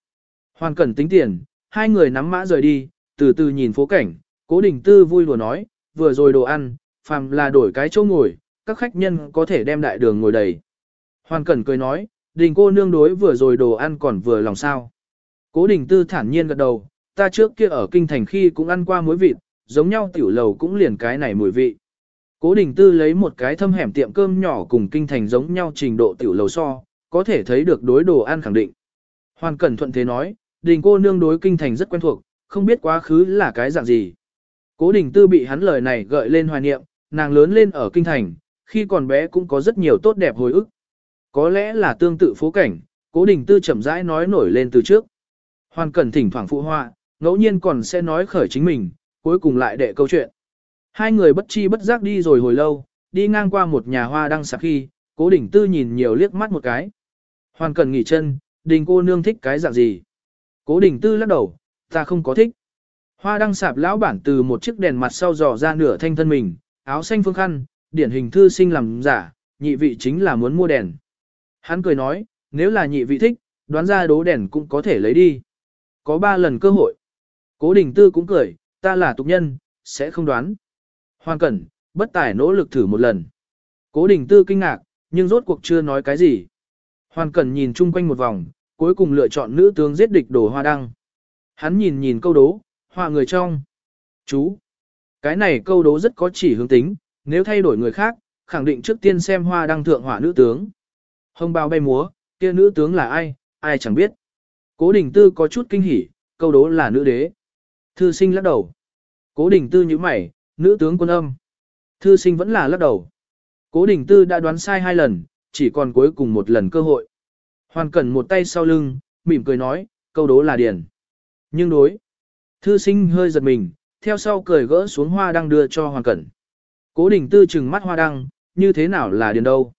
Hoàn cẩn tính tiền, hai người nắm mã rời đi, từ từ nhìn phố cảnh, cố đình tư vui lùa nói, vừa rồi đồ ăn, phàm là đổi cái chỗ ngồi, các khách nhân có thể đem đại đường ngồi đầy. Hoàn cẩn cười nói, đình cô nương đối vừa rồi đồ ăn còn vừa lòng sao. Cố đình tư thản nhiên gật đầu, ta trước kia ở kinh thành khi cũng ăn qua muối vịt, giống nhau tiểu lầu cũng liền cái này mùi vị. Cố đình tư lấy một cái thâm hẻm tiệm cơm nhỏ cùng kinh thành giống nhau trình độ tiểu lầu so, có thể thấy được đối đồ ăn khẳng định. Hoàn cẩn thuận thế nói, đình cô nương đối kinh thành rất quen thuộc, không biết quá khứ là cái dạng gì. Cố đình tư bị hắn lời này gợi lên hoài niệm, nàng lớn lên ở kinh thành, khi còn bé cũng có rất nhiều tốt đẹp hồi ức. Có lẽ là tương tự phố cảnh, cố đình tư chậm rãi nói nổi lên từ trước. Hoàn cẩn thỉnh thoảng phụ họa, ngẫu nhiên còn sẽ nói khởi chính mình, cuối cùng lại đệ câu chuyện. Hai người bất chi bất giác đi rồi hồi lâu, đi ngang qua một nhà hoa đang sạc khi, cố đình tư nhìn nhiều liếc mắt một cái. Hoàn Cẩn nghỉ chân, đình cô nương thích cái dạng gì. Cố đình tư lắc đầu, ta không có thích. Hoa đăng sạp lão bản từ một chiếc đèn mặt sau dò ra nửa thanh thân mình, áo xanh phương khăn, điển hình thư sinh làm giả, nhị vị chính là muốn mua đèn. Hắn cười nói, nếu là nhị vị thích, đoán ra đố đèn cũng có thể lấy đi. Có ba lần cơ hội. Cố đình tư cũng cười, ta là tục nhân, sẽ không đoán. Hoàn cẩn, bất tài nỗ lực thử một lần. Cố đình tư kinh ngạc, nhưng rốt cuộc chưa nói cái gì. Hoàn cẩn nhìn chung quanh một vòng, cuối cùng lựa chọn nữ tướng giết địch đổ hoa đăng. Hắn nhìn nhìn câu đố, hoa người trong. Chú, cái này câu đố rất có chỉ hướng tính, nếu thay đổi người khác, khẳng định trước tiên xem hoa đăng thượng hỏa nữ tướng. Hồng bao bay múa, kia nữ tướng là ai, ai chẳng biết. Cố đình tư có chút kinh hỉ, câu đố là nữ đế. Thư sinh lắc đầu. Cố đình tư như mày, nữ tướng quân âm. Thư sinh vẫn là lắc đầu. Cố đình tư đã đoán sai hai lần, chỉ còn cuối cùng một lần cơ hội. Hoàn cẩn một tay sau lưng, mỉm cười nói, câu đố là điền. Nhưng đối. Thư sinh hơi giật mình, theo sau cười gỡ xuống hoa đăng đưa cho hoàn cẩn. Cố đình tư chừng mắt hoa đăng, như thế nào là điền đâu.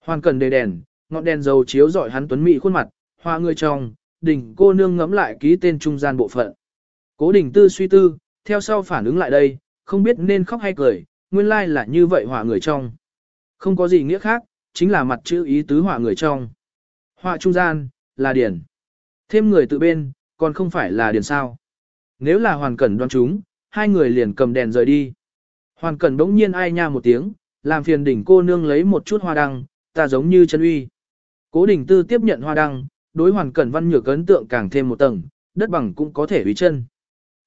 Hoàn cẩn đề đèn, ngọn đèn dầu chiếu dọi hắn tuấn mỹ khuôn mặt, hoa người trong, đình cô nương ngẫm lại ký tên trung gian bộ phận. Cố đình tư suy tư, theo sau phản ứng lại đây, không biết nên khóc hay cười, nguyên lai là như vậy họa người trong. Không có gì nghĩa khác, chính là mặt chữ ý tứ họa người trong. Họa trung gian, là điển. Thêm người tự bên, còn không phải là điển sao. Nếu là hoàn cẩn đoán chúng, hai người liền cầm đèn rời đi. Hoàn cẩn bỗng nhiên ai nha một tiếng, làm phiền đỉnh cô nương lấy một chút hoa đăng, ta giống như chân uy. Cố đỉnh tư tiếp nhận hoa đăng, đối hoàn cẩn văn nhược ấn tượng càng thêm một tầng, đất bằng cũng có thể uy chân.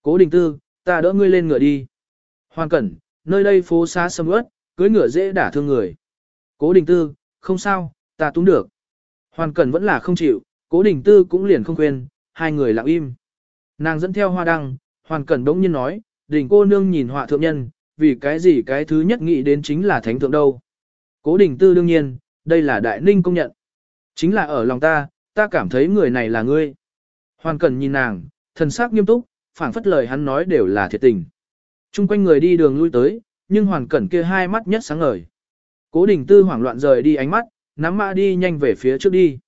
Cố Đỉnh tư, ta đỡ ngươi lên ngựa đi. Hoàn cẩn, nơi đây phố xá sầm ướt, cưới ngựa dễ đả thương người. Cố đình tư, không sao, ta túng được. Hoàn cẩn vẫn là không chịu, cố đình tư cũng liền không quên, hai người lặng im. Nàng dẫn theo hoa đăng, hoàn cẩn đống nhiên nói, đình cô nương nhìn họa thượng nhân, vì cái gì cái thứ nhất nghĩ đến chính là thánh thượng đâu. Cố đình tư đương nhiên, đây là đại ninh công nhận. Chính là ở lòng ta, ta cảm thấy người này là ngươi. Hoàn cẩn nhìn nàng, thần sắc nghiêm túc, phảng phất lời hắn nói đều là thiệt tình. Trung quanh người đi đường lui tới, nhưng hoàn cẩn kia hai mắt nhất sáng ngời. Cố đình tư hoảng loạn rời đi ánh mắt, nắm mã đi nhanh về phía trước đi.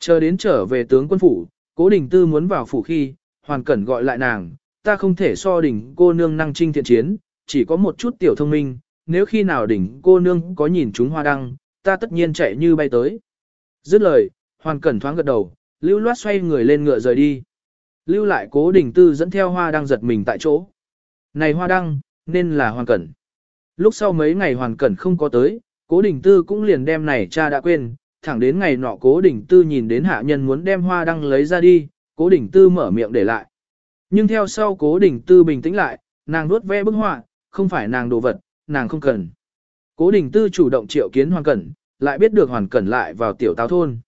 Chờ đến trở về tướng quân phủ, cố đình tư muốn vào phủ khi, hoàn cẩn gọi lại nàng, ta không thể so đỉnh cô nương năng trinh thiện chiến, chỉ có một chút tiểu thông minh, nếu khi nào đỉnh cô nương có nhìn chúng hoa đăng, ta tất nhiên chạy như bay tới. Dứt lời, hoàn cẩn thoáng gật đầu, lưu loát xoay người lên ngựa rời đi. Lưu lại cố đình tư dẫn theo hoa đăng giật mình tại chỗ. Này hoa đăng, nên là hoàn cẩn. Lúc sau mấy ngày hoàn cẩn không có tới, cố đình tư cũng liền đem này cha đã quên, thẳng đến ngày nọ cố đình tư nhìn đến hạ nhân muốn đem hoa đăng lấy ra đi, cố đình tư mở miệng để lại. Nhưng theo sau cố đình tư bình tĩnh lại, nàng nuốt ve bức họa, không phải nàng đồ vật, nàng không cần. Cố đình tư chủ động triệu kiến hoàn cẩn, lại biết được hoàn cẩn lại vào tiểu táo thôn.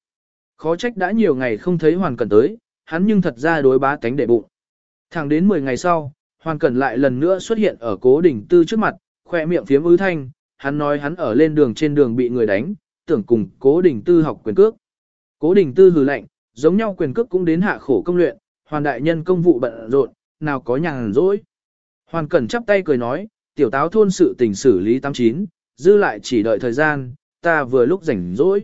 Khó trách đã nhiều ngày không thấy hoàn cẩn tới, hắn nhưng thật ra đối bá tánh đệ bụng. Thẳng đến 10 ngày sau, Hoàn Cẩn lại lần nữa xuất hiện ở cố đỉnh tư trước mặt, khoe miệng phiếm ứ thanh, hắn nói hắn ở lên đường trên đường bị người đánh, tưởng cùng cố đình tư học quyền cước. Cố đình tư hừ lạnh, giống nhau quyền cước cũng đến hạ khổ công luyện, hoàn đại nhân công vụ bận rộn, nào có nhàn rỗi. Hoàn cẩn chắp tay cười nói, tiểu táo thôn sự tình xử lý 89, dư lại chỉ đợi thời gian, ta vừa lúc rảnh rỗi.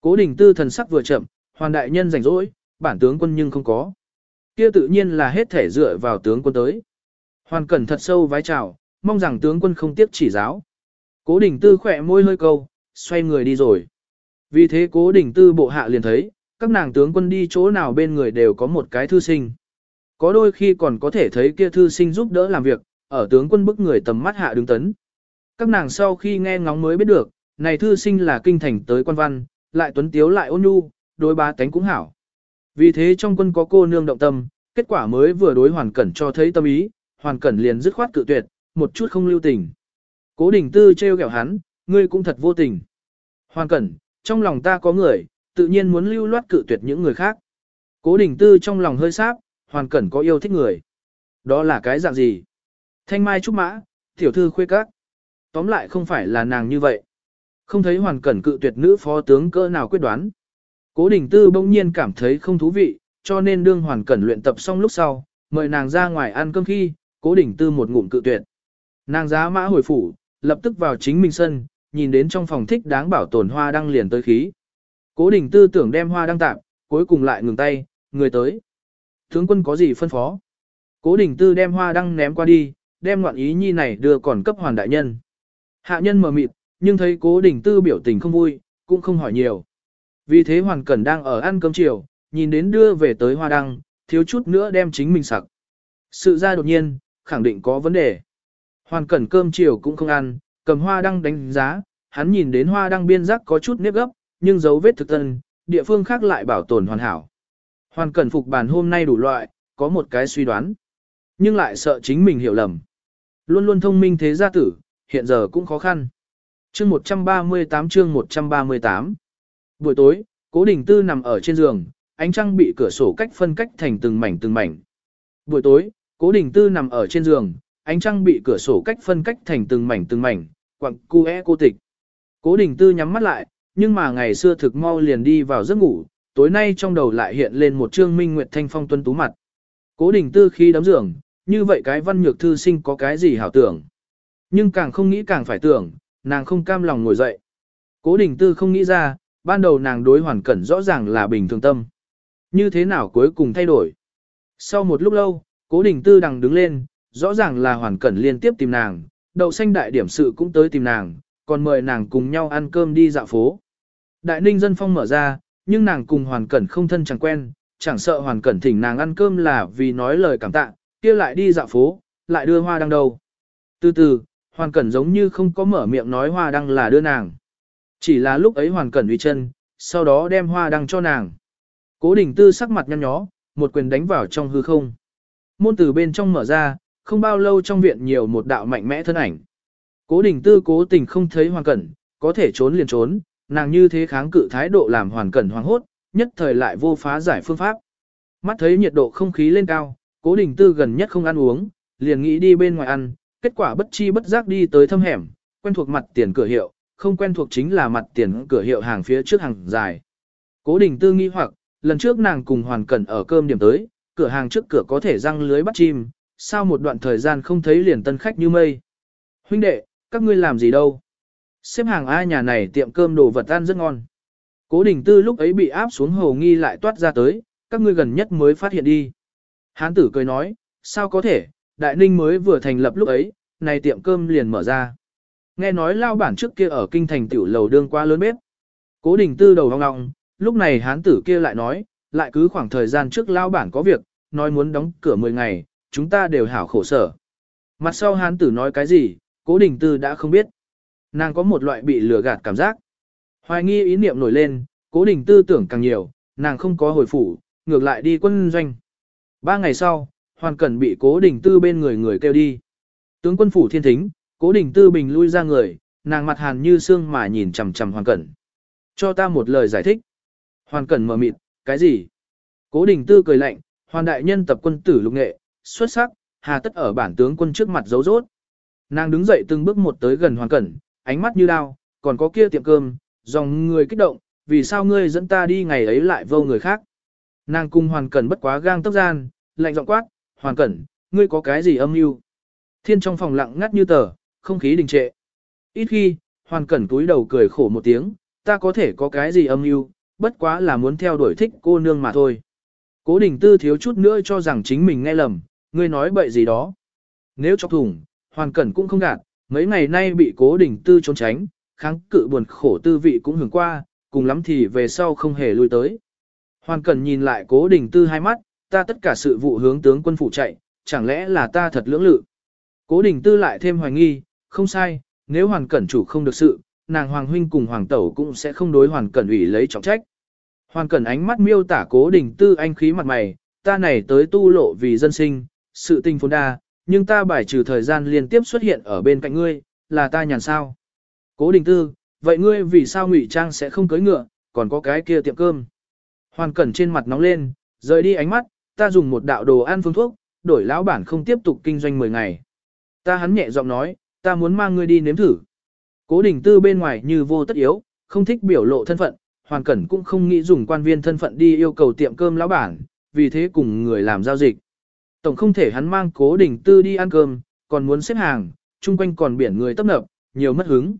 Cố đình tư thần sắc vừa chậm, hoàn đại nhân rảnh rỗi, bản tướng quân nhưng không có. Kia tự nhiên là hết thể dựa vào tướng quân tới. Hoàn cẩn thật sâu vái chào, mong rằng tướng quân không tiếp chỉ giáo. Cố đình tư khỏe môi hơi câu, xoay người đi rồi. Vì thế cố đình tư bộ hạ liền thấy, các nàng tướng quân đi chỗ nào bên người đều có một cái thư sinh. Có đôi khi còn có thể thấy kia thư sinh giúp đỡ làm việc, ở tướng quân bức người tầm mắt hạ đứng tấn. Các nàng sau khi nghe ngóng mới biết được, này thư sinh là kinh thành tới quan văn, lại tuấn tiếu lại ôn nhu, đối bá tánh cũng hảo. Vì thế trong quân có cô nương động tâm, kết quả mới vừa đối hoàn cẩn cho thấy tâm ý, hoàn cẩn liền dứt khoát cự tuyệt, một chút không lưu tình. Cố đình tư trêu ghẹo hắn, ngươi cũng thật vô tình. Hoàn cẩn, trong lòng ta có người, tự nhiên muốn lưu loát cự tuyệt những người khác. Cố đình tư trong lòng hơi sáp, hoàn cẩn có yêu thích người. Đó là cái dạng gì? Thanh mai trúc mã, tiểu thư khuê các. Tóm lại không phải là nàng như vậy. Không thấy hoàn cẩn cự tuyệt nữ phó tướng cỡ nào quyết đoán. Cố đình tư bỗng nhiên cảm thấy không thú vị, cho nên đương hoàn cẩn luyện tập xong lúc sau, mời nàng ra ngoài ăn cơm khi, cố đình tư một ngụm cự tuyệt. Nàng giá mã hồi phủ, lập tức vào chính mình sân, nhìn đến trong phòng thích đáng bảo tồn hoa đăng liền tới khí. Cố đình tư tưởng đem hoa đăng tạm, cuối cùng lại ngừng tay, người tới. Tướng quân có gì phân phó? Cố đình tư đem hoa đăng ném qua đi, đem ngoạn ý nhi này đưa còn cấp hoàn đại nhân. Hạ nhân mờ mịt, nhưng thấy cố đình tư biểu tình không vui, cũng không hỏi nhiều. Vì thế hoàn cẩn đang ở ăn cơm chiều, nhìn đến đưa về tới hoa đăng, thiếu chút nữa đem chính mình sặc. Sự ra đột nhiên, khẳng định có vấn đề. Hoàn cẩn cơm chiều cũng không ăn, cầm hoa đăng đánh giá, hắn nhìn đến hoa đăng biên giác có chút nếp gấp, nhưng dấu vết thực tân, địa phương khác lại bảo tồn hoàn hảo. Hoàn cẩn phục bàn hôm nay đủ loại, có một cái suy đoán, nhưng lại sợ chính mình hiểu lầm. Luôn luôn thông minh thế gia tử, hiện giờ cũng khó khăn. Chương 138 chương 138 Buổi tối, cố đình tư nằm ở trên giường, ánh trăng bị cửa sổ cách phân cách thành từng mảnh từng mảnh. Buổi tối, cố đình tư nằm ở trên giường, ánh trăng bị cửa sổ cách phân cách thành từng mảnh từng mảnh, quặng cu e cô tịch. Cố đình tư nhắm mắt lại, nhưng mà ngày xưa thực mau liền đi vào giấc ngủ, tối nay trong đầu lại hiện lên một trương minh nguyệt thanh phong tuân tú mặt. Cố đình tư khi đóng giường, như vậy cái văn nhược thư sinh có cái gì hảo tưởng. Nhưng càng không nghĩ càng phải tưởng, nàng không cam lòng ngồi dậy. Cố đình tư không nghĩ ra, ban đầu nàng đối hoàn cẩn rõ ràng là bình thường tâm. Như thế nào cuối cùng thay đổi? Sau một lúc lâu, cố đình tư đằng đứng lên, rõ ràng là hoàn cẩn liên tiếp tìm nàng, đậu xanh đại điểm sự cũng tới tìm nàng, còn mời nàng cùng nhau ăn cơm đi dạo phố. Đại ninh dân phong mở ra, nhưng nàng cùng hoàn cẩn không thân chẳng quen, chẳng sợ hoàn cẩn thỉnh nàng ăn cơm là vì nói lời cảm tạ, kia lại đi dạo phố, lại đưa hoa đăng đầu. Từ từ, hoàn cẩn giống như không có mở miệng nói hoa đăng là đưa nàng. Chỉ là lúc ấy hoàn cẩn uy chân, sau đó đem hoa đăng cho nàng. Cố đình tư sắc mặt nhăn nhó, một quyền đánh vào trong hư không. Môn từ bên trong mở ra, không bao lâu trong viện nhiều một đạo mạnh mẽ thân ảnh. Cố đình tư cố tình không thấy hoàng cẩn, có thể trốn liền trốn, nàng như thế kháng cự thái độ làm hoàn cẩn hoàng hốt, nhất thời lại vô phá giải phương pháp. Mắt thấy nhiệt độ không khí lên cao, cố đình tư gần nhất không ăn uống, liền nghĩ đi bên ngoài ăn, kết quả bất chi bất giác đi tới thâm hẻm, quen thuộc mặt tiền cửa hiệu, không quen thuộc chính là mặt tiền cửa hiệu hàng phía trước hàng dài. Cố đình tư nghi hoặc, lần trước nàng cùng hoàn cẩn ở cơm điểm tới, cửa hàng trước cửa có thể răng lưới bắt chim, sao một đoạn thời gian không thấy liền tân khách như mây. Huynh đệ, các ngươi làm gì đâu? Xếp hàng ai nhà này tiệm cơm đồ vật ăn rất ngon. Cố đình tư lúc ấy bị áp xuống hồ nghi lại toát ra tới, các ngươi gần nhất mới phát hiện đi. Hán tử cười nói, sao có thể, đại ninh mới vừa thành lập lúc ấy, này tiệm cơm liền mở ra. Nghe nói lao bản trước kia ở kinh thành tiểu lầu đương qua lớn bếp. Cố đình tư đầu hoang ngọng, lúc này hán tử kia lại nói, lại cứ khoảng thời gian trước lao bản có việc, nói muốn đóng cửa 10 ngày, chúng ta đều hảo khổ sở. Mặt sau hán tử nói cái gì, cố đình tư đã không biết. Nàng có một loại bị lừa gạt cảm giác. Hoài nghi ý niệm nổi lên, cố đình tư tưởng càng nhiều, nàng không có hồi phủ, ngược lại đi quân doanh. Ba ngày sau, hoàn cẩn bị cố đình tư bên người người kêu đi. Tướng quân phủ thiên thính, cố đình tư bình lui ra người, nàng mặt hàn như xương mà nhìn chằm chằm hoàn cẩn. Cho ta một lời giải thích. Hoàn cẩn mở mịt, cái gì? Cố đình tư cười lạnh, hoàn đại nhân tập quân tử lục nghệ, xuất sắc, hà tất ở bản tướng quân trước mặt giấu rốt. Nàng đứng dậy từng bước một tới gần hoàng cẩn, ánh mắt như đao, còn có kia tiệm cơm, dòng người kích động, vì sao ngươi dẫn ta đi ngày ấy lại vô người khác. Nàng cung hoàng cẩn bất quá gang tốc gian, lạnh giọng quát, hoàng cẩn, ngươi có cái gì âm mưu? Thiên trong phòng lặng ngắt như tờ, không khí đình trệ. Ít khi, hoàng cẩn túi đầu cười khổ một tiếng, ta có thể có cái gì âm mưu, bất quá là muốn theo đuổi thích cô nương mà thôi. Cố đình tư thiếu chút nữa cho rằng chính mình nghe lầm, ngươi nói bậy gì đó. Nếu chọc thủng, hoàn cẩn cũng không gạt, mấy ngày nay bị cố đình tư trốn tránh, kháng cự buồn khổ tư vị cũng hưởng qua, cùng lắm thì về sau không hề lui tới. Hoàn cẩn nhìn lại cố đình tư hai mắt, ta tất cả sự vụ hướng tướng quân phủ chạy, chẳng lẽ là ta thật lưỡng lự. Cố đình tư lại thêm hoài nghi, không sai, nếu hoàn cẩn chủ không được sự, nàng hoàng huynh cùng hoàng tẩu cũng sẽ không đối hoàn cẩn ủy lấy trọng trách. Hoàn cẩn ánh mắt miêu tả cố đình tư anh khí mặt mày, ta này tới tu lộ vì dân sinh, sự tình phồn đa, nhưng ta bài trừ thời gian liên tiếp xuất hiện ở bên cạnh ngươi, là ta nhàn sao. Cố đình tư, vậy ngươi vì sao ngụy trang sẽ không cưới ngựa, còn có cái kia tiệm cơm. Hoàn cẩn trên mặt nóng lên, rời đi ánh mắt, ta dùng một đạo đồ ăn phương thuốc, đổi lão bản không tiếp tục kinh doanh 10 ngày. Ta hắn nhẹ giọng nói, ta muốn mang ngươi đi nếm thử. Cố đình tư bên ngoài như vô tất yếu, không thích biểu lộ thân phận, hoàn cẩn cũng không nghĩ dùng quan viên thân phận đi yêu cầu tiệm cơm lão bản, vì thế cùng người làm giao dịch. Tổng không thể hắn mang cố đình tư đi ăn cơm, còn muốn xếp hàng, chung quanh còn biển người tấp nập, nhiều mất hứng.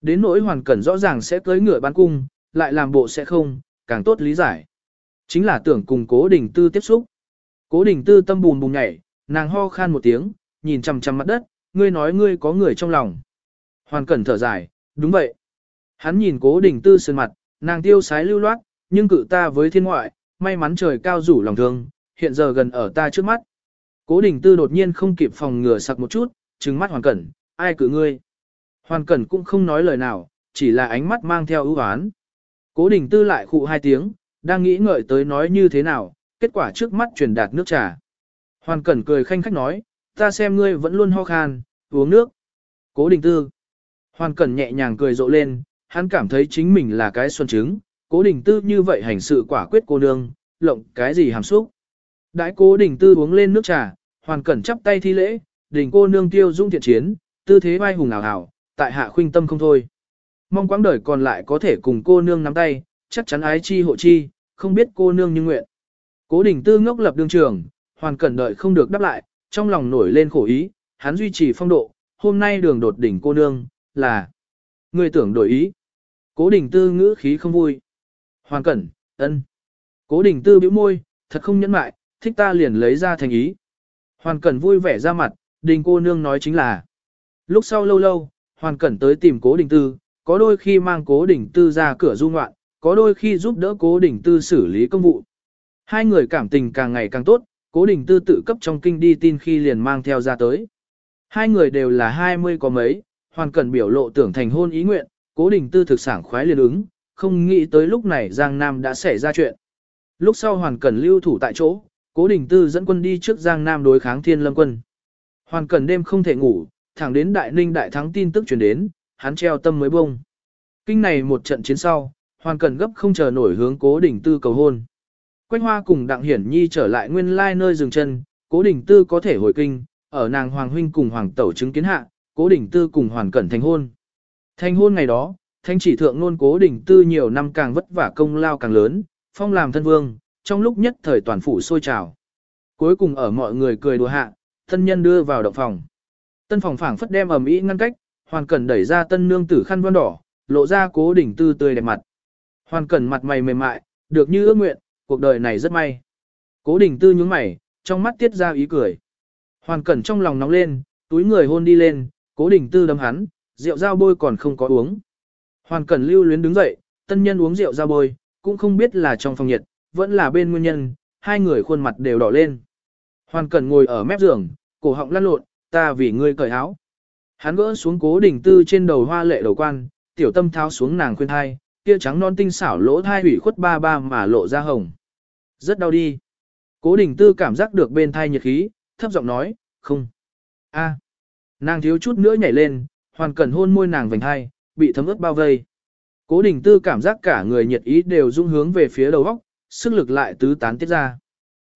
Đến nỗi hoàn cẩn rõ ràng sẽ cưới ngựa bán cung, lại làm bộ sẽ không, càng tốt lý giải. Chính là tưởng cùng cố đình tư tiếp xúc. Cố đình tư tâm bùn bùn nhảy, nàng ho khan một tiếng, nhìn chằm chằm mặt đất, ngươi nói ngươi có người trong lòng. Hoàn cẩn thở dài, đúng vậy. Hắn nhìn cố đình tư sơn mặt, nàng tiêu sái lưu loát, nhưng cự ta với thiên ngoại, may mắn trời cao rủ lòng thương, hiện giờ gần ở ta trước mắt. Cố đình tư đột nhiên không kịp phòng ngừa sặc một chút, trừng mắt hoàn cẩn, ai cử ngươi. Hoàn cẩn cũng không nói lời nào, chỉ là ánh mắt mang theo ưu oán. Cố đình tư lại khụ hai tiếng, đang nghĩ ngợi tới nói như thế nào, kết quả trước mắt truyền đạt nước trà. Hoàn cẩn cười khanh khách nói, ta xem ngươi vẫn luôn ho khan, uống nước. Cố đình tư. Hoàn cẩn nhẹ nhàng cười rộ lên, hắn cảm thấy chính mình là cái xuân trứng, cố đình tư như vậy hành sự quả quyết cô nương, lộng cái gì hàm xúc. Đãi cố đình tư uống lên nước trà, hoàn cẩn chắp tay thi lễ, đình cô nương tiêu dung thiện chiến, tư thế vai hùng ảo hảo, tại hạ khuynh tâm không thôi. Mong quãng đời còn lại có thể cùng cô nương nắm tay, chắc chắn ái chi hộ chi, không biết cô nương như nguyện. Cố đình tư ngốc lập đương trường, hoàn cẩn đợi không được đáp lại, trong lòng nổi lên khổ ý, hắn duy trì phong độ, hôm nay đường đột đỉnh cô nương, là người tưởng đổi ý. Cố đình tư ngữ khí không vui. Hoàn cẩn, ân. Cố đình tư bĩu môi, thật không nhẫn mại, thích ta liền lấy ra thành ý. Hoàn cẩn vui vẻ ra mặt, đình cô nương nói chính là. Lúc sau lâu lâu, hoàn cẩn tới tìm cố đình tư, có đôi khi mang cố đình tư ra cửa du ngoạn, có đôi khi giúp đỡ cố đình tư xử lý công vụ. Hai người cảm tình càng ngày càng tốt, cố đình tư tự cấp trong kinh đi tin khi liền mang theo ra tới. Hai người đều là hai mươi có mấy, hoàn cẩn biểu lộ tưởng thành hôn ý nguyện, cố đình tư thực sản khoái liền ứng, không nghĩ tới lúc này Giang Nam đã xảy ra chuyện. Lúc sau hoàn cẩn lưu thủ tại chỗ, cố đình tư dẫn quân đi trước Giang Nam đối kháng thiên lâm quân. Hoàn cẩn đêm không thể ngủ, thẳng đến đại ninh đại thắng tin tức truyền đến, hắn treo tâm mới bông. Kinh này một trận chiến sau, hoàn cẩn gấp không chờ nổi hướng cố đình tư cầu hôn. Quách hoa cùng đặng hiển nhi trở lại nguyên lai nơi dừng chân, cố đình tư có thể hồi kinh, ở nàng hoàng huynh cùng hoàng tẩu chứng kiến hạ, cố đình tư cùng hoàn cẩn thành hôn. Thành hôn ngày đó, thanh chỉ thượng nôn cố đình tư nhiều năm càng vất vả công lao càng lớn, phong làm thân vương, trong lúc nhất thời toàn phủ sôi trào. Cuối cùng ở mọi người cười đùa hạ, thân nhân đưa vào động phòng. Tân phòng phảng phất đem ầm ĩ ngăn cách, hoàn cẩn đẩy ra tân nương tử khăn vân đỏ, lộ ra cố đỉnh tư tươi đẹp mặt. Hoàn cẩn mặt mày mềm mại, được như ước nguyện, cuộc đời này rất may. Cố đỉnh tư nhướng mày, trong mắt tiết ra ý cười. Hoàn cẩn trong lòng nóng lên, túi người hôn đi lên, cố đỉnh tư đấm hắn, rượu dao bôi còn không có uống. Hoàn cẩn lưu luyến đứng dậy, tân nhân uống rượu dao bôi, cũng không biết là trong phòng nhiệt, vẫn là bên nguyên nhân, hai người khuôn mặt đều đỏ lên. Hoàn cẩn ngồi ở mép giường, cổ họng lăn lộn, ta vì ngươi cởi áo. Hắn gỡ xuống cố đình tư trên đầu hoa lệ đầu quan, tiểu tâm tháo xuống nàng khuyên thai, kia trắng non tinh xảo lỗ thai hủy khuất ba ba mà lộ ra hồng. Rất đau đi. Cố đình tư cảm giác được bên thai nhiệt khí, thấp giọng nói, không. a Nàng thiếu chút nữa nhảy lên, hoàn cẩn hôn môi nàng vành hai, bị thấm ướt bao vây. Cố đình tư cảm giác cả người nhiệt ý đều dung hướng về phía đầu óc, sức lực lại tứ tán tiết ra.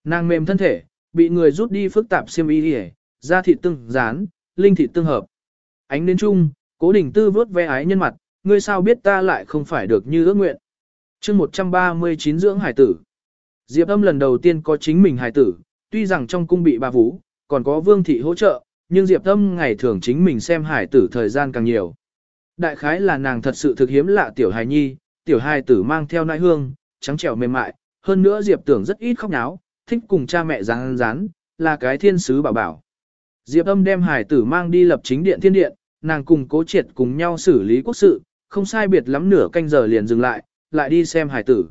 Nàng mềm thân thể, bị người rút đi phức tạp xiêm y hề, da thịt tương dán, linh thịt tương hợp. Ánh đến chung, cố đình tư vớt ve ái nhân mặt, ngươi sao biết ta lại không phải được như ước nguyện. chương 139 dưỡng hải tử. Diệp âm lần đầu tiên có chính mình hải tử, tuy rằng trong cung bị bà vũ, còn có vương thị hỗ trợ, nhưng Diệp âm ngày thường chính mình xem hải tử thời gian càng nhiều. Đại khái là nàng thật sự thực hiếm lạ tiểu hài nhi, tiểu hài tử mang theo nãi hương, trắng trẻo mềm mại, hơn nữa Diệp tưởng rất ít khóc náo, thích cùng cha mẹ rán rán, là cái thiên sứ bảo bảo. Diệp âm đem Hải tử mang đi lập chính điện thiên điện, nàng cùng cố triệt cùng nhau xử lý quốc sự, không sai biệt lắm nửa canh giờ liền dừng lại, lại đi xem Hải tử.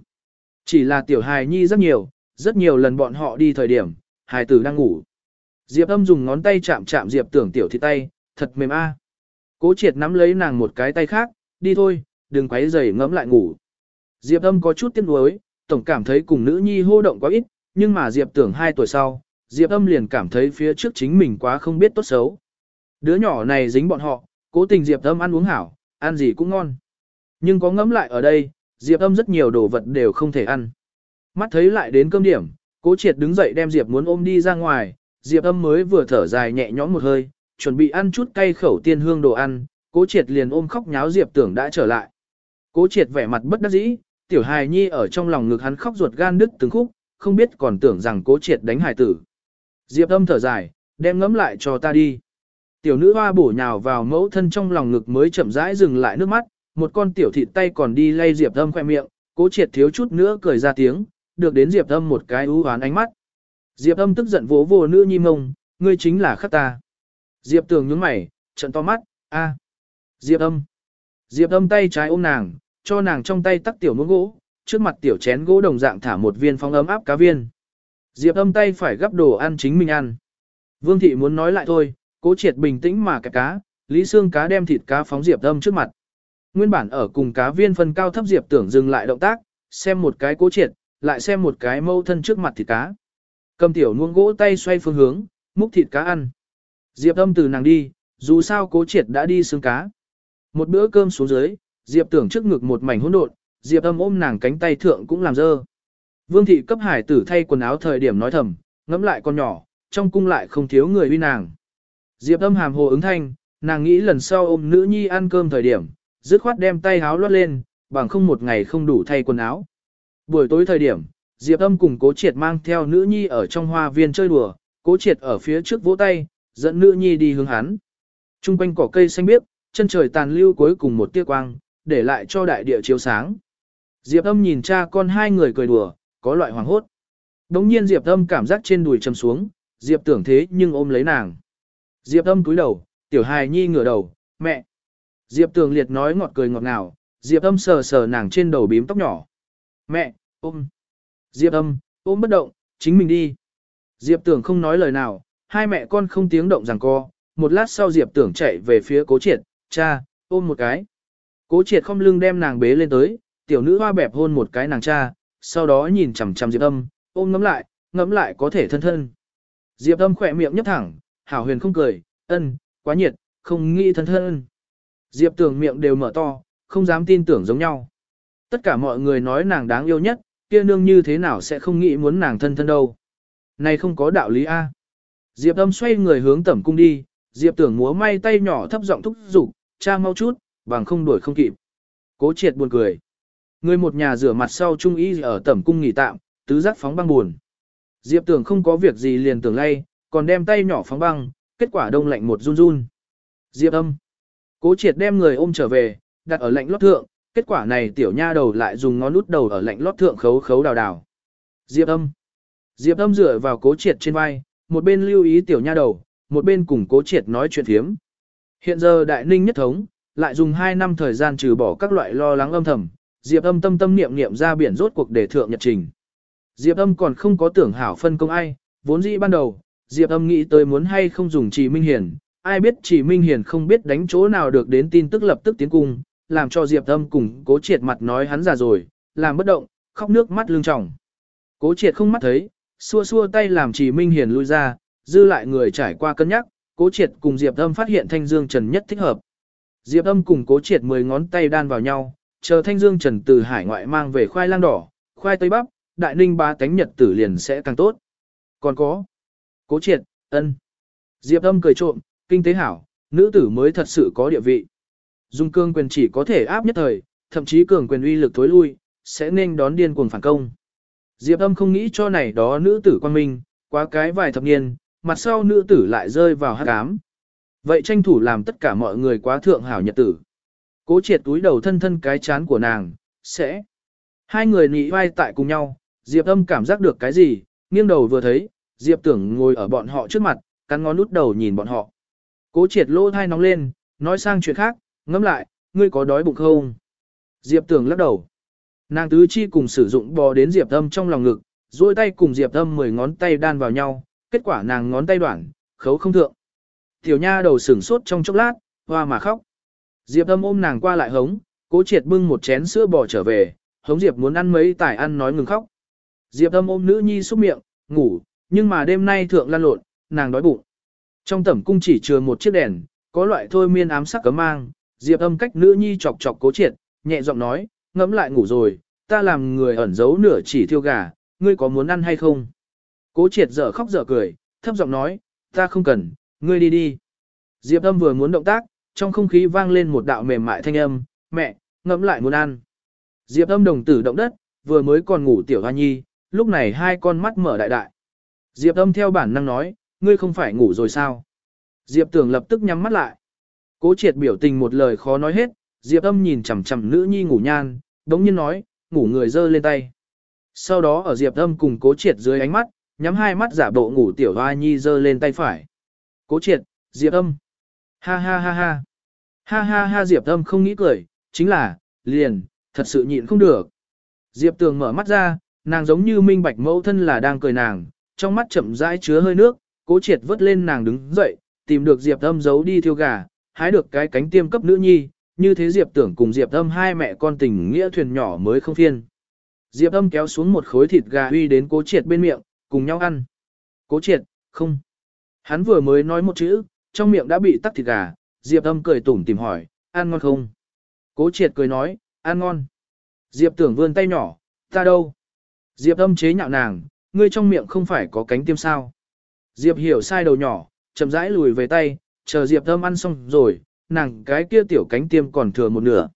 Chỉ là tiểu hài nhi rất nhiều, rất nhiều lần bọn họ đi thời điểm, Hải tử đang ngủ. Diệp âm dùng ngón tay chạm chạm Diệp tưởng tiểu thị tay, thật mềm a. Cố triệt nắm lấy nàng một cái tay khác, đi thôi, đừng quấy rầy ngẫm lại ngủ. Diệp âm có chút tiếc nuối, tổng cảm thấy cùng nữ nhi hô động quá ít, nhưng mà Diệp tưởng hai tuổi sau, Diệp âm liền cảm thấy phía trước chính mình quá không biết tốt xấu. Đứa nhỏ này dính bọn họ, cố tình Diệp âm ăn uống hảo, ăn gì cũng ngon. Nhưng có ngẫm lại ở đây, Diệp âm rất nhiều đồ vật đều không thể ăn. Mắt thấy lại đến cơm điểm, cố triệt đứng dậy đem Diệp muốn ôm đi ra ngoài, Diệp âm mới vừa thở dài nhẹ nhõm một hơi, chuẩn bị ăn chút cay khẩu tiên hương đồ ăn, cố triệt liền ôm khóc nháo Diệp tưởng đã trở lại. Cố triệt vẻ mặt bất đắc dĩ, tiểu hài nhi ở trong lòng ngực hắn khóc ruột gan đứt từng khúc, không biết còn tưởng rằng cố triệt đánh hài tử. Diệp âm thở dài, đem ngấm lại cho ta đi. Tiểu nữ hoa bổ nhào vào mẫu thân trong lòng ngực mới chậm rãi dừng lại nước mắt, một con tiểu thịt tay còn đi lay Diệp âm khoe miệng, cố triệt thiếu chút nữa cười ra tiếng, được đến Diệp âm một cái ưu hoán ánh mắt. Diệp âm tức giận vỗ vỗ nữ nhi mông, ngươi chính là khắc ta. Diệp tường nhướng mày, trận to mắt, a. Diệp âm. Diệp âm tay trái ôm nàng, cho nàng trong tay tắc tiểu muỗng gỗ, trước mặt tiểu chén gỗ đồng dạng thả một viên phong ấm áp cá viên. Diệp âm tay phải gắp đồ ăn chính mình ăn. Vương thị muốn nói lại thôi, cố triệt bình tĩnh mà kẹp cá, Lý Sương cá đem thịt cá phóng Diệp âm trước mặt. Nguyên bản ở cùng cá viên phân cao thấp Diệp tưởng dừng lại động tác, xem một cái cố triệt, lại xem một cái mâu thân trước mặt thịt cá. Cầm tiểu nuông gỗ tay xoay phương hướng, múc thịt cá ăn. Diệp âm từ nàng đi, dù sao cố triệt đã đi xương cá. Một bữa cơm xuống dưới, Diệp tưởng trước ngực một mảnh hỗn độn, Diệp âm ôm nàng cánh tay thượng cũng làm dơ. Vương thị cấp hải tử thay quần áo thời điểm nói thầm, ngẫm lại con nhỏ, trong cung lại không thiếu người uy nàng. Diệp âm hàm hồ ứng thanh, nàng nghĩ lần sau ôm nữ nhi ăn cơm thời điểm, dứt khoát đem tay háo lót lên, bằng không một ngày không đủ thay quần áo. Buổi tối thời điểm, Diệp âm cùng cố triệt mang theo nữ nhi ở trong hoa viên chơi đùa, cố triệt ở phía trước vỗ tay, dẫn nữ nhi đi hướng hắn. Trung quanh cỏ cây xanh biếc, chân trời tàn lưu cuối cùng một tia quang, để lại cho đại địa chiếu sáng. Diệp âm nhìn cha con hai người cười đùa, có loại hoàng hốt. Đống nhiên Diệp âm cảm giác trên đùi chầm xuống, Diệp tưởng thế nhưng ôm lấy nàng. Diệp âm cúi đầu, tiểu hài nhi ngửa đầu, mẹ. Diệp tường liệt nói ngọt cười ngọt ngào, Diệp âm sờ sờ nàng trên đầu bím tóc nhỏ. Mẹ, ôm. Diệp âm, ôm bất động, chính mình đi. Diệp tưởng không nói lời nào, hai mẹ con không tiếng động rằng co, một lát sau Diệp tưởng chạy về phía cố triệt, cha, ôm một cái. Cố triệt không lưng đem nàng bế lên tới, tiểu nữ hoa bẹp hôn một cái nàng cha, sau đó nhìn chằm chằm Diệp âm, ôm ngấm lại, ngấm lại có thể thân thân. Diệp âm khỏe miệng nhấp thẳng, hảo huyền không cười, ân, quá nhiệt, không nghĩ thân thân. Diệp tưởng miệng đều mở to, không dám tin tưởng giống nhau. Tất cả mọi người nói nàng đáng yêu nhất, kia nương như thế nào sẽ không nghĩ muốn nàng thân thân đâu. Này không có đạo lý A. Diệp âm xoay người hướng tẩm cung đi, Diệp tưởng múa may tay nhỏ thấp giọng thúc giục, cha mau chút, bằng không đuổi không kịp. Cố triệt buồn cười. Người một nhà rửa mặt sau trung ý ở tẩm cung nghỉ tạm, tứ giác phóng băng buồn. Diệp tưởng không có việc gì liền tưởng lay, còn đem tay nhỏ phóng băng, kết quả đông lạnh một run run. Diệp âm. Cố triệt đem người ôm trở về, đặt ở lạnh lót thượng, kết quả này tiểu nha đầu lại dùng ngón út đầu ở lạnh lót thượng khấu khấu đào đào. Diệp âm. Diệp âm dựa vào cố triệt trên vai, một bên lưu ý tiểu nha đầu, một bên cùng cố triệt nói chuyện thiếm. Hiện giờ đại ninh nhất thống, lại dùng 2 năm thời gian trừ bỏ các loại lo lắng âm thầm, Diệp âm tâm tâm niệm niệm ra biển rốt cuộc để thượng nhật trình. Diệp âm còn không có tưởng hảo phân công ai, vốn dĩ ban đầu, Diệp âm nghĩ tới muốn hay không dùng trì minh hiền, ai biết trì minh hiền không biết đánh chỗ nào được đến tin tức lập tức tiến cung, làm cho Diệp âm cùng cố triệt mặt nói hắn già rồi, làm bất động, khóc nước mắt lưng tròng. Cố triệt không mắt thấy, xua xua tay làm trì minh hiền lui ra, dư lại người trải qua cân nhắc, cố triệt cùng Diệp âm phát hiện thanh dương trần nhất thích hợp. Diệp âm cùng cố triệt 10 ngón tay đan vào nhau, chờ thanh dương trần từ hải ngoại mang về khoai lang đỏ, khoai tây bắp, đại ninh ba tánh nhật tử liền sẽ càng tốt. Còn có, cố triệt, ân. Diệp âm cười trộm, kinh tế hảo, nữ tử mới thật sự có địa vị. Dung cương quyền chỉ có thể áp nhất thời, thậm chí cường quyền uy lực thối lui, sẽ nên đón điên cuồng phản công. Diệp âm không nghĩ cho này đó nữ tử quan minh, quá cái vài thập niên, mặt sau nữ tử lại rơi vào hát cám. Vậy tranh thủ làm tất cả mọi người quá thượng hảo nhật tử. Cố triệt túi đầu thân thân cái chán của nàng, sẽ. Hai người nị vai tại cùng nhau, Diệp âm cảm giác được cái gì, nghiêng đầu vừa thấy, Diệp tưởng ngồi ở bọn họ trước mặt, cắn ngón nút đầu nhìn bọn họ. Cố triệt lỗ thai nóng lên, nói sang chuyện khác, ngẫm lại, ngươi có đói bụng không? Diệp tưởng lắc đầu. Nàng tứ chi cùng sử dụng bò đến Diệp âm trong lòng ngực, duỗi tay cùng Diệp âm mười ngón tay đan vào nhau, kết quả nàng ngón tay đoạn, khấu không thượng. Tiểu nha đầu sửng sốt trong chốc lát, hoa mà khóc. Diệp âm ôm nàng qua lại hống, cố triệt bưng một chén sữa bò trở về, hống Diệp muốn ăn mấy tải ăn nói ngừng khóc. Diệp âm ôm nữ nhi xúc miệng, ngủ, nhưng mà đêm nay thượng lan lộn, nàng đói bụng. Trong tẩm cung chỉ chừa một chiếc đèn, có loại thôi miên ám sắc cấm mang, Diệp âm cách nữ nhi chọc chọc cố triệt, nhẹ giọng nói, ngẫm lại ngủ rồi, ta làm người ẩn giấu nửa chỉ thiêu gà, ngươi có muốn ăn hay không? Cố triệt dở khóc dở cười, thấp giọng nói, ta không cần, ngươi đi đi. Diệp âm vừa muốn động tác, trong không khí vang lên một đạo mềm mại thanh âm, mẹ, ngẫm lại muốn ăn. Diệp âm đồng tử động đất, vừa mới còn ngủ tiểu hoa nhi, lúc này hai con mắt mở đại đại. Diệp âm theo bản năng nói, ngươi không phải ngủ rồi sao? Diệp tưởng lập tức nhắm mắt lại. Cố triệt biểu tình một lời khó nói hết, Diệp âm nhìn chằm chằm nữ nhi ngủ nhan, đống nhiên nói, ngủ người dơ lên tay. Sau đó ở Diệp âm cùng cố triệt dưới ánh mắt, nhắm hai mắt giả bộ ngủ tiểu hoa nhi dơ lên tay phải. Cố triệt, Diệp âm. Ha ha ha ha. Ha ha ha Diệp âm không nghĩ cười, chính là, liền, thật sự nhịn không được. Diệp tường mở mắt ra, nàng giống như minh bạch mẫu thân là đang cười nàng, trong mắt chậm rãi chứa hơi nước, cố triệt vớt lên nàng đứng dậy, tìm được Diệp âm giấu đi thiêu gà, hái được cái cánh tiêm cấp nữ nhi, như thế Diệp tưởng cùng Diệp âm hai mẹ con tình nghĩa thuyền nhỏ mới không phiên. Diệp âm kéo xuống một khối thịt gà huy đến cố triệt bên miệng, cùng nhau ăn. Cố triệt, không. Hắn vừa mới nói một chữ, trong miệng đã bị tắc thịt gà, Diệp âm cười tủm tìm hỏi, ăn ngon không? Cố triệt cười nói, ăn ngon. Diệp tưởng vươn tay nhỏ, ta đâu? Diệp âm chế nhạo nàng, ngươi trong miệng không phải có cánh tiêm sao? Diệp hiểu sai đầu nhỏ, chậm rãi lùi về tay, chờ Diệp âm ăn xong rồi, nàng cái kia tiểu cánh tiêm còn thừa một nửa.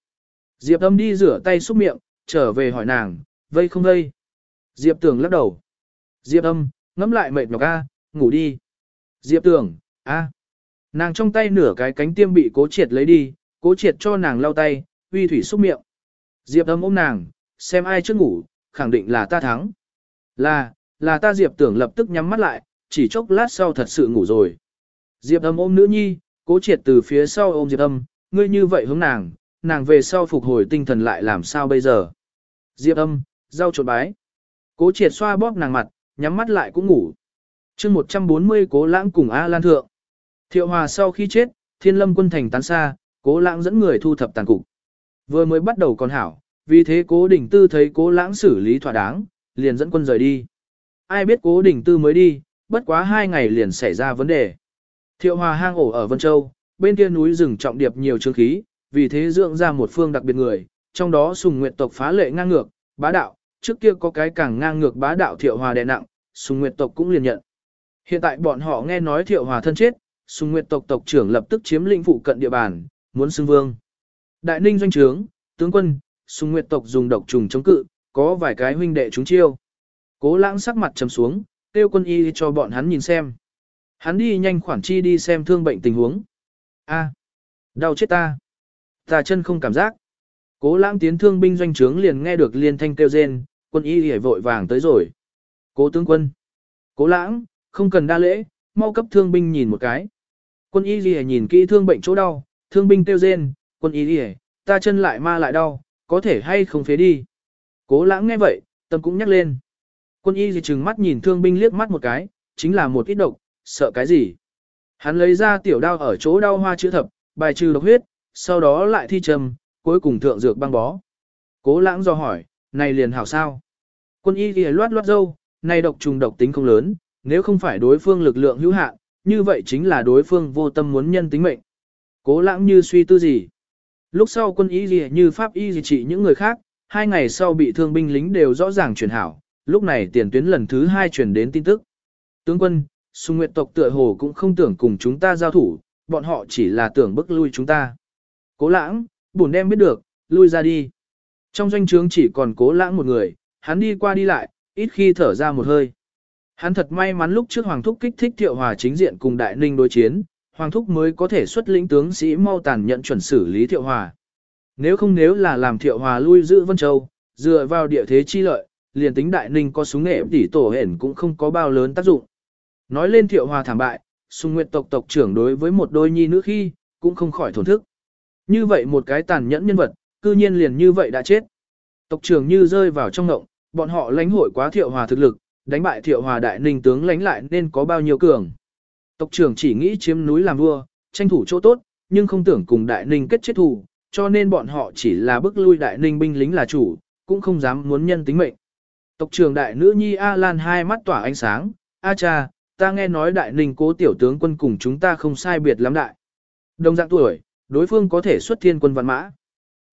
Diệp âm đi rửa tay xúc miệng, trở về hỏi nàng, vây không vây? Diệp tưởng lắc đầu. Diệp âm, ngắm lại mệt nhọc a, ngủ đi. Diệp tưởng, a. Nàng trong tay nửa cái cánh tiêm bị cố triệt lấy đi, cố triệt cho nàng lau tay, uy thủy xúc miệng. Diệp âm ôm nàng, xem ai trước ngủ, khẳng định là ta thắng. Là, là ta Diệp tưởng lập tức nhắm mắt lại, chỉ chốc lát sau thật sự ngủ rồi. Diệp âm ôm nữ nhi, cố triệt từ phía sau ôm Diệp âm, ngươi như vậy hướng nàng, nàng về sau phục hồi tinh thần lại làm sao bây giờ. Diệp âm, rau trộn bái. Cố triệt xoa bóp nàng mặt, nhắm mắt lại cũng ngủ chương 140 cố lãng cùng A Lan Thượng. Thiệu hòa sau khi chết, thiên lâm quân thành tán xa, cố lãng dẫn người thu thập tàn cục. Vừa mới bắt đầu còn hảo, vì thế cố đỉnh tư thấy cố lãng xử lý thỏa đáng, liền dẫn quân rời đi. Ai biết cố đỉnh tư mới đi, bất quá hai ngày liền xảy ra vấn đề. Thiệu hòa hang ổ ở Vân Châu, bên kia núi rừng trọng điệp nhiều chương khí, vì thế dưỡng ra một phương đặc biệt người, trong đó sùng nguyệt tộc phá lệ ngang ngược, bá đạo, trước kia có cái càng ngang ngược bá đạo thiệu hòa đè nặng, sùng nguyệt tộc cũng liền nhận. Hiện tại bọn họ nghe nói thiệu hòa thân chết, sùng nguyệt tộc tộc trưởng lập tức chiếm lĩnh phụ cận địa bàn, muốn xưng vương. Đại ninh doanh trướng, tướng quân, sùng nguyệt tộc dùng độc trùng chống cự, có vài cái huynh đệ chúng chiêu. Cố lãng sắc mặt trầm xuống, kêu quân y cho bọn hắn nhìn xem. Hắn đi nhanh khoản chi đi xem thương bệnh tình huống. A, đau chết ta. Ta chân không cảm giác. Cố lãng tiến thương binh doanh trướng liền nghe được liên thanh kêu rên, quân y hề vội vàng tới rồi. Cố tướng quân. Cố lãng, không cần đa lễ, mau cấp thương binh nhìn một cái. Quân y lìa nhìn kỹ thương bệnh chỗ đau, thương binh kêu rên, quân y lìa, ta chân lại ma lại đau, có thể hay không phế đi. Cố lãng nghe vậy, tâm cũng nhắc lên. Quân y gì chừng mắt nhìn thương binh liếc mắt một cái, chính là một ít độc, sợ cái gì. Hắn lấy ra tiểu đao ở chỗ đau hoa chữa thập, bài trừ độc huyết, sau đó lại thi trầm, cuối cùng thượng dược băng bó. Cố lãng do hỏi, này liền hảo sao? Quân y gì loát loát dâu, này độc trùng độc tính không lớn, nếu không phải đối phương lực lượng hữu hạn, như vậy chính là đối phương vô tâm muốn nhân tính mệnh. Cố lãng như suy tư gì. Lúc sau quân y gì như pháp y gì trị những người khác, hai ngày sau bị thương binh lính đều rõ ràng chuyển hảo, lúc này tiền tuyến lần thứ hai chuyển đến tin tức. Tướng quân, Sùng Nguyệt tộc tựa hồ cũng không tưởng cùng chúng ta giao thủ, bọn họ chỉ là tưởng bức lui chúng ta. Cố lãng, bổn đem biết được, lui ra đi. Trong doanh trướng chỉ còn cố lãng một người, hắn đi qua đi lại, ít khi thở ra một hơi. Hắn thật may mắn lúc trước Hoàng Thúc kích thích Thiệu Hòa chính diện cùng Đại Ninh đối chiến, Hoàng Thúc mới có thể xuất lĩnh tướng sĩ mau tàn nhận chuẩn xử lý Thiệu Hòa. Nếu không nếu là làm Thiệu Hòa lui giữ Vân Châu, dựa vào địa thế chi lợi, liền tính Đại Ninh có súng nghệ tỉ tổ hển cũng không có bao lớn tác dụng. Nói lên Thiệu Hòa thảm bại, Sùng Nguyệt tộc tộc trưởng đối với một đôi nhi nữ khi, cũng không khỏi thổn thức. Như vậy một cái tàn nhẫn nhân vật, cư nhiên liền như vậy đã chết. Tộc trưởng như rơi vào trong ngộng, bọn họ lãnh hội quá Thiệu Hòa thực lực, đánh bại Thiệu Hòa đại ninh tướng lánh lại nên có bao nhiêu cường. Tộc trưởng chỉ nghĩ chiếm núi làm vua, tranh thủ chỗ tốt, nhưng không tưởng cùng đại ninh kết chết thù, cho nên bọn họ chỉ là bức lui đại ninh binh lính là chủ, cũng không dám muốn nhân tính mệnh. Tộc trưởng đại nữ nhi A Lan hai mắt tỏa ánh sáng, A cha, ta nghe nói đại ninh cố tiểu tướng quân cùng chúng ta không sai biệt lắm đại. Đồng dạng tuổi, đối phương có thể xuất thiên quân văn mã.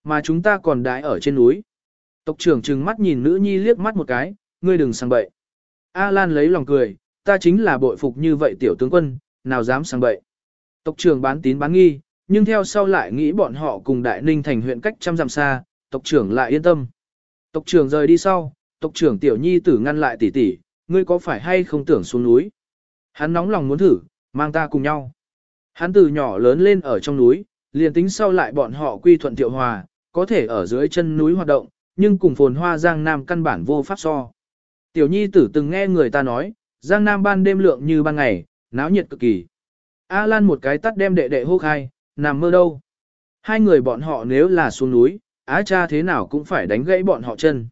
Mà chúng ta còn đái ở trên núi. Tộc trưởng trừng mắt nhìn nữ nhi liếc mắt một cái, ngươi đừng sang bậy. A Lan lấy lòng cười, ta chính là bội phục như vậy tiểu tướng quân, nào dám sang bậy. Tộc trưởng bán tín bán nghi, nhưng theo sau lại nghĩ bọn họ cùng Đại Ninh thành huyện cách trăm dặm xa, tộc trưởng lại yên tâm. Tộc trưởng rời đi sau, tộc trưởng tiểu nhi tử ngăn lại tỷ tỷ, ngươi có phải hay không tưởng xuống núi? Hắn nóng lòng muốn thử, mang ta cùng nhau. Hắn từ nhỏ lớn lên ở trong núi, liền tính sau lại bọn họ quy thuận tiệu hòa, có thể ở dưới chân núi hoạt động, nhưng cùng phồn hoa giang nam căn bản vô pháp so. Tiểu nhi tử từng nghe người ta nói, giang nam ban đêm lượng như ban ngày, náo nhiệt cực kỳ. A Lan một cái tắt đem đệ đệ hô khai, nằm mơ đâu. Hai người bọn họ nếu là xuống núi, á cha thế nào cũng phải đánh gãy bọn họ chân.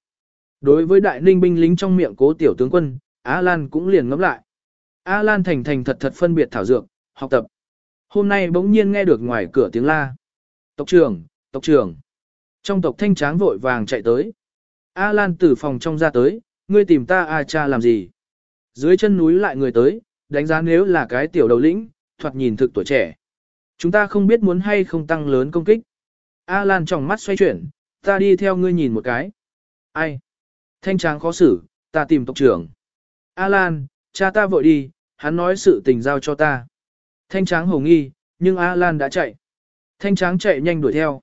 Đối với đại ninh binh lính trong miệng cố tiểu tướng quân, Á Lan cũng liền ngẫm lại. A Lan thành thành thật thật phân biệt thảo dược, học tập. Hôm nay bỗng nhiên nghe được ngoài cửa tiếng la. Tộc trưởng, tộc trưởng. Trong tộc thanh tráng vội vàng chạy tới. A Lan từ phòng trong ra tới, ngươi tìm ta A cha làm gì? Dưới chân núi lại người tới, đánh giá nếu là cái tiểu đầu lĩnh, thoạt nhìn thực tuổi trẻ. Chúng ta không biết muốn hay không tăng lớn công kích. A Lan trong mắt xoay chuyển, ta đi theo ngươi nhìn một cái. Ai? Thanh tráng khó xử, ta tìm tộc trưởng. A Lan, cha ta vội đi, hắn nói sự tình giao cho ta. Thanh tráng hồ nghi, nhưng A Lan đã chạy. Thanh tráng chạy nhanh đuổi theo.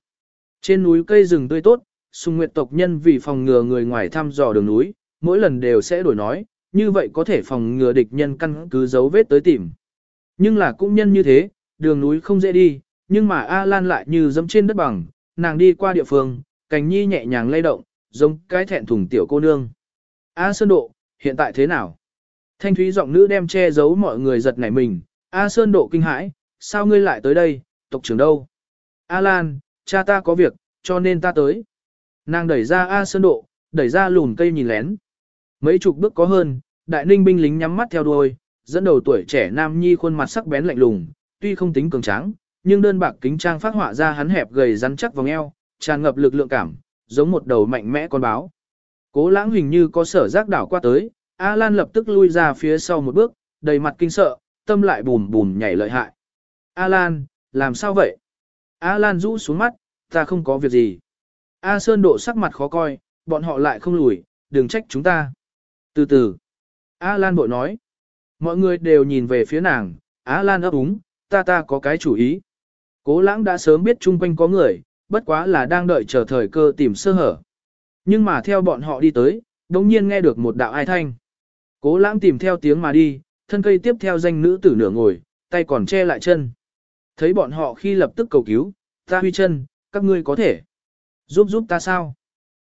Trên núi cây rừng tươi tốt, sùng nguyệt tộc nhân vì phòng ngừa người ngoài thăm dò đường núi, mỗi lần đều sẽ đổi nói, như vậy có thể phòng ngừa địch nhân căn cứ dấu vết tới tìm. Nhưng là cũng nhân như thế, đường núi không dễ đi, nhưng mà A Lan lại như dẫm trên đất bằng, nàng đi qua địa phương, cành nhi nhẹ nhàng lay động, giống cái thẹn thùng tiểu cô nương. A Sơn Độ, hiện tại thế nào? Thanh thúy giọng nữ đem che giấu mọi người giật nảy mình, A Sơn Độ kinh hãi, sao ngươi lại tới đây, tộc trưởng đâu? A Lan, cha ta có việc, cho nên ta tới. Nàng đẩy ra A Sơn Độ, đẩy ra lùn cây nhìn lén. Mấy chục bước có hơn, đại ninh binh lính nhắm mắt theo đuôi, dẫn đầu tuổi trẻ nam nhi khuôn mặt sắc bén lạnh lùng, tuy không tính cường tráng, nhưng đơn bạc kính trang phát họa ra hắn hẹp gầy rắn chắc vòng eo, tràn ngập lực lượng cảm, giống một đầu mạnh mẽ con báo. Cố lãng hình như có sở giác đảo qua tới, A Lan lập tức lui ra phía sau một bước, đầy mặt kinh sợ, tâm lại bùn bùn nhảy lợi hại. A Lan, làm sao vậy? A Lan rũ xuống mắt, ta không có việc gì. A Sơn độ sắc mặt khó coi, bọn họ lại không lùi, đừng trách chúng ta. Từ từ. A Lan bội nói. Mọi người đều nhìn về phía nàng, A Lan ấp úng, ta ta có cái chủ ý. Cố lãng đã sớm biết chung quanh có người, bất quá là đang đợi chờ thời cơ tìm sơ hở. Nhưng mà theo bọn họ đi tới, đồng nhiên nghe được một đạo ai thanh. Cố lãng tìm theo tiếng mà đi, thân cây tiếp theo danh nữ tử nửa ngồi, tay còn che lại chân. Thấy bọn họ khi lập tức cầu cứu, ta huy chân, các ngươi có thể. Giúp giúp ta sao?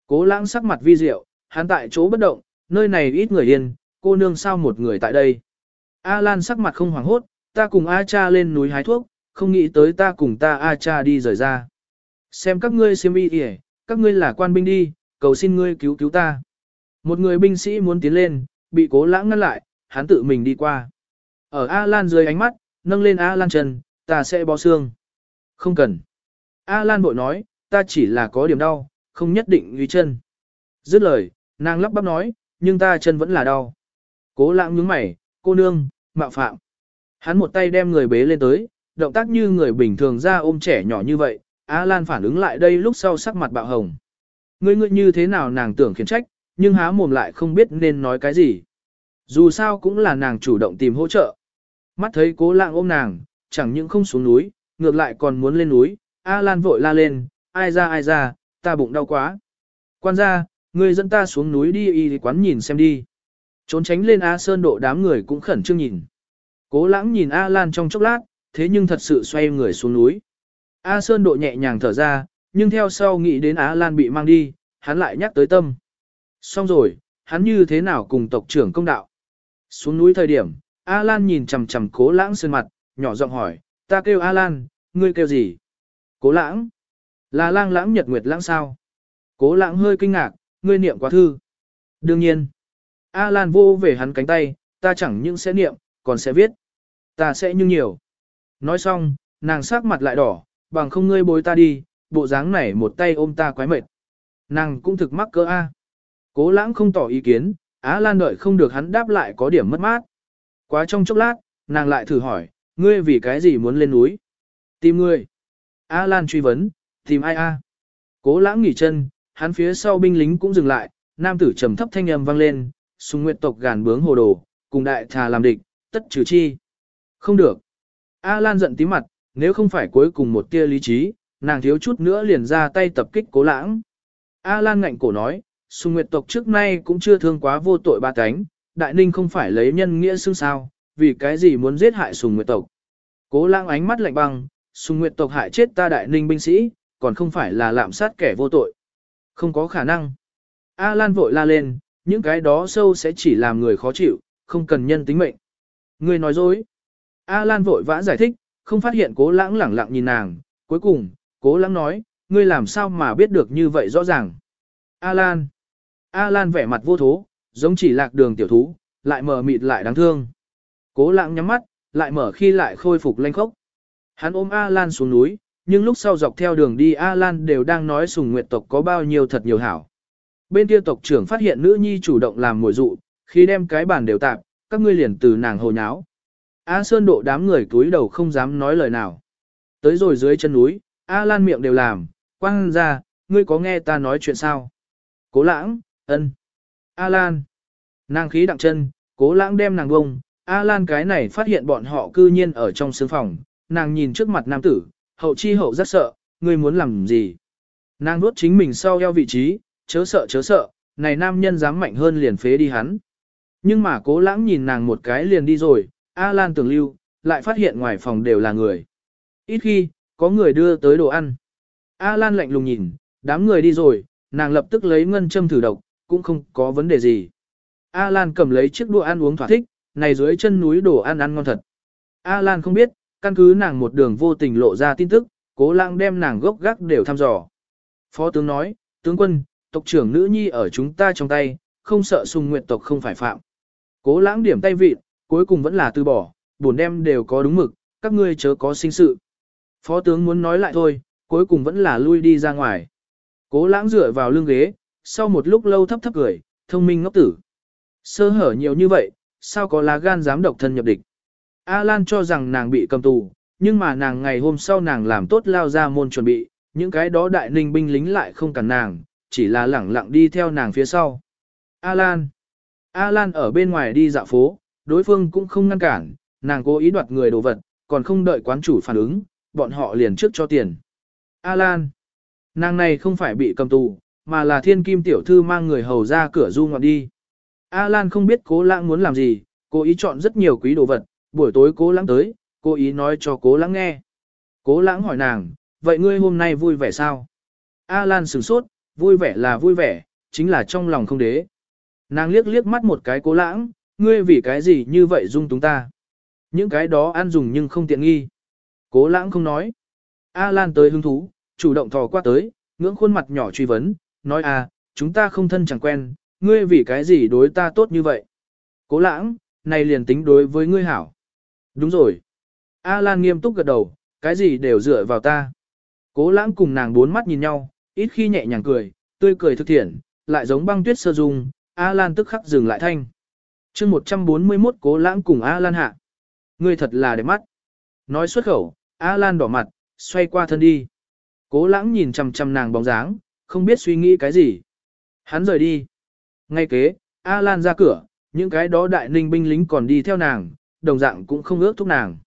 Cố lãng sắc mặt vi diệu, hắn tại chỗ bất động, nơi này ít người yên, cô nương sao một người tại đây. A Lan sắc mặt không hoảng hốt, ta cùng A cha lên núi hái thuốc, không nghĩ tới ta cùng ta A cha đi rời ra. Xem các ngươi xem y kìa, các ngươi là quan binh đi, cầu xin ngươi cứu cứu ta. Một người binh sĩ muốn tiến lên, bị cố lãng ngăn lại, hắn tự mình đi qua. Ở A Lan dưới ánh mắt, nâng lên A Lan chân, ta sẽ bó xương. Không cần. A Lan bội nói, ta chỉ là có điểm đau, không nhất định uy chân. Dứt lời, nàng lắp bắp nói, nhưng ta chân vẫn là đau. Cố lãng nhướng mày, cô nương, mạo phạm. Hắn một tay đem người bế lên tới, động tác như người bình thường ra ôm trẻ nhỏ như vậy, A Lan phản ứng lại đây lúc sau sắc mặt bạo hồng. Ngươi ngươi như thế nào nàng tưởng khiển trách, nhưng há mồm lại không biết nên nói cái gì. Dù sao cũng là nàng chủ động tìm hỗ trợ. Mắt thấy cố lạng ôm nàng, chẳng những không xuống núi, ngược lại còn muốn lên núi, A Lan vội la lên, ai ra ai ra, ta bụng đau quá. Quan ra, ngươi dẫn ta xuống núi đi y quán nhìn xem đi. Trốn tránh lên A Sơn độ đám người cũng khẩn trương nhìn. Cố lãng nhìn A Lan trong chốc lát, thế nhưng thật sự xoay người xuống núi. A Sơn độ nhẹ nhàng thở ra, nhưng theo sau nghĩ đến A Lan bị mang đi, hắn lại nhắc tới tâm. Xong rồi, hắn như thế nào cùng tộc trưởng công đạo. Xuống núi thời điểm, A Lan nhìn chằm chằm cố lãng sơn mặt, nhỏ giọng hỏi, ta kêu A Lan, ngươi kêu gì? Cố lãng. Là lang lãng nhật nguyệt lãng sao? Cố lãng hơi kinh ngạc, ngươi niệm quá thư. Đương nhiên. A Lan vô về hắn cánh tay, ta chẳng những sẽ niệm, còn sẽ viết. Ta sẽ như nhiều. Nói xong, nàng sắc mặt lại đỏ, bằng không ngươi bối ta đi, bộ dáng này một tay ôm ta quái mệt. Nàng cũng thực mắc cơ A. Cố lãng không tỏ ý kiến, Á Lan đợi không được hắn đáp lại có điểm mất mát. Quá trong chốc lát, nàng lại thử hỏi, ngươi vì cái gì muốn lên núi? Tìm ngươi. Á Lan truy vấn, tìm ai a? Cố lãng nghỉ chân, hắn phía sau binh lính cũng dừng lại, nam tử trầm thấp thanh âm vang lên, sùng nguyệt tộc gàn bướng hồ đồ, cùng đại thà làm địch, tất trừ chi. Không được. A Lan giận tí mặt, nếu không phải cuối cùng một tia lý trí, nàng thiếu chút nữa liền ra tay tập kích cố lãng. A Lan ngạnh cổ nói, sùng nguyệt tộc trước nay cũng chưa thương quá vô tội ba cánh, đại ninh không phải lấy nhân nghĩa xưng sao, vì cái gì muốn giết hại sùng nguyệt tộc. Cố lãng ánh mắt lạnh băng, sùng nguyệt tộc hại chết ta đại ninh binh sĩ, còn không phải là lạm sát kẻ vô tội. Không có khả năng. A Lan vội la lên, những cái đó sâu sẽ chỉ làm người khó chịu, không cần nhân tính mệnh. Người nói dối. A Lan vội vã giải thích, không phát hiện cố lãng lẳng lặng nhìn nàng, cuối cùng, cố lãng nói, ngươi làm sao mà biết được như vậy rõ ràng. A Lan. A Lan vẻ mặt vô thố, giống chỉ lạc đường tiểu thú, lại mờ mịt lại đáng thương. Cố lãng nhắm mắt, lại mở khi lại khôi phục lanh khốc. Hắn ôm A Lan xuống núi, nhưng lúc sau dọc theo đường đi A Lan đều đang nói sùng nguyệt tộc có bao nhiêu thật nhiều hảo. Bên kia tộc trưởng phát hiện nữ nhi chủ động làm mồi dụ, khi đem cái bàn đều tạp, các ngươi liền từ nàng hồ nháo. A Sơn độ đám người túi đầu không dám nói lời nào. Tới rồi dưới chân núi, A Lan miệng đều làm, quang ra, ngươi có nghe ta nói chuyện sao? Cố lãng, ân. A Lan. Nàng khí đặng chân, cố lãng đem nàng bông. A Lan cái này phát hiện bọn họ cư nhiên ở trong sương phòng, nàng nhìn trước mặt nam tử, hậu chi hậu rất sợ, ngươi muốn làm gì? Nàng nuốt chính mình sau eo vị trí, chớ sợ chớ sợ, này nam nhân dám mạnh hơn liền phế đi hắn. Nhưng mà cố lãng nhìn nàng một cái liền đi rồi, A Lan tưởng lưu, lại phát hiện ngoài phòng đều là người. Ít khi, có người đưa tới đồ ăn. A Lan lạnh lùng nhìn, đám người đi rồi, nàng lập tức lấy ngân châm thử độc, cũng không có vấn đề gì. A Lan cầm lấy chiếc đũa ăn uống thỏa thích, này dưới chân núi đồ ăn ăn ngon thật. A Lan không biết, căn cứ nàng một đường vô tình lộ ra tin tức, cố lãng đem nàng gốc gác đều thăm dò. Phó tướng nói, tướng quân, tộc trưởng nữ nhi ở chúng ta trong tay, không sợ sùng nguyệt tộc không phải phạm. Cố lãng điểm tay vị, cuối cùng vẫn là từ bỏ, buồn đem đều có đúng mực, các ngươi chớ có sinh sự. Phó tướng muốn nói lại thôi, cuối cùng vẫn là lui đi ra ngoài. Cố lãng dựa vào lưng ghế, sau một lúc lâu thấp thấp cười, thông minh ngốc tử. Sơ hở nhiều như vậy, sao có lá gan dám độc thân nhập địch. A Lan cho rằng nàng bị cầm tù, nhưng mà nàng ngày hôm sau nàng làm tốt lao ra môn chuẩn bị, những cái đó đại ninh binh lính lại không cản nàng, chỉ là lẳng lặng đi theo nàng phía sau. A Lan. A Lan ở bên ngoài đi dạo phố, đối phương cũng không ngăn cản, nàng cố ý đoạt người đồ vật, còn không đợi quán chủ phản ứng, bọn họ liền trước cho tiền. A Lan. Nàng này không phải bị cầm tù, mà là thiên kim tiểu thư mang người hầu ra cửa du ngoạn đi. A Lan không biết cố lãng muốn làm gì, cố ý chọn rất nhiều quý đồ vật, buổi tối cố lãng tới, cố ý nói cho cố lãng nghe. Cố lãng hỏi nàng, vậy ngươi hôm nay vui vẻ sao? A Lan sửng sốt, vui vẻ là vui vẻ, chính là trong lòng không đế. Nàng liếc liếc mắt một cái cố lãng, ngươi vì cái gì như vậy dung túng ta. Những cái đó ăn dùng nhưng không tiện nghi. Cố lãng không nói. A Lan tới hứng thú, chủ động thò qua tới, ngưỡng khuôn mặt nhỏ truy vấn, nói à, chúng ta không thân chẳng quen, ngươi vì cái gì đối ta tốt như vậy. Cố lãng, này liền tính đối với ngươi hảo. Đúng rồi. A Lan nghiêm túc gật đầu, cái gì đều dựa vào ta. Cố lãng cùng nàng bốn mắt nhìn nhau, ít khi nhẹ nhàng cười, tươi cười thực thiện, lại giống băng tuyết sơ dung, A Lan tức khắc dừng lại thanh. chương 141 cố lãng cùng A Lan hạ. Ngươi thật là đẹp mắt. Nói xuất khẩu, A Lan đỏ mặt, xoay qua thân đi. Cố lãng nhìn chằm chằm nàng bóng dáng, không biết suy nghĩ cái gì. Hắn rời đi. Ngay kế, A Lan ra cửa, những cái đó đại ninh binh lính còn đi theo nàng, đồng dạng cũng không ước thúc nàng.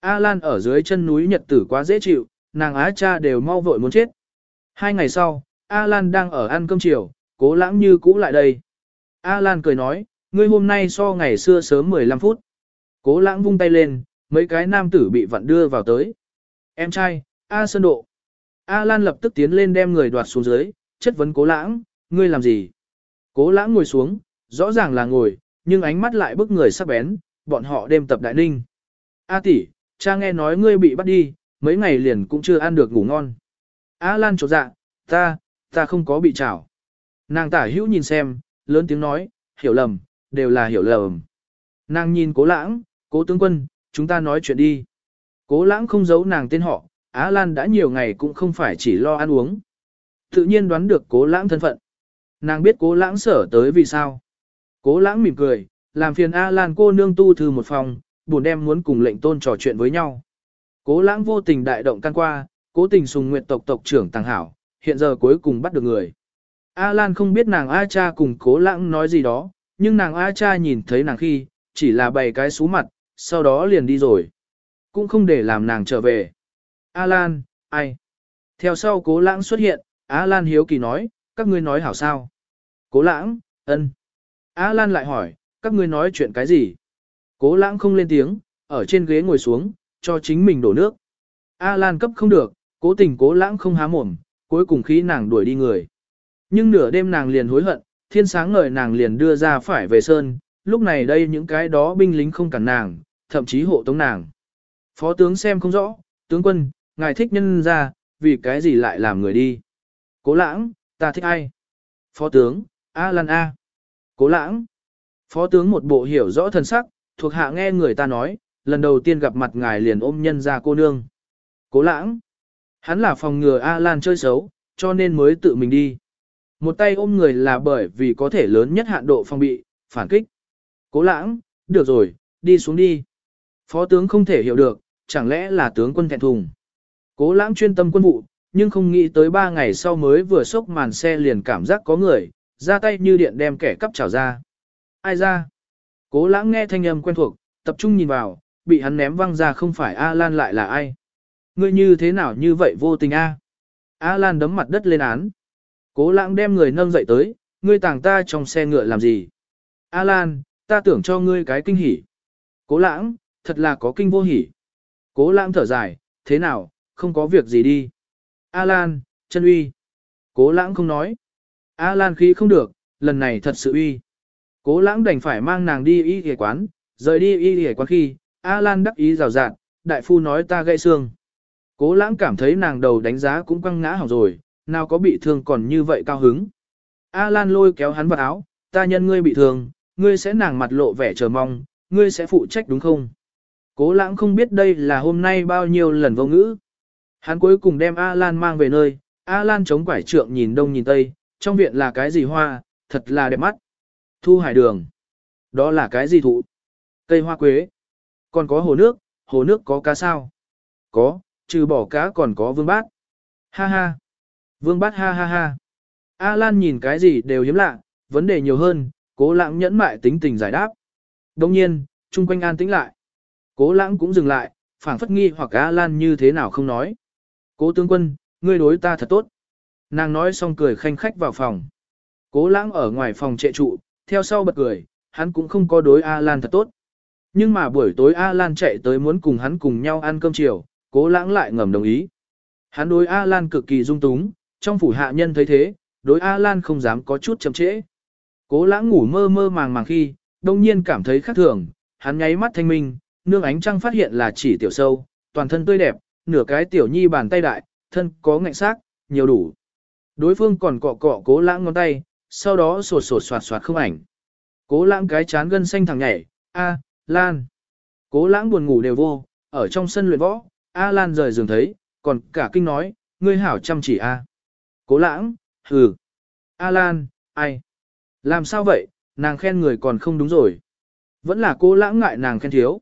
A Lan ở dưới chân núi nhật tử quá dễ chịu, nàng á cha đều mau vội muốn chết. Hai ngày sau, A Lan đang ở ăn cơm chiều, cố lãng như cũ lại đây. A Lan cười nói, ngươi hôm nay so ngày xưa sớm 15 phút. Cố lãng vung tay lên, mấy cái nam tử bị vặn đưa vào tới. Em trai, A Sơn Độ. A Lan lập tức tiến lên đem người đoạt xuống dưới, chất vấn cố lãng, ngươi làm gì? Cố lãng ngồi xuống, rõ ràng là ngồi, nhưng ánh mắt lại bức người sắc bén, bọn họ đêm tập đại ninh. A tỷ, cha nghe nói ngươi bị bắt đi, mấy ngày liền cũng chưa ăn được ngủ ngon. A Lan trột dạ, ta, ta không có bị trảo. Nàng tả hữu nhìn xem, lớn tiếng nói, hiểu lầm, đều là hiểu lầm. Nàng nhìn cố lãng, cố tướng quân, chúng ta nói chuyện đi. Cố lãng không giấu nàng tên họ, Á Lan đã nhiều ngày cũng không phải chỉ lo ăn uống. Tự nhiên đoán được cố lãng thân phận. Nàng biết cố lãng sở tới vì sao. Cố lãng mỉm cười, làm phiền A Lan cô nương tu thư một phòng, buồn đem muốn cùng lệnh tôn trò chuyện với nhau. Cố lãng vô tình đại động can qua, cố tình sùng nguyện tộc tộc trưởng tàng hảo, hiện giờ cuối cùng bắt được người. A Lan không biết nàng A cha cùng cố lãng nói gì đó, nhưng nàng A cha nhìn thấy nàng khi, chỉ là bày cái xú mặt, sau đó liền đi rồi. Cũng không để làm nàng trở về. A Lan, ai? Theo sau cố lãng xuất hiện, A Lan hiếu kỳ nói, các ngươi nói hảo sao? Cố lãng, ân. A Lan lại hỏi, các ngươi nói chuyện cái gì? Cố lãng không lên tiếng, ở trên ghế ngồi xuống, cho chính mình đổ nước. A Lan cấp không được, cố tình cố lãng không há mồm, cuối cùng khí nàng đuổi đi người. Nhưng nửa đêm nàng liền hối hận, thiên sáng ngời nàng liền đưa ra phải về sơn, lúc này đây những cái đó binh lính không cản nàng, thậm chí hộ tống nàng. Phó tướng xem không rõ, tướng quân, ngài thích nhân ra, vì cái gì lại làm người đi. Cố lãng, ta thích ai? Phó tướng, A Lan A. Cố lãng. Phó tướng một bộ hiểu rõ thần sắc, thuộc hạ nghe người ta nói, lần đầu tiên gặp mặt ngài liền ôm nhân ra cô nương. Cố lãng. Hắn là phòng ngừa A Lan chơi xấu, cho nên mới tự mình đi. Một tay ôm người là bởi vì có thể lớn nhất hạn độ phòng bị, phản kích. Cố lãng, được rồi, đi xuống đi. Phó tướng không thể hiểu được, chẳng lẽ là tướng quân thẹn thùng. Cố lãng chuyên tâm quân vụ, nhưng không nghĩ tới ba ngày sau mới vừa sốc màn xe liền cảm giác có người, ra tay như điện đem kẻ cắp trào ra. Ai ra? Cố lãng nghe thanh âm quen thuộc, tập trung nhìn vào, bị hắn ném văng ra không phải A Lan lại là ai. Ngươi như thế nào như vậy vô tình A? A Lan đấm mặt đất lên án. Cố lãng đem người nâng dậy tới, ngươi tàng ta trong xe ngựa làm gì? A Lan, ta tưởng cho ngươi cái kinh hỉ. Cố lãng, thật là có kinh vô hỉ. Cố lãng thở dài, thế nào, không có việc gì đi. A Lan, chân uy. Cố lãng không nói. A Lan khí không được, lần này thật sự uy. Cố lãng đành phải mang nàng đi y y quán, rời đi y y quán khi, A Lan đắc ý rào rạt, đại phu nói ta gãy xương. Cố lãng cảm thấy nàng đầu đánh giá cũng quăng ngã hỏng rồi, nào có bị thương còn như vậy cao hứng. A Lan lôi kéo hắn vào áo, ta nhân ngươi bị thương, ngươi sẽ nàng mặt lộ vẻ chờ mong, ngươi sẽ phụ trách đúng không? Cố lãng không biết đây là hôm nay bao nhiêu lần vô ngữ. Hắn cuối cùng đem A Lan mang về nơi, A Lan chống quải trượng nhìn đông nhìn tây, trong viện là cái gì hoa, thật là đẹp mắt. Thu hải đường. Đó là cái gì thụ? Cây hoa quế. Còn có hồ nước, hồ nước có cá sao? Có, trừ bỏ cá còn có vương bát. Ha ha. Vương bát ha ha ha. A Lan nhìn cái gì đều hiếm lạ, vấn đề nhiều hơn, cố lãng nhẫn mại tính tình giải đáp. Đồng nhiên, chung quanh an tĩnh lại. Cố lãng cũng dừng lại, phảng phất nghi hoặc A Lan như thế nào không nói. Cố tướng quân, ngươi đối ta thật tốt. Nàng nói xong cười khanh khách vào phòng. Cố lãng ở ngoài phòng trệ trụ, theo sau bật cười, hắn cũng không có đối A Lan thật tốt. Nhưng mà buổi tối A Lan chạy tới muốn cùng hắn cùng nhau ăn cơm chiều, cố lãng lại ngầm đồng ý. Hắn đối A Lan cực kỳ dung túng, trong phủ hạ nhân thấy thế, đối A Lan không dám có chút chậm trễ. Cố lãng ngủ mơ mơ màng màng khi, đông nhiên cảm thấy khác thường, hắn nháy mắt thanh minh, nương ánh trăng phát hiện là chỉ tiểu sâu, toàn thân tươi đẹp, nửa cái tiểu nhi bàn tay đại, thân có ngạnh sắc, nhiều đủ. Đối phương còn cọ cọ cố lãng ngón tay, sau đó sột sột soạt soạt không ảnh. Cố lãng cái chán gân xanh thẳng nhảy, A, Lan. Cố lãng buồn ngủ đều vô, ở trong sân luyện võ, A Lan rời giường thấy, còn cả kinh nói, ngươi hảo chăm chỉ A. Cố lãng, hừ. A Lan, ai? Làm sao vậy, nàng khen người còn không đúng rồi. Vẫn là cố lãng ngại nàng khen thiếu.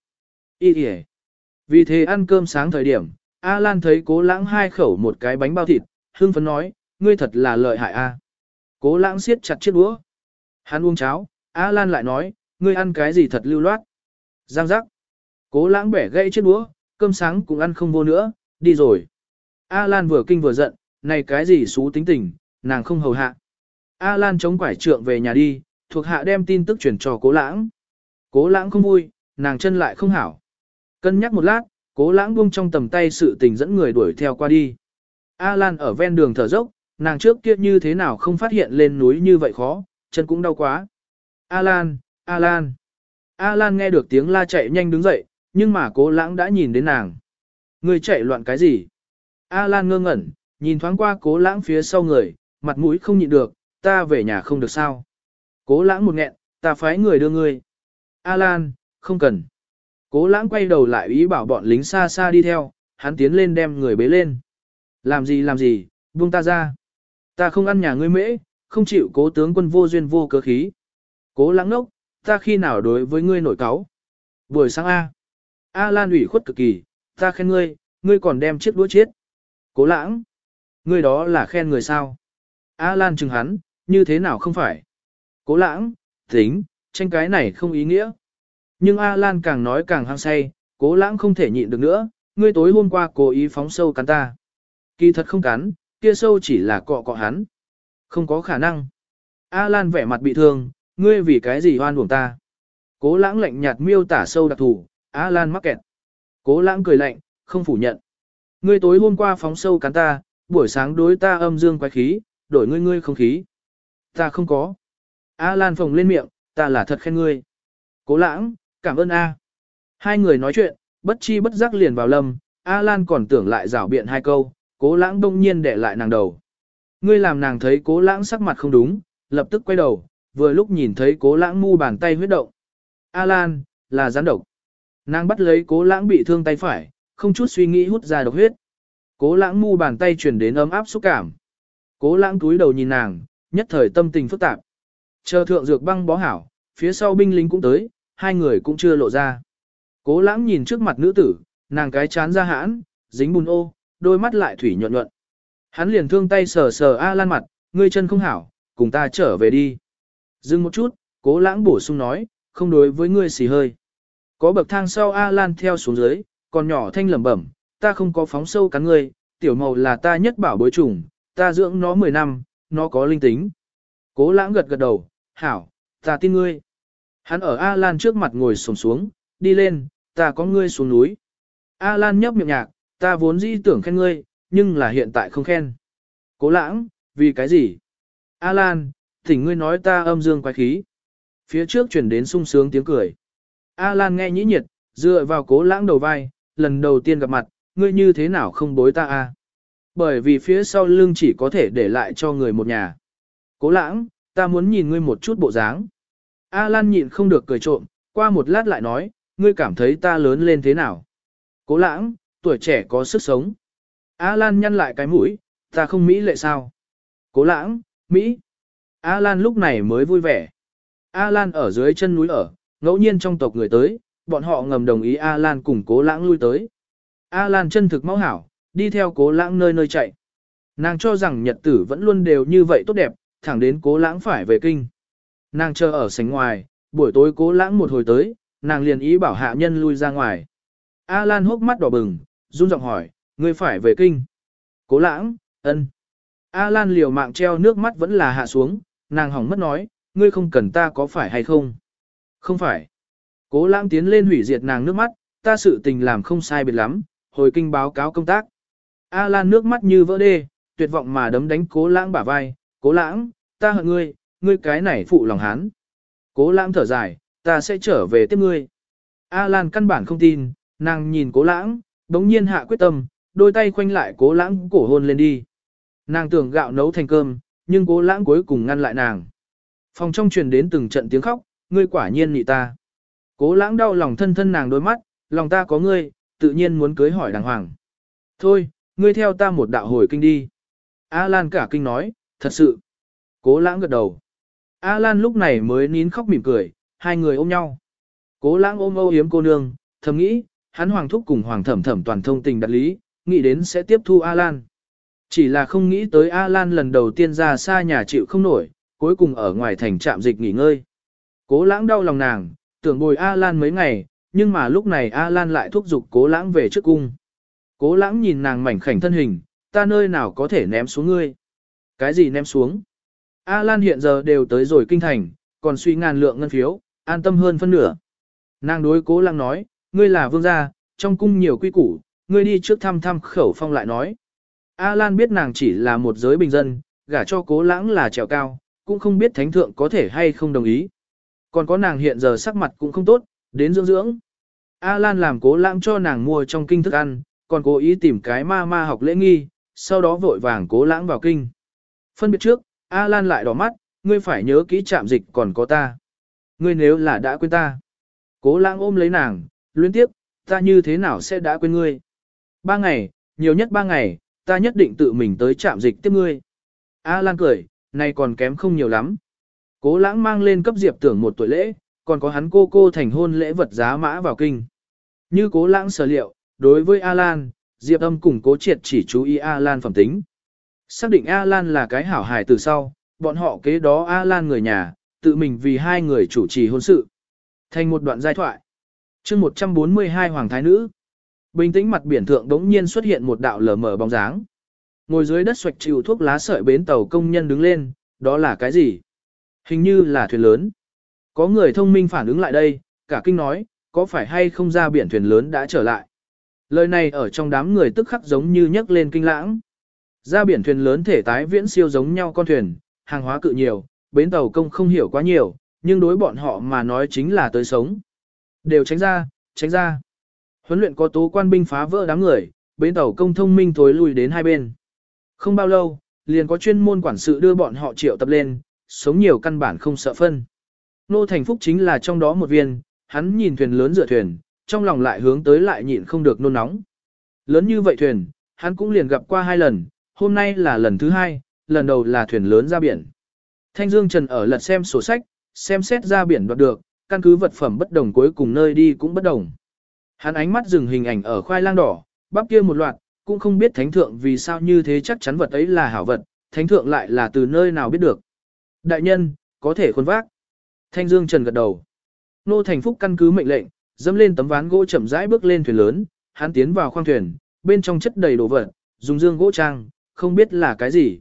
Ý kìa. Vì thế ăn cơm sáng thời điểm, A Lan thấy cố lãng hai khẩu một cái bánh bao thịt, hương phấn nói, ngươi thật là lợi hại A. Cố lãng siết chặt chiếc đũa. Hắn uống cháo, A Lan lại nói, ngươi ăn cái gì thật lưu loát. Giang giác. Cố lãng bẻ gãy chiếc đũa, cơm sáng cũng ăn không vô nữa, đi rồi. A Lan vừa kinh vừa giận, này cái gì xú tính tình, nàng không hầu hạ. A Lan chống quải trượng về nhà đi, thuộc hạ đem tin tức truyền cho cố lãng. Cố lãng không vui, nàng chân lại không hảo. Cân nhắc một lát, cố lãng buông trong tầm tay sự tình dẫn người đuổi theo qua đi. A Lan ở ven đường thở dốc, nàng trước kia như thế nào không phát hiện lên núi như vậy khó, chân cũng đau quá. Alan, Alan, Alan nghe được tiếng la chạy nhanh đứng dậy, nhưng mà cố lãng đã nhìn đến nàng. Người chạy loạn cái gì? Alan ngơ ngẩn, nhìn thoáng qua cố lãng phía sau người, mặt mũi không nhịn được, ta về nhà không được sao. Cố lãng một nghẹn, ta phái người đưa ngươi. Alan, không cần. Cố lãng quay đầu lại ý bảo bọn lính xa xa đi theo, hắn tiến lên đem người bế lên. Làm gì làm gì, buông ta ra. Ta không ăn nhà ngươi mễ, không chịu cố tướng quân vô duyên vô cớ khí. Cố lãng nốc, ta khi nào đối với ngươi nổi cáo. Buổi sáng A. A Lan ủy khuất cực kỳ, ta khen ngươi, ngươi còn đem chiếc đũa chết. Cố lãng. Ngươi đó là khen người sao. A Lan chừng hắn, như thế nào không phải. Cố lãng, tính, tranh cái này không ý nghĩa. Nhưng A Lan càng nói càng hăng say, cố lãng không thể nhịn được nữa, ngươi tối hôm qua cố ý phóng sâu cắn ta. Kỳ thật không cắn, kia sâu chỉ là cọ cọ hắn. Không có khả năng. A Lan vẻ mặt bị thương, ngươi vì cái gì hoan uổng ta. Cố lãng lạnh nhạt miêu tả sâu đặc thù, A Lan mắc kẹt. Cố lãng cười lạnh, không phủ nhận. Ngươi tối hôm qua phóng sâu cắn ta, buổi sáng đối ta âm dương quái khí, đổi ngươi ngươi không khí. Ta không có. A Lan phồng lên miệng, ta là thật khen ngươi. Cố lãng, cảm ơn A. Hai người nói chuyện, bất chi bất giác liền vào lâm, A Lan còn tưởng lại rảo biện hai câu, cố lãng đông nhiên để lại nàng đầu. Ngươi làm nàng thấy cố lãng sắc mặt không đúng, lập tức quay đầu, vừa lúc nhìn thấy cố lãng mu bàn tay huyết động. A Lan, là gián độc. Nàng bắt lấy cố lãng bị thương tay phải, không chút suy nghĩ hút ra độc huyết. Cố lãng mu bàn tay chuyển đến ấm áp xúc cảm. Cố lãng túi đầu nhìn nàng, nhất thời tâm tình phức tạp. Chờ thượng dược băng bó hảo, phía sau binh lính cũng tới, hai người cũng chưa lộ ra. Cố lãng nhìn trước mặt nữ tử, nàng cái chán ra hãn, dính bùn ô, đôi mắt lại thủy nhuận nhuận. Hắn liền thương tay sờ sờ A Lan mặt, ngươi chân không hảo, cùng ta trở về đi. Dừng một chút, cố lãng bổ sung nói, không đối với ngươi xì hơi. Có bậc thang sau A Lan theo xuống dưới, còn nhỏ thanh lẩm bẩm, ta không có phóng sâu cắn ngươi, tiểu màu là ta nhất bảo bối chủng, ta dưỡng nó 10 năm, nó có linh tính. Cố lãng gật gật đầu, hảo, ta tin ngươi. Hắn ở A Lan trước mặt ngồi xổm xuống, đi lên, ta có ngươi xuống núi. A Lan nhấp miệng nhạc, ta vốn dĩ tưởng khen ngươi, nhưng là hiện tại không khen. Cố lãng, vì cái gì? A Lan, thỉnh ngươi nói ta âm dương quái khí. Phía trước chuyển đến sung sướng tiếng cười. A Lan nghe nhĩ nhiệt, dựa vào cố lãng đầu vai, lần đầu tiên gặp mặt, ngươi như thế nào không bối ta a? Bởi vì phía sau lưng chỉ có thể để lại cho người một nhà. Cố lãng, ta muốn nhìn ngươi một chút bộ dáng. A Lan nhịn không được cười trộm, qua một lát lại nói, ngươi cảm thấy ta lớn lên thế nào? Cố lãng, tuổi trẻ có sức sống. A Lan nhăn lại cái mũi, ta không Mỹ lệ sao? Cố lãng, Mỹ. A Lan lúc này mới vui vẻ. A Lan ở dưới chân núi ở, ngẫu nhiên trong tộc người tới, bọn họ ngầm đồng ý A Lan cùng cố lãng lui tới. A Lan chân thực máu hảo, đi theo cố lãng nơi nơi chạy. Nàng cho rằng nhật tử vẫn luôn đều như vậy tốt đẹp, thẳng đến cố lãng phải về kinh. Nàng chờ ở sảnh ngoài, buổi tối cố lãng một hồi tới, nàng liền ý bảo hạ nhân lui ra ngoài. A Lan hốc mắt đỏ bừng, run giọng hỏi, ngươi phải về kinh. Cố lãng, ân. A Lan liều mạng treo nước mắt vẫn là hạ xuống, nàng hỏng mất nói, ngươi không cần ta có phải hay không? Không phải. Cố lãng tiến lên hủy diệt nàng nước mắt, ta sự tình làm không sai biệt lắm, hồi kinh báo cáo công tác. A Lan nước mắt như vỡ đê, tuyệt vọng mà đấm đánh cố lãng bả vai, cố lãng, ta hận ngươi, ngươi cái này phụ lòng hán. Cố lãng thở dài, ta sẽ trở về tiếp ngươi. A Lan căn bản không tin, nàng nhìn cố lãng, đống nhiên hạ quyết tâm, đôi tay khoanh lại cố lãng cổ hôn lên đi. Nàng tưởng gạo nấu thành cơm, nhưng cố lãng cuối cùng ngăn lại nàng. Phòng trong truyền đến từng trận tiếng khóc, ngươi quả nhiên nhị ta. Cố lãng đau lòng thân thân nàng đôi mắt, lòng ta có ngươi, tự nhiên muốn cưới hỏi đàng hoàng. Thôi, ngươi theo ta một đạo hồi kinh đi. A Lan cả kinh nói, thật sự. Cố lãng gật đầu. A Lan lúc này mới nín khóc mỉm cười, hai người ôm nhau. Cố lãng ôm âu yếm cô nương, thầm nghĩ, hắn hoàng thúc cùng hoàng thẩm thẩm toàn thông tình đặt lý, nghĩ đến sẽ tiếp thu A Lan. Chỉ là không nghĩ tới A Lan lần đầu tiên ra xa nhà chịu không nổi, cuối cùng ở ngoài thành trạm dịch nghỉ ngơi. Cố lãng đau lòng nàng, tưởng bồi A Lan mấy ngày, nhưng mà lúc này A Lan lại thúc giục cố lãng về trước cung. Cố lãng nhìn nàng mảnh khảnh thân hình, ta nơi nào có thể ném xuống ngươi. Cái gì ném xuống? A Lan hiện giờ đều tới rồi kinh thành, còn suy ngàn lượng ngân phiếu, an tâm hơn phân nửa. Nàng đối cố lãng nói, ngươi là vương gia, trong cung nhiều quy củ, ngươi đi trước thăm thăm khẩu phong lại nói. A Lan biết nàng chỉ là một giới bình dân, gả cho cố lãng là trèo cao, cũng không biết thánh thượng có thể hay không đồng ý. Còn có nàng hiện giờ sắc mặt cũng không tốt, đến dưỡng dưỡng. A Lan làm cố lãng cho nàng mua trong kinh thức ăn, còn cố ý tìm cái ma ma học lễ nghi, sau đó vội vàng cố lãng vào kinh. Phân biệt trước, A Lan lại đỏ mắt, ngươi phải nhớ kỹ chạm dịch còn có ta. Ngươi nếu là đã quên ta. Cố lãng ôm lấy nàng, luyến tiếp, ta như thế nào sẽ đã quên ngươi. Ba ngày, nhiều nhất ba ngày, ta nhất định tự mình tới trạm dịch tiếp ngươi. A Lan cười, này còn kém không nhiều lắm. Cố lãng mang lên cấp diệp tưởng một tuổi lễ, còn có hắn cô cô thành hôn lễ vật giá mã vào kinh. Như cố lãng sở liệu, đối với A Lan, diệp âm cùng cố triệt chỉ chú ý A Lan phẩm tính. Xác định A Lan là cái hảo hài từ sau, bọn họ kế đó A Lan người nhà, tự mình vì hai người chủ trì hôn sự. Thành một đoạn giai thoại chương 142 Hoàng Thái Nữ. Bình tĩnh mặt biển thượng đống nhiên xuất hiện một đạo lờ mờ bóng dáng. Ngồi dưới đất xoạch chịu thuốc lá sợi bến tàu công nhân đứng lên, đó là cái gì? Hình như là thuyền lớn. Có người thông minh phản ứng lại đây, cả kinh nói, có phải hay không ra biển thuyền lớn đã trở lại? Lời này ở trong đám người tức khắc giống như nhấc lên kinh lãng. Ra biển thuyền lớn thể tái viễn siêu giống nhau con thuyền, hàng hóa cự nhiều, bến tàu công không hiểu quá nhiều, nhưng đối bọn họ mà nói chính là tới sống. Đều tránh ra, tránh ra. Huấn luyện có tố quan binh phá vỡ đám người, bến tàu công thông minh thối lùi đến hai bên. Không bao lâu, liền có chuyên môn quản sự đưa bọn họ triệu tập lên, sống nhiều căn bản không sợ phân. Nô Thành Phúc chính là trong đó một viên, hắn nhìn thuyền lớn dựa thuyền, trong lòng lại hướng tới lại nhịn không được nôn nóng. Lớn như vậy thuyền, hắn cũng liền gặp qua hai lần, hôm nay là lần thứ hai, lần đầu là thuyền lớn ra biển. Thanh Dương Trần ở lật xem sổ sách, xem xét ra biển đoạt được, căn cứ vật phẩm bất đồng cuối cùng nơi đi cũng bất đồng. Hắn ánh mắt dừng hình ảnh ở khoai lang đỏ, bắp kia một loạt, cũng không biết thánh thượng vì sao như thế chắc chắn vật ấy là hảo vật, thánh thượng lại là từ nơi nào biết được. Đại nhân, có thể khuôn vác. Thanh Dương Trần gật đầu. Nô Thành Phúc căn cứ mệnh lệnh, dẫm lên tấm ván gỗ chậm rãi bước lên thuyền lớn, hắn tiến vào khoang thuyền, bên trong chất đầy đồ vật, dùng dương gỗ trang, không biết là cái gì.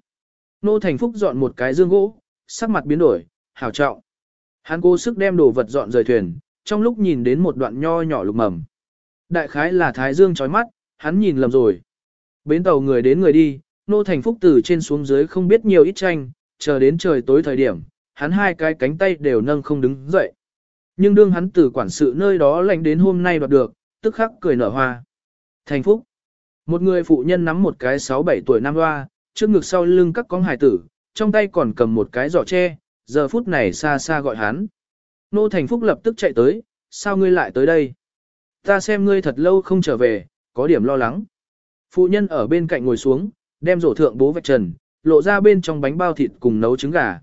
Nô Thành Phúc dọn một cái dương gỗ, sắc mặt biến đổi, hảo trọng. Hắn cố sức đem đồ vật dọn rời thuyền, trong lúc nhìn đến một đoạn nho nhỏ lục mầm. Đại khái là thái dương chói mắt, hắn nhìn lầm rồi. Bến tàu người đến người đi, Nô Thành Phúc từ trên xuống dưới không biết nhiều ít tranh, chờ đến trời tối thời điểm, hắn hai cái cánh tay đều nâng không đứng dậy. Nhưng đương hắn từ quản sự nơi đó lành đến hôm nay đoạt được, tức khắc cười nở hoa. Thành Phúc. Một người phụ nhân nắm một cái 6-7 tuổi nam hoa, trước ngực sau lưng các con hải tử, trong tay còn cầm một cái giỏ tre, giờ phút này xa xa gọi hắn. Nô Thành Phúc lập tức chạy tới, sao ngươi lại tới đây? Ta xem ngươi thật lâu không trở về, có điểm lo lắng. Phụ nhân ở bên cạnh ngồi xuống, đem rổ thượng bố vạch trần, lộ ra bên trong bánh bao thịt cùng nấu trứng gà.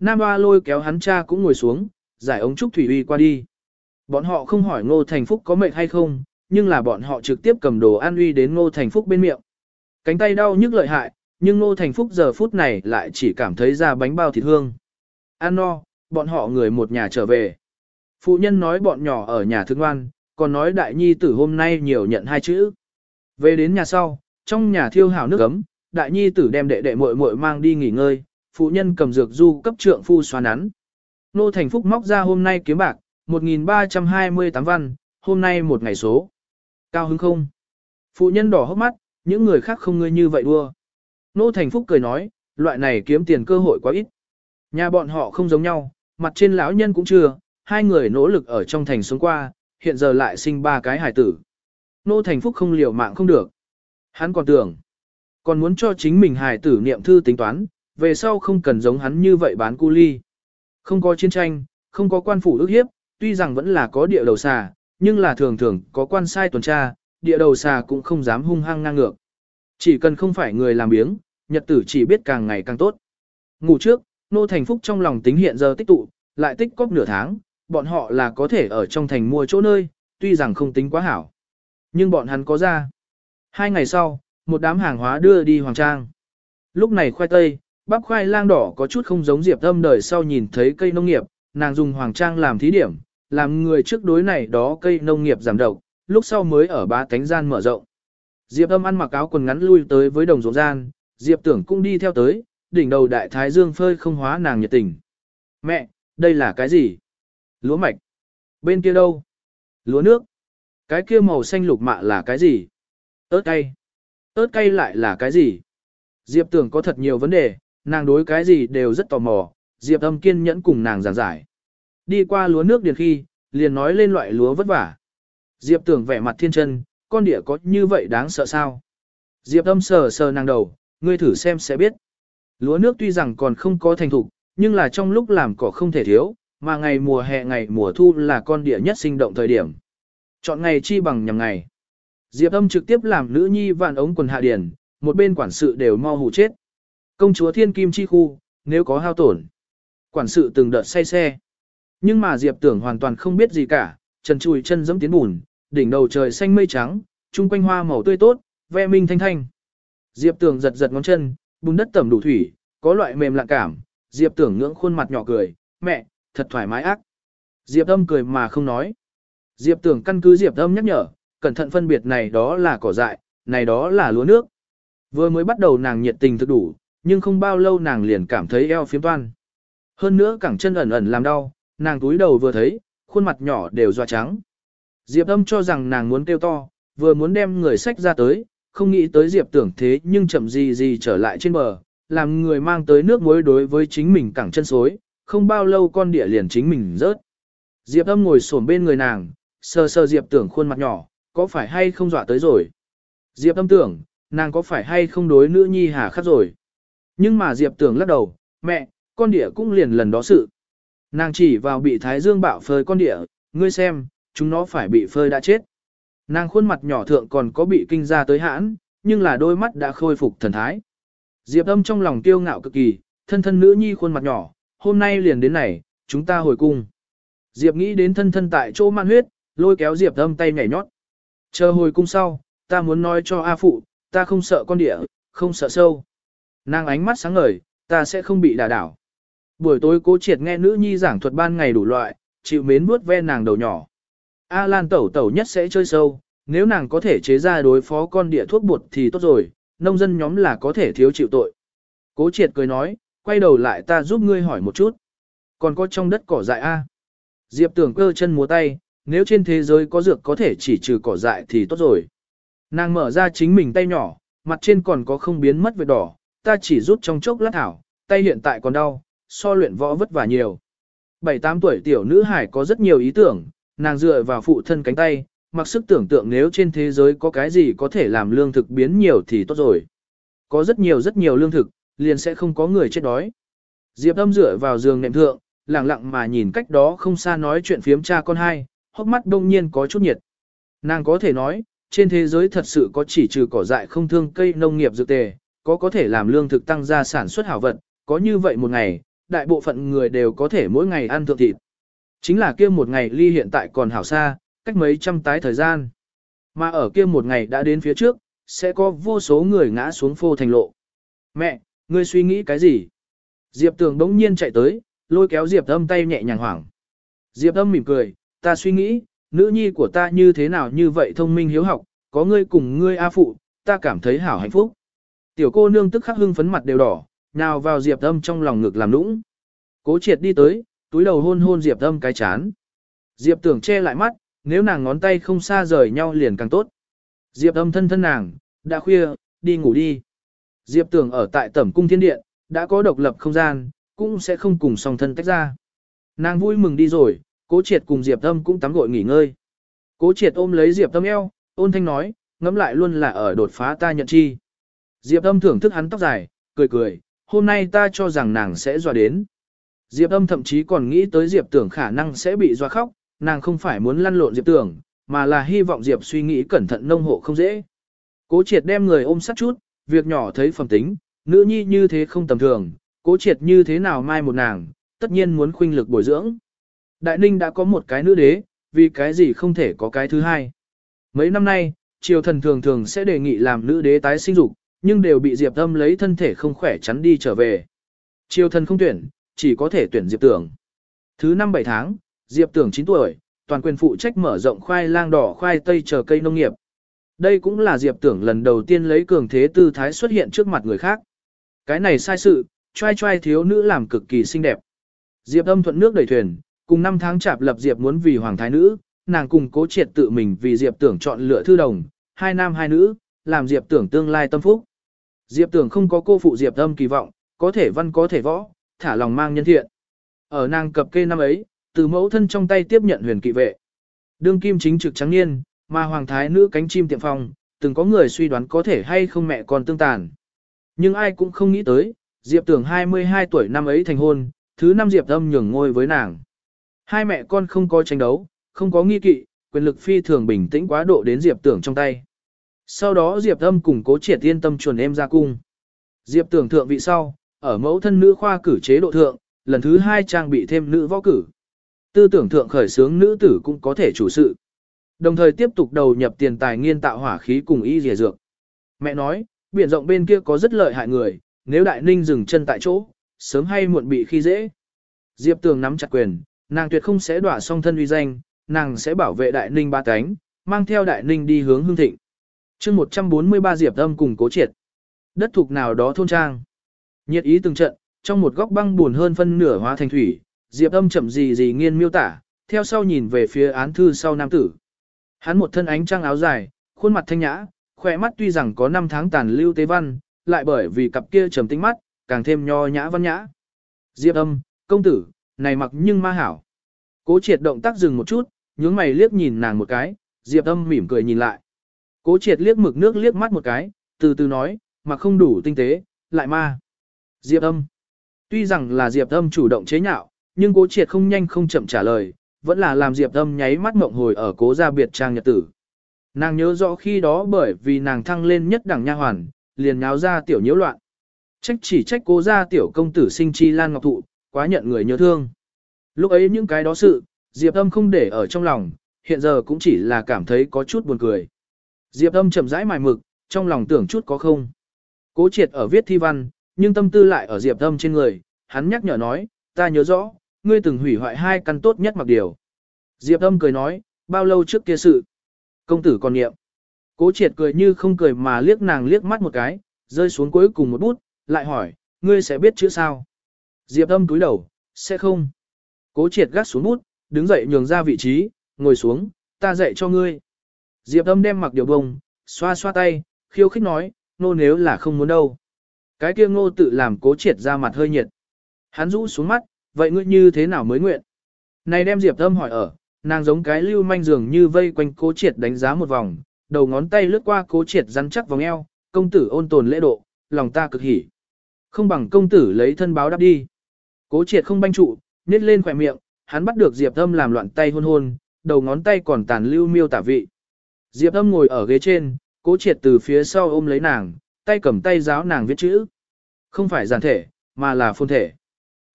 Nam Ba lôi kéo hắn cha cũng ngồi xuống, giải ống trúc thủy uy qua đi. Bọn họ không hỏi Ngô Thành Phúc có mệt hay không, nhưng là bọn họ trực tiếp cầm đồ ăn uy đến Ngô Thành Phúc bên miệng. Cánh tay đau nhức lợi hại, nhưng Ngô Thành Phúc giờ phút này lại chỉ cảm thấy ra bánh bao thịt hương. Ăn no, bọn họ người một nhà trở về. Phụ nhân nói bọn nhỏ ở nhà thương ngoan, còn nói đại nhi tử hôm nay nhiều nhận hai chữ. Về đến nhà sau, trong nhà thiêu hào nước ấm, đại nhi tử đem đệ đệ muội muội mang đi nghỉ ngơi, phụ nhân cầm dược du cấp trượng phu xoa nắn. Nô Thành Phúc móc ra hôm nay kiếm bạc, 1.328 văn, hôm nay một ngày số. Cao hứng không? Phụ nhân đỏ hốc mắt, những người khác không ngươi như vậy đua. Nô Thành Phúc cười nói, loại này kiếm tiền cơ hội quá ít. Nhà bọn họ không giống nhau, mặt trên lão nhân cũng chưa, hai người nỗ lực ở trong thành sống qua, hiện giờ lại sinh ba cái hài tử. Nô Thành Phúc không liều mạng không được. Hắn còn tưởng, còn muốn cho chính mình hài tử niệm thư tính toán, về sau không cần giống hắn như vậy bán cu ly. Không có chiến tranh, không có quan phủ ước hiếp, tuy rằng vẫn là có địa đầu xà, nhưng là thường thường có quan sai tuần tra, địa đầu xà cũng không dám hung hăng ngang ngược. Chỉ cần không phải người làm biếng, nhật tử chỉ biết càng ngày càng tốt. Ngủ trước, Nô Thành Phúc trong lòng tính hiện giờ tích tụ, lại tích cóp nửa tháng, bọn họ là có thể ở trong thành mua chỗ nơi, tuy rằng không tính quá hảo. Nhưng bọn hắn có ra. Hai ngày sau, một đám hàng hóa đưa đi Hoàng Trang. Lúc này khoai tây, bắp khoai lang đỏ có chút không giống Diệp Âm đời sau nhìn thấy cây nông nghiệp, nàng dùng Hoàng Trang làm thí điểm, làm người trước đối này đó cây nông nghiệp giảm độc, lúc sau mới ở ba cánh gian mở rộng. Diệp Âm ăn mặc áo quần ngắn lui tới với đồng ruộng gian, Diệp Tưởng cũng đi theo tới, đỉnh đầu đại thái dương phơi không hóa nàng nhiệt tình. Mẹ, đây là cái gì? Lúa mạch. Bên kia đâu? Lúa nước. Cái kia màu xanh lục mạ là cái gì? ớt cay. ớt cay lại là cái gì? Diệp tưởng có thật nhiều vấn đề, nàng đối cái gì đều rất tò mò, Diệp âm kiên nhẫn cùng nàng giảng giải. Đi qua lúa nước điền khi, liền nói lên loại lúa vất vả. Diệp tưởng vẻ mặt thiên chân, con địa có như vậy đáng sợ sao? Diệp âm sờ sờ nàng đầu, ngươi thử xem sẽ biết. Lúa nước tuy rằng còn không có thành thục, nhưng là trong lúc làm cỏ không thể thiếu, mà ngày mùa hè ngày mùa thu là con địa nhất sinh động thời điểm. Chọn ngày chi bằng nhằm ngày. Diệp âm trực tiếp làm nữ nhi vạn ống quần hạ điển, một bên quản sự đều mau hù chết. Công chúa thiên kim chi khu, nếu có hao tổn. Quản sự từng đợt say xe. Nhưng mà Diệp tưởng hoàn toàn không biết gì cả, trần chùi chân dẫm tiến bùn, đỉnh đầu trời xanh mây trắng, chung quanh hoa màu tươi tốt, ve minh thanh thanh. Diệp tưởng giật giật ngón chân, bùn đất tẩm đủ thủy, có loại mềm lạ cảm, Diệp tưởng ngưỡng khuôn mặt nhỏ cười, mẹ, thật thoải mái ác. Diệp âm cười mà không nói. Diệp tưởng căn cứ Diệp âm nhắc nhở, cẩn thận phân biệt này đó là cỏ dại, này đó là lúa nước. Vừa mới bắt đầu nàng nhiệt tình thực đủ, nhưng không bao lâu nàng liền cảm thấy eo phiếm toan. Hơn nữa cẳng chân ẩn ẩn làm đau, nàng túi đầu vừa thấy, khuôn mặt nhỏ đều doa trắng. Diệp âm cho rằng nàng muốn kêu to, vừa muốn đem người sách ra tới, không nghĩ tới Diệp tưởng thế nhưng chậm gì gì trở lại trên bờ, làm người mang tới nước muối đối với chính mình cẳng chân xối, không bao lâu con địa liền chính mình rớt. Diệp âm ngồi xổm bên người nàng, sờ sờ Diệp tưởng khuôn mặt nhỏ, có phải hay không dọa tới rồi. Diệp âm tưởng, nàng có phải hay không đối nữ nhi hà khắc rồi. Nhưng mà Diệp tưởng lắc đầu, mẹ, con địa cũng liền lần đó sự. Nàng chỉ vào bị thái dương bạo phơi con địa, ngươi xem, chúng nó phải bị phơi đã chết. Nàng khuôn mặt nhỏ thượng còn có bị kinh ra tới hãn, nhưng là đôi mắt đã khôi phục thần thái. Diệp âm trong lòng kiêu ngạo cực kỳ, thân thân nữ nhi khuôn mặt nhỏ, hôm nay liền đến này, chúng ta hồi cung. Diệp nghĩ đến thân thân tại chỗ man huyết, lôi kéo Diệp âm tay nhảy nhót. Chờ hồi cung sau, ta muốn nói cho A Phụ, ta không sợ con địa, không sợ sâu. Nàng ánh mắt sáng ngời, ta sẽ không bị đả đảo. Buổi tối cố triệt nghe nữ nhi giảng thuật ban ngày đủ loại, chịu mến bước ve nàng đầu nhỏ. A Lan tẩu tẩu nhất sẽ chơi sâu, nếu nàng có thể chế ra đối phó con địa thuốc bột thì tốt rồi, nông dân nhóm là có thể thiếu chịu tội. Cố triệt cười nói, quay đầu lại ta giúp ngươi hỏi một chút. Còn có trong đất cỏ dại A. Diệp tưởng cơ chân múa tay, nếu trên thế giới có dược có thể chỉ trừ cỏ dại thì tốt rồi. Nàng mở ra chính mình tay nhỏ, mặt trên còn có không biến mất vết đỏ, ta chỉ rút trong chốc lát thảo, tay hiện tại còn đau, so luyện võ vất vả nhiều. 7-8 tuổi tiểu nữ hải có rất nhiều ý tưởng, nàng dựa vào phụ thân cánh tay, mặc sức tưởng tượng nếu trên thế giới có cái gì có thể làm lương thực biến nhiều thì tốt rồi. Có rất nhiều rất nhiều lương thực, liền sẽ không có người chết đói. Diệp âm dựa vào giường nệm thượng, lặng lặng mà nhìn cách đó không xa nói chuyện phiếm cha con hai, hốc mắt đông nhiên có chút nhiệt. Nàng có thể nói, trên thế giới thật sự có chỉ trừ cỏ dại không thương cây nông nghiệp dược tề, có có thể làm lương thực tăng ra sản xuất hảo vật, có như vậy một ngày, đại bộ phận người đều có thể mỗi ngày ăn thượng thịt. Chính là kia một ngày ly hiện tại còn hảo xa, cách mấy trăm tái thời gian. Mà ở kia một ngày đã đến phía trước, sẽ có vô số người ngã xuống phô thành lộ. Mẹ, ngươi suy nghĩ cái gì? Diệp tường đống nhiên chạy tới, lôi kéo Diệp âm tay nhẹ nhàng hoảng. Diệp âm mỉm cười, ta suy nghĩ, nữ nhi của ta như thế nào như vậy thông minh hiếu học, có ngươi cùng ngươi A phụ, ta cảm thấy hảo hạnh phúc. Tiểu cô nương tức khắc hưng phấn mặt đều đỏ, nào vào Diệp âm trong lòng ngực làm nũng. Cố triệt đi tới, túi đầu hôn hôn Diệp âm cái chán. Diệp tưởng che lại mắt, nếu nàng ngón tay không xa rời nhau liền càng tốt. Diệp âm thân thân nàng, đã khuya, đi ngủ đi. Diệp tưởng ở tại tẩm cung thiên điện, đã có độc lập không gian, cũng sẽ không cùng song thân tách ra. Nàng vui mừng đi rồi, cố triệt cùng Diệp âm cũng tắm gội nghỉ ngơi. Cố triệt ôm lấy Diệp âm eo, ôn thanh nói, ngẫm lại luôn là ở đột phá ta nhận chi. Diệp âm thưởng thức hắn tóc dài, cười cười, hôm nay ta cho rằng nàng sẽ dọa đến. Diệp âm thậm chí còn nghĩ tới Diệp tưởng khả năng sẽ bị doa khóc, nàng không phải muốn lăn lộn Diệp tưởng, mà là hy vọng Diệp suy nghĩ cẩn thận nông hộ không dễ. Cố triệt đem người ôm sát chút, việc nhỏ thấy phẩm tính, nữ nhi như thế không tầm thường, cố triệt như thế nào mai một nàng, tất nhiên muốn khuynh lực bồi dưỡng. Đại ninh đã có một cái nữ đế, vì cái gì không thể có cái thứ hai. Mấy năm nay, triều thần thường thường sẽ đề nghị làm nữ đế tái sinh dục, nhưng đều bị Diệp Âm lấy thân thể không khỏe chắn đi trở về. Triều thần không tuyển, chỉ có thể tuyển Diệp Tưởng. Thứ năm bảy tháng, Diệp Tưởng 9 tuổi, toàn quyền phụ trách mở rộng khoai lang đỏ khoai tây chờ cây nông nghiệp. Đây cũng là Diệp Tưởng lần đầu tiên lấy cường thế tư thái xuất hiện trước mặt người khác. Cái này sai sự, trai trai thiếu nữ làm cực kỳ xinh đẹp. Diệp âm thuận nước đẩy thuyền, cùng năm tháng chạp lập Diệp muốn vì hoàng thái nữ, nàng cùng cố triệt tự mình vì Diệp tưởng chọn lựa thư đồng, hai nam hai nữ, làm Diệp tưởng tương lai tâm phúc. Diệp tưởng không có cô phụ Diệp âm kỳ vọng, có thể văn có thể võ, thả lòng mang nhân thiện. Ở nàng cập kê năm ấy, từ mẫu thân trong tay tiếp nhận huyền kỵ vệ. Đương kim chính trực trắng niên, mà hoàng thái nữ cánh chim tiệm phong, từng có người suy đoán có thể hay không mẹ con tương tàn. Nhưng ai cũng không nghĩ tới, Diệp tưởng 22 tuổi năm ấy thành hôn, thứ năm Diệp âm nhường ngôi với nàng. Hai mẹ con không có tranh đấu, không có nghi kỵ, quyền lực phi thường bình tĩnh quá độ đến Diệp tưởng trong tay. Sau đó Diệp âm cùng cố triệt yên tâm chuẩn em ra cung. Diệp tưởng thượng vị sau, ở mẫu thân nữ khoa cử chế độ thượng, lần thứ hai trang bị thêm nữ võ cử. Tư tưởng thượng khởi sướng nữ tử cũng có thể chủ sự. Đồng thời tiếp tục đầu nhập tiền tài nghiên tạo hỏa khí cùng y dìa dược. Mẹ nói, biển rộng bên kia có rất lợi hại người, nếu đại ninh dừng chân tại chỗ, sớm hay muộn bị khi dễ. Diệp tường nắm chặt quyền, nàng tuyệt không sẽ đỏa song thân uy danh, nàng sẽ bảo vệ đại ninh ba cánh, mang theo đại ninh đi hướng hương thịnh. chương 143 Diệp âm cùng cố triệt. Đất thuộc nào đó thôn trang. Nhiệt ý từng trận, trong một góc băng buồn hơn phân nửa hóa thành thủy, Diệp âm chậm gì gì nghiên miêu tả, theo sau nhìn về phía án thư sau nam tử. Hắn một thân ánh trăng áo dài, khuôn mặt thanh nhã, khỏe mắt tuy rằng có năm tháng tàn lưu tế văn, lại bởi vì cặp kia trầm tinh mắt, càng thêm nho nhã văn nhã. Diệp âm, công tử, này mặc nhưng ma hảo. Cố triệt động tác dừng một chút, nhướng mày liếc nhìn nàng một cái, Diệp âm mỉm cười nhìn lại. Cố triệt liếc mực nước liếc mắt một cái, từ từ nói, mà không đủ tinh tế, lại ma. Diệp âm. Tuy rằng là Diệp âm chủ động chế nhạo, nhưng cố triệt không nhanh không chậm trả lời, vẫn là làm Diệp âm nháy mắt mộng hồi ở cố gia biệt trang nhật tử. Nàng nhớ rõ khi đó bởi vì nàng thăng lên nhất đẳng nha hoàn, liền nháo ra tiểu nhiễu loạn. Trách chỉ trách cố gia tiểu công tử sinh chi lan ngọc thụ, quá nhận người nhớ thương. Lúc ấy những cái đó sự, Diệp âm không để ở trong lòng, hiện giờ cũng chỉ là cảm thấy có chút buồn cười. Diệp âm chậm rãi mài mực, trong lòng tưởng chút có không. Cố triệt ở viết thi văn, nhưng tâm tư lại ở Diệp âm trên người, hắn nhắc nhở nói, ta nhớ rõ, ngươi từng hủy hoại hai căn tốt nhất mặc điều. Diệp âm cười nói, bao lâu trước kia sự. Công tử còn niệm. Cố triệt cười như không cười mà liếc nàng liếc mắt một cái, rơi xuống cuối cùng một bút, lại hỏi, ngươi sẽ biết chữ sao? Diệp âm cúi đầu, sẽ không. Cố triệt gác xuống bút, đứng dậy nhường ra vị trí, ngồi xuống, ta dạy cho ngươi. Diệp âm đem mặc điều bông, xoa xoa tay, khiêu khích nói, nô nếu là không muốn đâu. Cái kia ngô tự làm cố triệt ra mặt hơi nhiệt. Hắn rũ xuống mắt, vậy ngươi như thế nào mới nguyện? Này đem Diệp âm hỏi ở, nàng giống cái lưu manh dường như vây quanh cố triệt đánh giá một vòng, đầu ngón tay lướt qua cố triệt rắn chắc vòng eo, công tử ôn tồn lễ độ, lòng ta cực hỉ. Không bằng công tử lấy thân báo đáp đi. Cố triệt không banh trụ, nhét lên khỏe miệng, hắn bắt được Diệp Âm làm loạn tay hôn hôn, đầu ngón tay còn tàn lưu miêu tả vị. Diệp Âm ngồi ở ghế trên, cố triệt từ phía sau ôm lấy nàng, tay cầm tay giáo nàng viết chữ. Không phải giản thể, mà là phồn thể.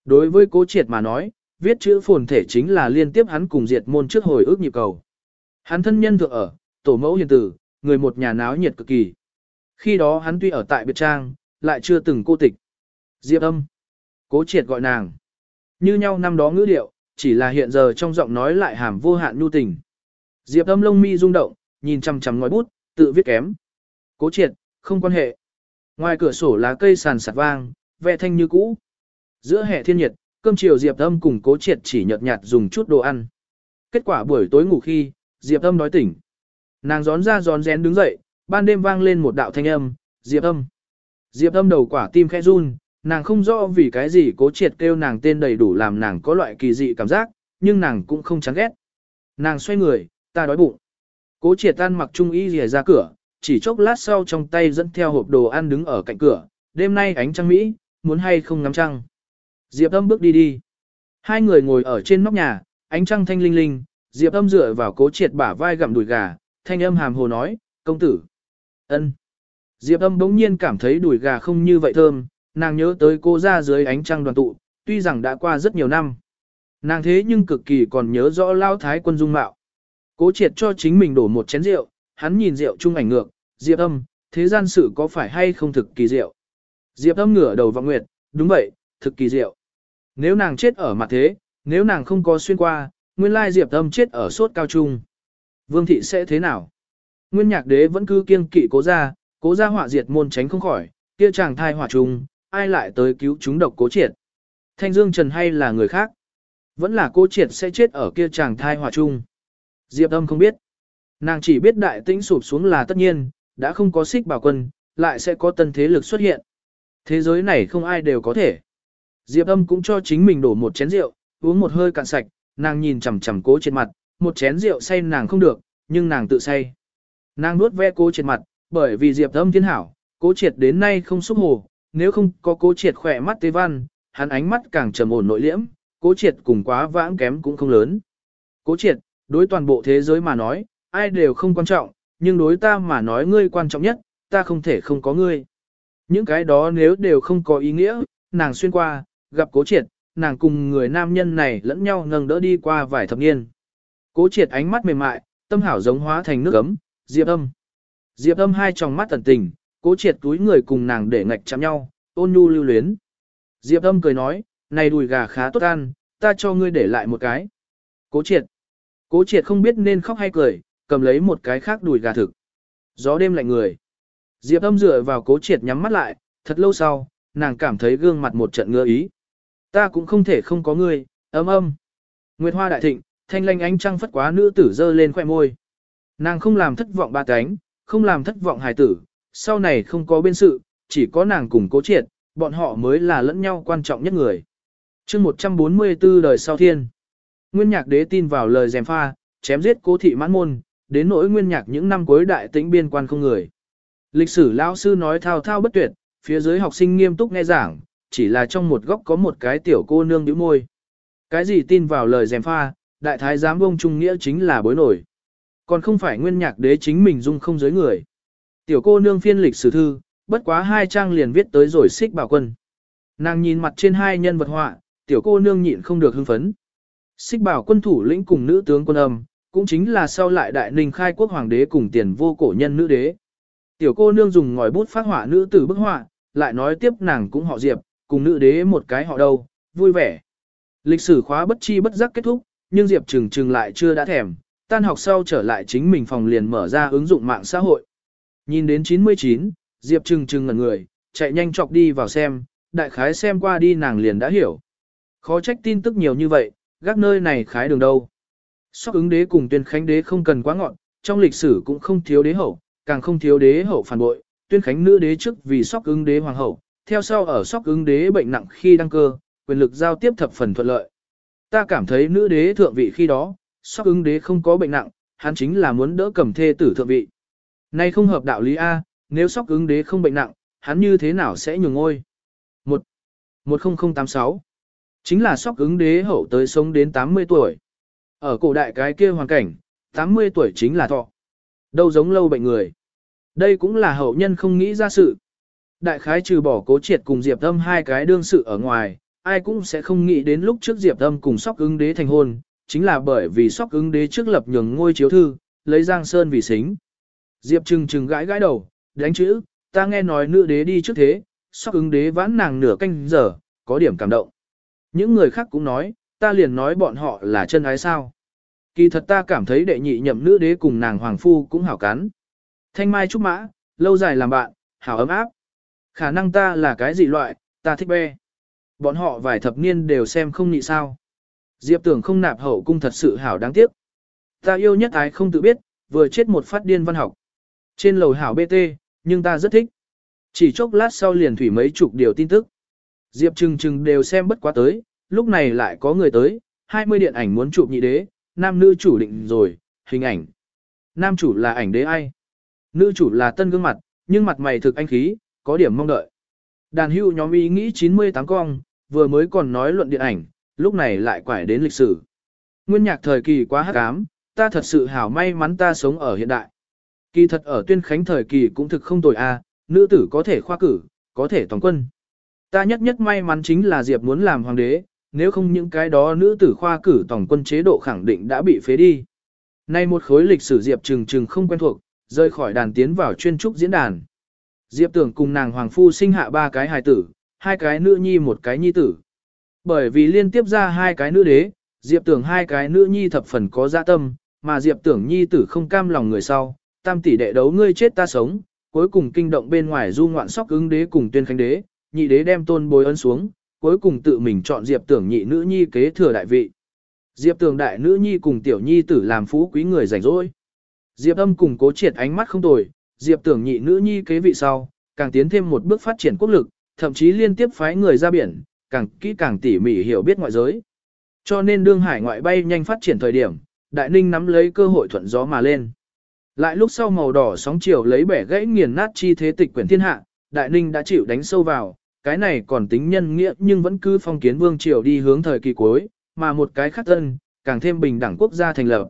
Đối với cố triệt mà nói, viết chữ phồn thể chính là liên tiếp hắn cùng diệt môn trước hồi ước nhịp cầu. Hắn thân nhân thượng ở, tổ mẫu hiền tử, người một nhà náo nhiệt cực kỳ. Khi đó hắn tuy ở tại biệt trang, lại chưa từng cô tịch. Diệp âm. Cố triệt gọi nàng. Như nhau năm đó ngữ điệu, chỉ là hiện giờ trong giọng nói lại hàm vô hạn nhu tình. Diệp âm lông mi rung động, nhìn chằm chằm ngói bút, tự viết kém. Cố triệt, không quan hệ. Ngoài cửa sổ lá cây sàn sạt vang, vẽ thanh như cũ. Giữa hè thiên nhiệt, cơm chiều Diệp âm cùng cố triệt chỉ nhợt nhạt dùng chút đồ ăn. Kết quả buổi tối ngủ khi, Diệp âm đói tỉnh. Nàng gión ra gión rén đứng dậy, ban đêm vang lên một đạo thanh âm, Diệp âm. Diệp âm đầu quả tim khẽ run, nàng không rõ vì cái gì cố triệt kêu nàng tên đầy đủ làm nàng có loại kỳ dị cảm giác, nhưng nàng cũng không chán ghét. Nàng xoay người, ta đói bụng. Cố triệt tan mặc trung y rìa ra cửa, chỉ chốc lát sau trong tay dẫn theo hộp đồ ăn đứng ở cạnh cửa, đêm nay ánh trăng Mỹ, muốn hay không ngắm trăng. Diệp âm bước đi đi. Hai người ngồi ở trên nóc nhà, ánh trăng thanh linh linh, Diệp âm dựa vào cố triệt bả vai gặm đùi gà, thanh âm hàm hồ nói, công tử. ân. Diệp âm bỗng nhiên cảm thấy đùi gà không như vậy thơm, nàng nhớ tới cô ra dưới ánh trăng đoàn tụ, tuy rằng đã qua rất nhiều năm. Nàng thế nhưng cực kỳ còn nhớ rõ lao thái quân dung mạo. Cố triệt cho chính mình đổ một chén rượu, hắn nhìn rượu chung ảnh ngược, Diệp âm, thế gian sự có phải hay không thực kỳ diệu. Diệp âm ngửa đầu vọng nguyệt, đúng vậy, thực kỳ diệu. Nếu nàng chết ở mặt thế, nếu nàng không có xuyên qua, nguyên lai Diệp âm chết ở sốt cao trung. Vương thị sẽ thế nào? Nguyên nhạc đế vẫn cứ kiêng kỵ cố gia, cố gia họa diệt môn tránh không khỏi, kia chàng thai hỏa trùng, ai lại tới cứu chúng độc cố triệt. Thanh Dương Trần hay là người khác, Vẫn là cô triệt sẽ chết ở kia chàng thai hỏa chung. Diệp âm không biết. Nàng chỉ biết đại tĩnh sụp xuống là tất nhiên, đã không có xích bảo quân, lại sẽ có tân thế lực xuất hiện. Thế giới này không ai đều có thể. Diệp âm cũng cho chính mình đổ một chén rượu, uống một hơi cạn sạch, nàng nhìn chằm chằm cố trên mặt, một chén rượu say nàng không được, nhưng nàng tự say. Nàng nuốt ve cố trên mặt, bởi vì Diệp âm thiên hảo, cố triệt đến nay không xúc hồ, nếu không có cố triệt khỏe mắt tế văn, hắn ánh mắt càng trầm ổn nội liễm, cố triệt cùng quá vãng kém cũng không lớn. Cố triệt, đối toàn bộ thế giới mà nói, ai đều không quan trọng, nhưng đối ta mà nói ngươi quan trọng nhất, ta không thể không có ngươi. Những cái đó nếu đều không có ý nghĩa, nàng xuyên qua, gặp cố triệt, nàng cùng người nam nhân này lẫn nhau nâng đỡ đi qua vài thập niên. Cố triệt ánh mắt mềm mại, tâm hảo giống hóa thành nước ấm, diệp âm. Diệp âm hai tròng mắt tần tình, cố triệt túi người cùng nàng để ngạch chạm nhau, ôn nhu lưu luyến. Diệp âm cười nói, này đùi gà khá tốt ăn, ta cho ngươi để lại một cái. Cố triệt. Cố triệt không biết nên khóc hay cười, cầm lấy một cái khác đùi gà thực. Gió đêm lạnh người. Diệp âm dựa vào cố triệt nhắm mắt lại, thật lâu sau, nàng cảm thấy gương mặt một trận ngứa ý. Ta cũng không thể không có ngươi, ấm âm. Nguyệt hoa đại thịnh, thanh lanh ánh trăng phất quá nữ tử dơ lên khoẻ môi. Nàng không làm thất vọng ba cánh, không làm thất vọng hài tử, sau này không có bên sự, chỉ có nàng cùng cố triệt, bọn họ mới là lẫn nhau quan trọng nhất người. chương 144 đời sau thiên. Nguyên nhạc đế tin vào lời dèm pha, chém giết cố thị mãn môn, đến nỗi nguyên nhạc những năm cuối đại tĩnh biên quan không người. Lịch sử lão sư nói thao thao bất tuyệt, phía dưới học sinh nghiêm túc nghe giảng, chỉ là trong một góc có một cái tiểu cô nương nhíu môi. Cái gì tin vào lời dèm pha, đại thái giám bông trung nghĩa chính là bối nổi. Còn không phải nguyên nhạc đế chính mình dung không giới người. Tiểu cô nương phiên lịch sử thư, bất quá hai trang liền viết tới rồi xích bảo quân. Nàng nhìn mặt trên hai nhân vật họa, tiểu cô nương nhịn không được hưng phấn. Xích bảo quân thủ lĩnh cùng nữ tướng quân âm, cũng chính là sau lại đại ninh khai quốc hoàng đế cùng tiền vô cổ nhân nữ đế. Tiểu cô nương dùng ngòi bút phát họa nữ tử bức họa, lại nói tiếp nàng cũng họ Diệp, cùng nữ đế một cái họ đâu, vui vẻ. Lịch sử khóa bất chi bất giác kết thúc, nhưng Diệp trừng trừng lại chưa đã thèm, tan học sau trở lại chính mình phòng liền mở ra ứng dụng mạng xã hội. Nhìn đến 99, Diệp trừng trừng ngẩn người, chạy nhanh chọc đi vào xem, đại khái xem qua đi nàng liền đã hiểu. Khó trách tin tức nhiều như vậy, gác nơi này khái đường đâu. Sóc ứng đế cùng tuyên khánh đế không cần quá ngọn, trong lịch sử cũng không thiếu đế hậu, càng không thiếu đế hậu phản bội, tuyên khánh nữ đế trước vì sóc ứng đế hoàng hậu, theo sau ở sóc ứng đế bệnh nặng khi đăng cơ, quyền lực giao tiếp thập phần thuận lợi. Ta cảm thấy nữ đế thượng vị khi đó, sóc ứng đế không có bệnh nặng, hắn chính là muốn đỡ cầm thê tử thượng vị. Nay không hợp đạo lý A, nếu sóc ứng đế không bệnh nặng, hắn như thế nào sẽ nhường ngôi? 1. 10086 Chính là sóc ứng đế hậu tới sống đến 80 tuổi. Ở cổ đại cái kia hoàn cảnh, 80 tuổi chính là thọ. Đâu giống lâu bệnh người. Đây cũng là hậu nhân không nghĩ ra sự. Đại khái trừ bỏ cố triệt cùng Diệp Âm hai cái đương sự ở ngoài, ai cũng sẽ không nghĩ đến lúc trước Diệp Âm cùng sóc ứng đế thành hôn, chính là bởi vì sóc ứng đế trước lập nhường ngôi chiếu thư, lấy Giang Sơn vì xính. Diệp trừng trừng gãi gãi đầu, đánh chữ, ta nghe nói nữ đế đi trước thế, sóc ứng đế vãn nàng nửa canh giờ, có điểm cảm động. Những người khác cũng nói, ta liền nói bọn họ là chân ái sao. Kỳ thật ta cảm thấy đệ nhị nhậm nữ đế cùng nàng hoàng phu cũng hảo cắn. Thanh mai trúc mã, lâu dài làm bạn, hảo ấm áp. Khả năng ta là cái gì loại, ta thích be. Bọn họ vài thập niên đều xem không nhị sao. Diệp tưởng không nạp hậu cung thật sự hảo đáng tiếc. Ta yêu nhất ái không tự biết, vừa chết một phát điên văn học. Trên lầu hảo BT, nhưng ta rất thích. Chỉ chốc lát sau liền thủy mấy chục điều tin tức. Diệp trừng trừng đều xem bất quá tới, lúc này lại có người tới, 20 điện ảnh muốn chụp nhị đế, nam nữ chủ định rồi, hình ảnh. Nam chủ là ảnh đế ai? Nữ chủ là tân gương mặt, nhưng mặt mày thực anh khí, có điểm mong đợi. Đàn hưu nhóm ý nghĩ 98 con, vừa mới còn nói luận điện ảnh, lúc này lại quải đến lịch sử. Nguyên nhạc thời kỳ quá hắc ám, ta thật sự hảo may mắn ta sống ở hiện đại. Kỳ thật ở tuyên khánh thời kỳ cũng thực không tồi a, nữ tử có thể khoa cử, có thể toàn quân. Ta nhất nhất may mắn chính là Diệp muốn làm hoàng đế, nếu không những cái đó nữ tử khoa cử tổng quân chế độ khẳng định đã bị phế đi. Nay một khối lịch sử Diệp trừng trừng không quen thuộc, rơi khỏi đàn tiến vào chuyên trúc diễn đàn. Diệp tưởng cùng nàng hoàng phu sinh hạ ba cái hài tử, hai cái nữ nhi một cái nhi tử. Bởi vì liên tiếp ra hai cái nữ đế, Diệp tưởng hai cái nữ nhi thập phần có dạ tâm, mà Diệp tưởng nhi tử không cam lòng người sau, tam tỷ đệ đấu ngươi chết ta sống, cuối cùng kinh động bên ngoài du ngoạn sóc ứng đế cùng tuyên khánh đế, nhị đế đem tôn bối ấn xuống, cuối cùng tự mình chọn Diệp tưởng nhị nữ nhi kế thừa đại vị. Diệp Tưởng đại nữ nhi cùng tiểu nhi tử làm phú quý người rảnh rỗi. Diệp âm cùng cố triệt ánh mắt không tồi, Diệp tưởng nhị nữ nhi kế vị sau, càng tiến thêm một bước phát triển quốc lực, thậm chí liên tiếp phái người ra biển, càng kỹ càng tỉ mỉ hiểu biết ngoại giới. Cho nên đương hải ngoại bay nhanh phát triển thời điểm, Đại Ninh nắm lấy cơ hội thuận gió mà lên. Lại lúc sau màu đỏ sóng chiều lấy bẻ gãy nghiền nát chi thế tịch quyển thiên hạ, Đại Ninh đã chịu đánh sâu vào, cái này còn tính nhân nghĩa nhưng vẫn cứ phong kiến vương triều đi hướng thời kỳ cuối, mà một cái khác thân, càng thêm bình đẳng quốc gia thành lập.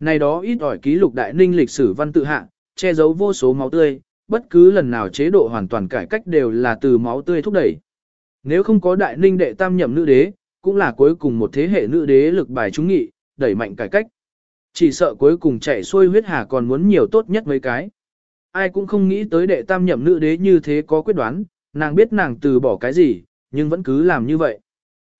Này đó ít ỏi ký lục Đại Ninh lịch sử văn tự hạ, che giấu vô số máu tươi, bất cứ lần nào chế độ hoàn toàn cải cách đều là từ máu tươi thúc đẩy. Nếu không có Đại Ninh đệ tam nhậm nữ đế, cũng là cuối cùng một thế hệ nữ đế lực bài trúng nghị, đẩy mạnh cải cách. Chỉ sợ cuối cùng chạy xuôi huyết hà còn muốn nhiều tốt nhất mấy cái. Ai cũng không nghĩ tới đệ tam nhậm nữ đế như thế có quyết đoán, nàng biết nàng từ bỏ cái gì, nhưng vẫn cứ làm như vậy.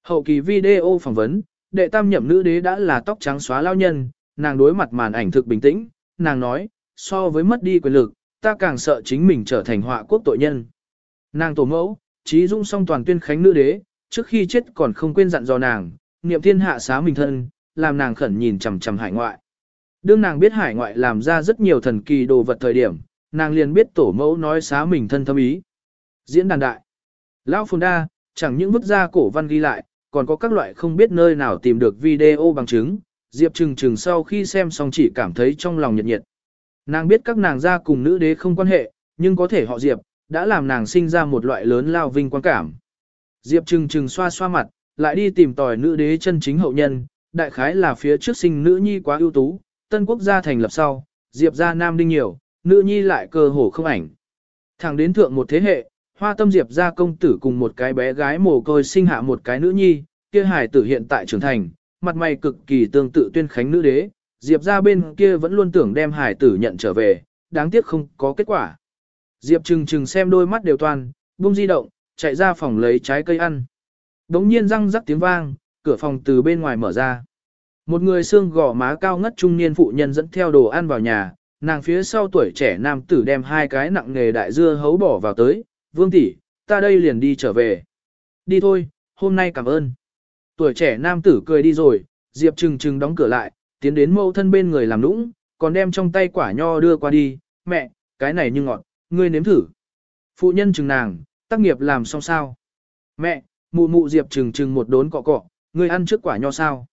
Hậu kỳ video phỏng vấn, đệ tam nhậm nữ đế đã là tóc trắng xóa lao nhân, nàng đối mặt màn ảnh thực bình tĩnh, nàng nói, so với mất đi quyền lực, ta càng sợ chính mình trở thành họa quốc tội nhân. Nàng tổ mẫu, trí dung song toàn tuyên khánh nữ đế, trước khi chết còn không quên dặn dò nàng, niệm thiên hạ xá mình thân, làm nàng khẩn nhìn chằm chằm hải ngoại. Đương nàng biết hải ngoại làm ra rất nhiều thần kỳ đồ vật thời điểm, nàng liền biết tổ mẫu nói xá mình thân thâm ý. Diễn đàn đại. Lão Phồn Đa, chẳng những bức ra cổ văn ghi lại, còn có các loại không biết nơi nào tìm được video bằng chứng. Diệp Trừng Trừng sau khi xem xong chỉ cảm thấy trong lòng nhiệt nhiệt. Nàng biết các nàng ra cùng nữ đế không quan hệ, nhưng có thể họ Diệp, đã làm nàng sinh ra một loại lớn lao vinh quan cảm. Diệp Trừng Trừng xoa xoa mặt, lại đi tìm tòi nữ đế chân chính hậu nhân, đại khái là phía trước sinh nữ nhi quá ưu tú, tân quốc gia thành lập sau, Diệp gia nam đinh nhiều, nữ nhi lại cơ hồ không ảnh. Thẳng đến thượng một thế hệ, hoa tâm Diệp gia công tử cùng một cái bé gái mồ côi sinh hạ một cái nữ nhi, kia hài tử hiện tại trưởng thành, mặt mày cực kỳ tương tự tuyên khánh nữ đế, Diệp gia bên kia vẫn luôn tưởng đem hài tử nhận trở về, đáng tiếc không có kết quả. Diệp trừng trừng xem đôi mắt đều toàn, bung di động, chạy ra phòng lấy trái cây ăn. Đống nhiên răng rắc tiếng vang, cửa phòng từ bên ngoài mở ra. Một người xương gò má cao ngất trung niên phụ nhân dẫn theo đồ ăn vào nhà, nàng phía sau tuổi trẻ nam tử đem hai cái nặng nghề đại dưa hấu bỏ vào tới, vương tỷ, ta đây liền đi trở về. Đi thôi, hôm nay cảm ơn. Tuổi trẻ nam tử cười đi rồi, Diệp trừng trừng đóng cửa lại, tiến đến mâu thân bên người làm nũng, còn đem trong tay quả nho đưa qua đi, mẹ, cái này như ngọt, ngươi nếm thử. Phụ nhân trừng nàng, tác nghiệp làm xong sao? Mẹ, mụ mụ Diệp trừng trừng một đốn cọ cọ, ngươi ăn trước quả nho sao?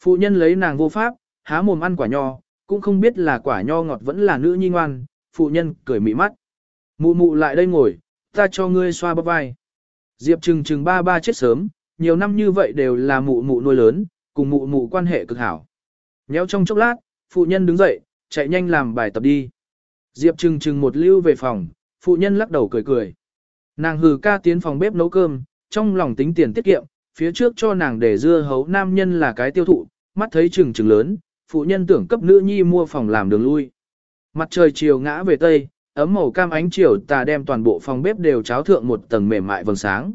Phụ nhân lấy nàng vô pháp, há mồm ăn quả nho, cũng không biết là quả nho ngọt vẫn là nữ nhi ngoan, phụ nhân cười mị mắt. Mụ mụ lại đây ngồi, ta cho ngươi xoa bắp vai. Diệp trừng trừng ba ba chết sớm, nhiều năm như vậy đều là mụ mụ nuôi lớn, cùng mụ mụ quan hệ cực hảo. Nhéo trong chốc lát, phụ nhân đứng dậy, chạy nhanh làm bài tập đi. Diệp trừng trừng một lưu về phòng, phụ nhân lắc đầu cười cười. Nàng hừ ca tiến phòng bếp nấu cơm, trong lòng tính tiền tiết kiệm, phía trước cho nàng để dưa hấu nam nhân là cái tiêu thụ, mắt thấy trừng trừng lớn, phụ nhân tưởng cấp nữ nhi mua phòng làm đường lui. Mặt trời chiều ngã về tây, ấm màu cam ánh chiều tà đem toàn bộ phòng bếp đều cháo thượng một tầng mềm mại vầng sáng.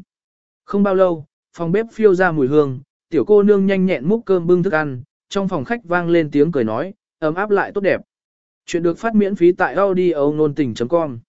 Không bao lâu, phòng bếp phiêu ra mùi hương, tiểu cô nương nhanh nhẹn múc cơm bưng thức ăn, trong phòng khách vang lên tiếng cười nói, ấm áp lại tốt đẹp. Chuyện được phát miễn phí tại audio nôn tình.com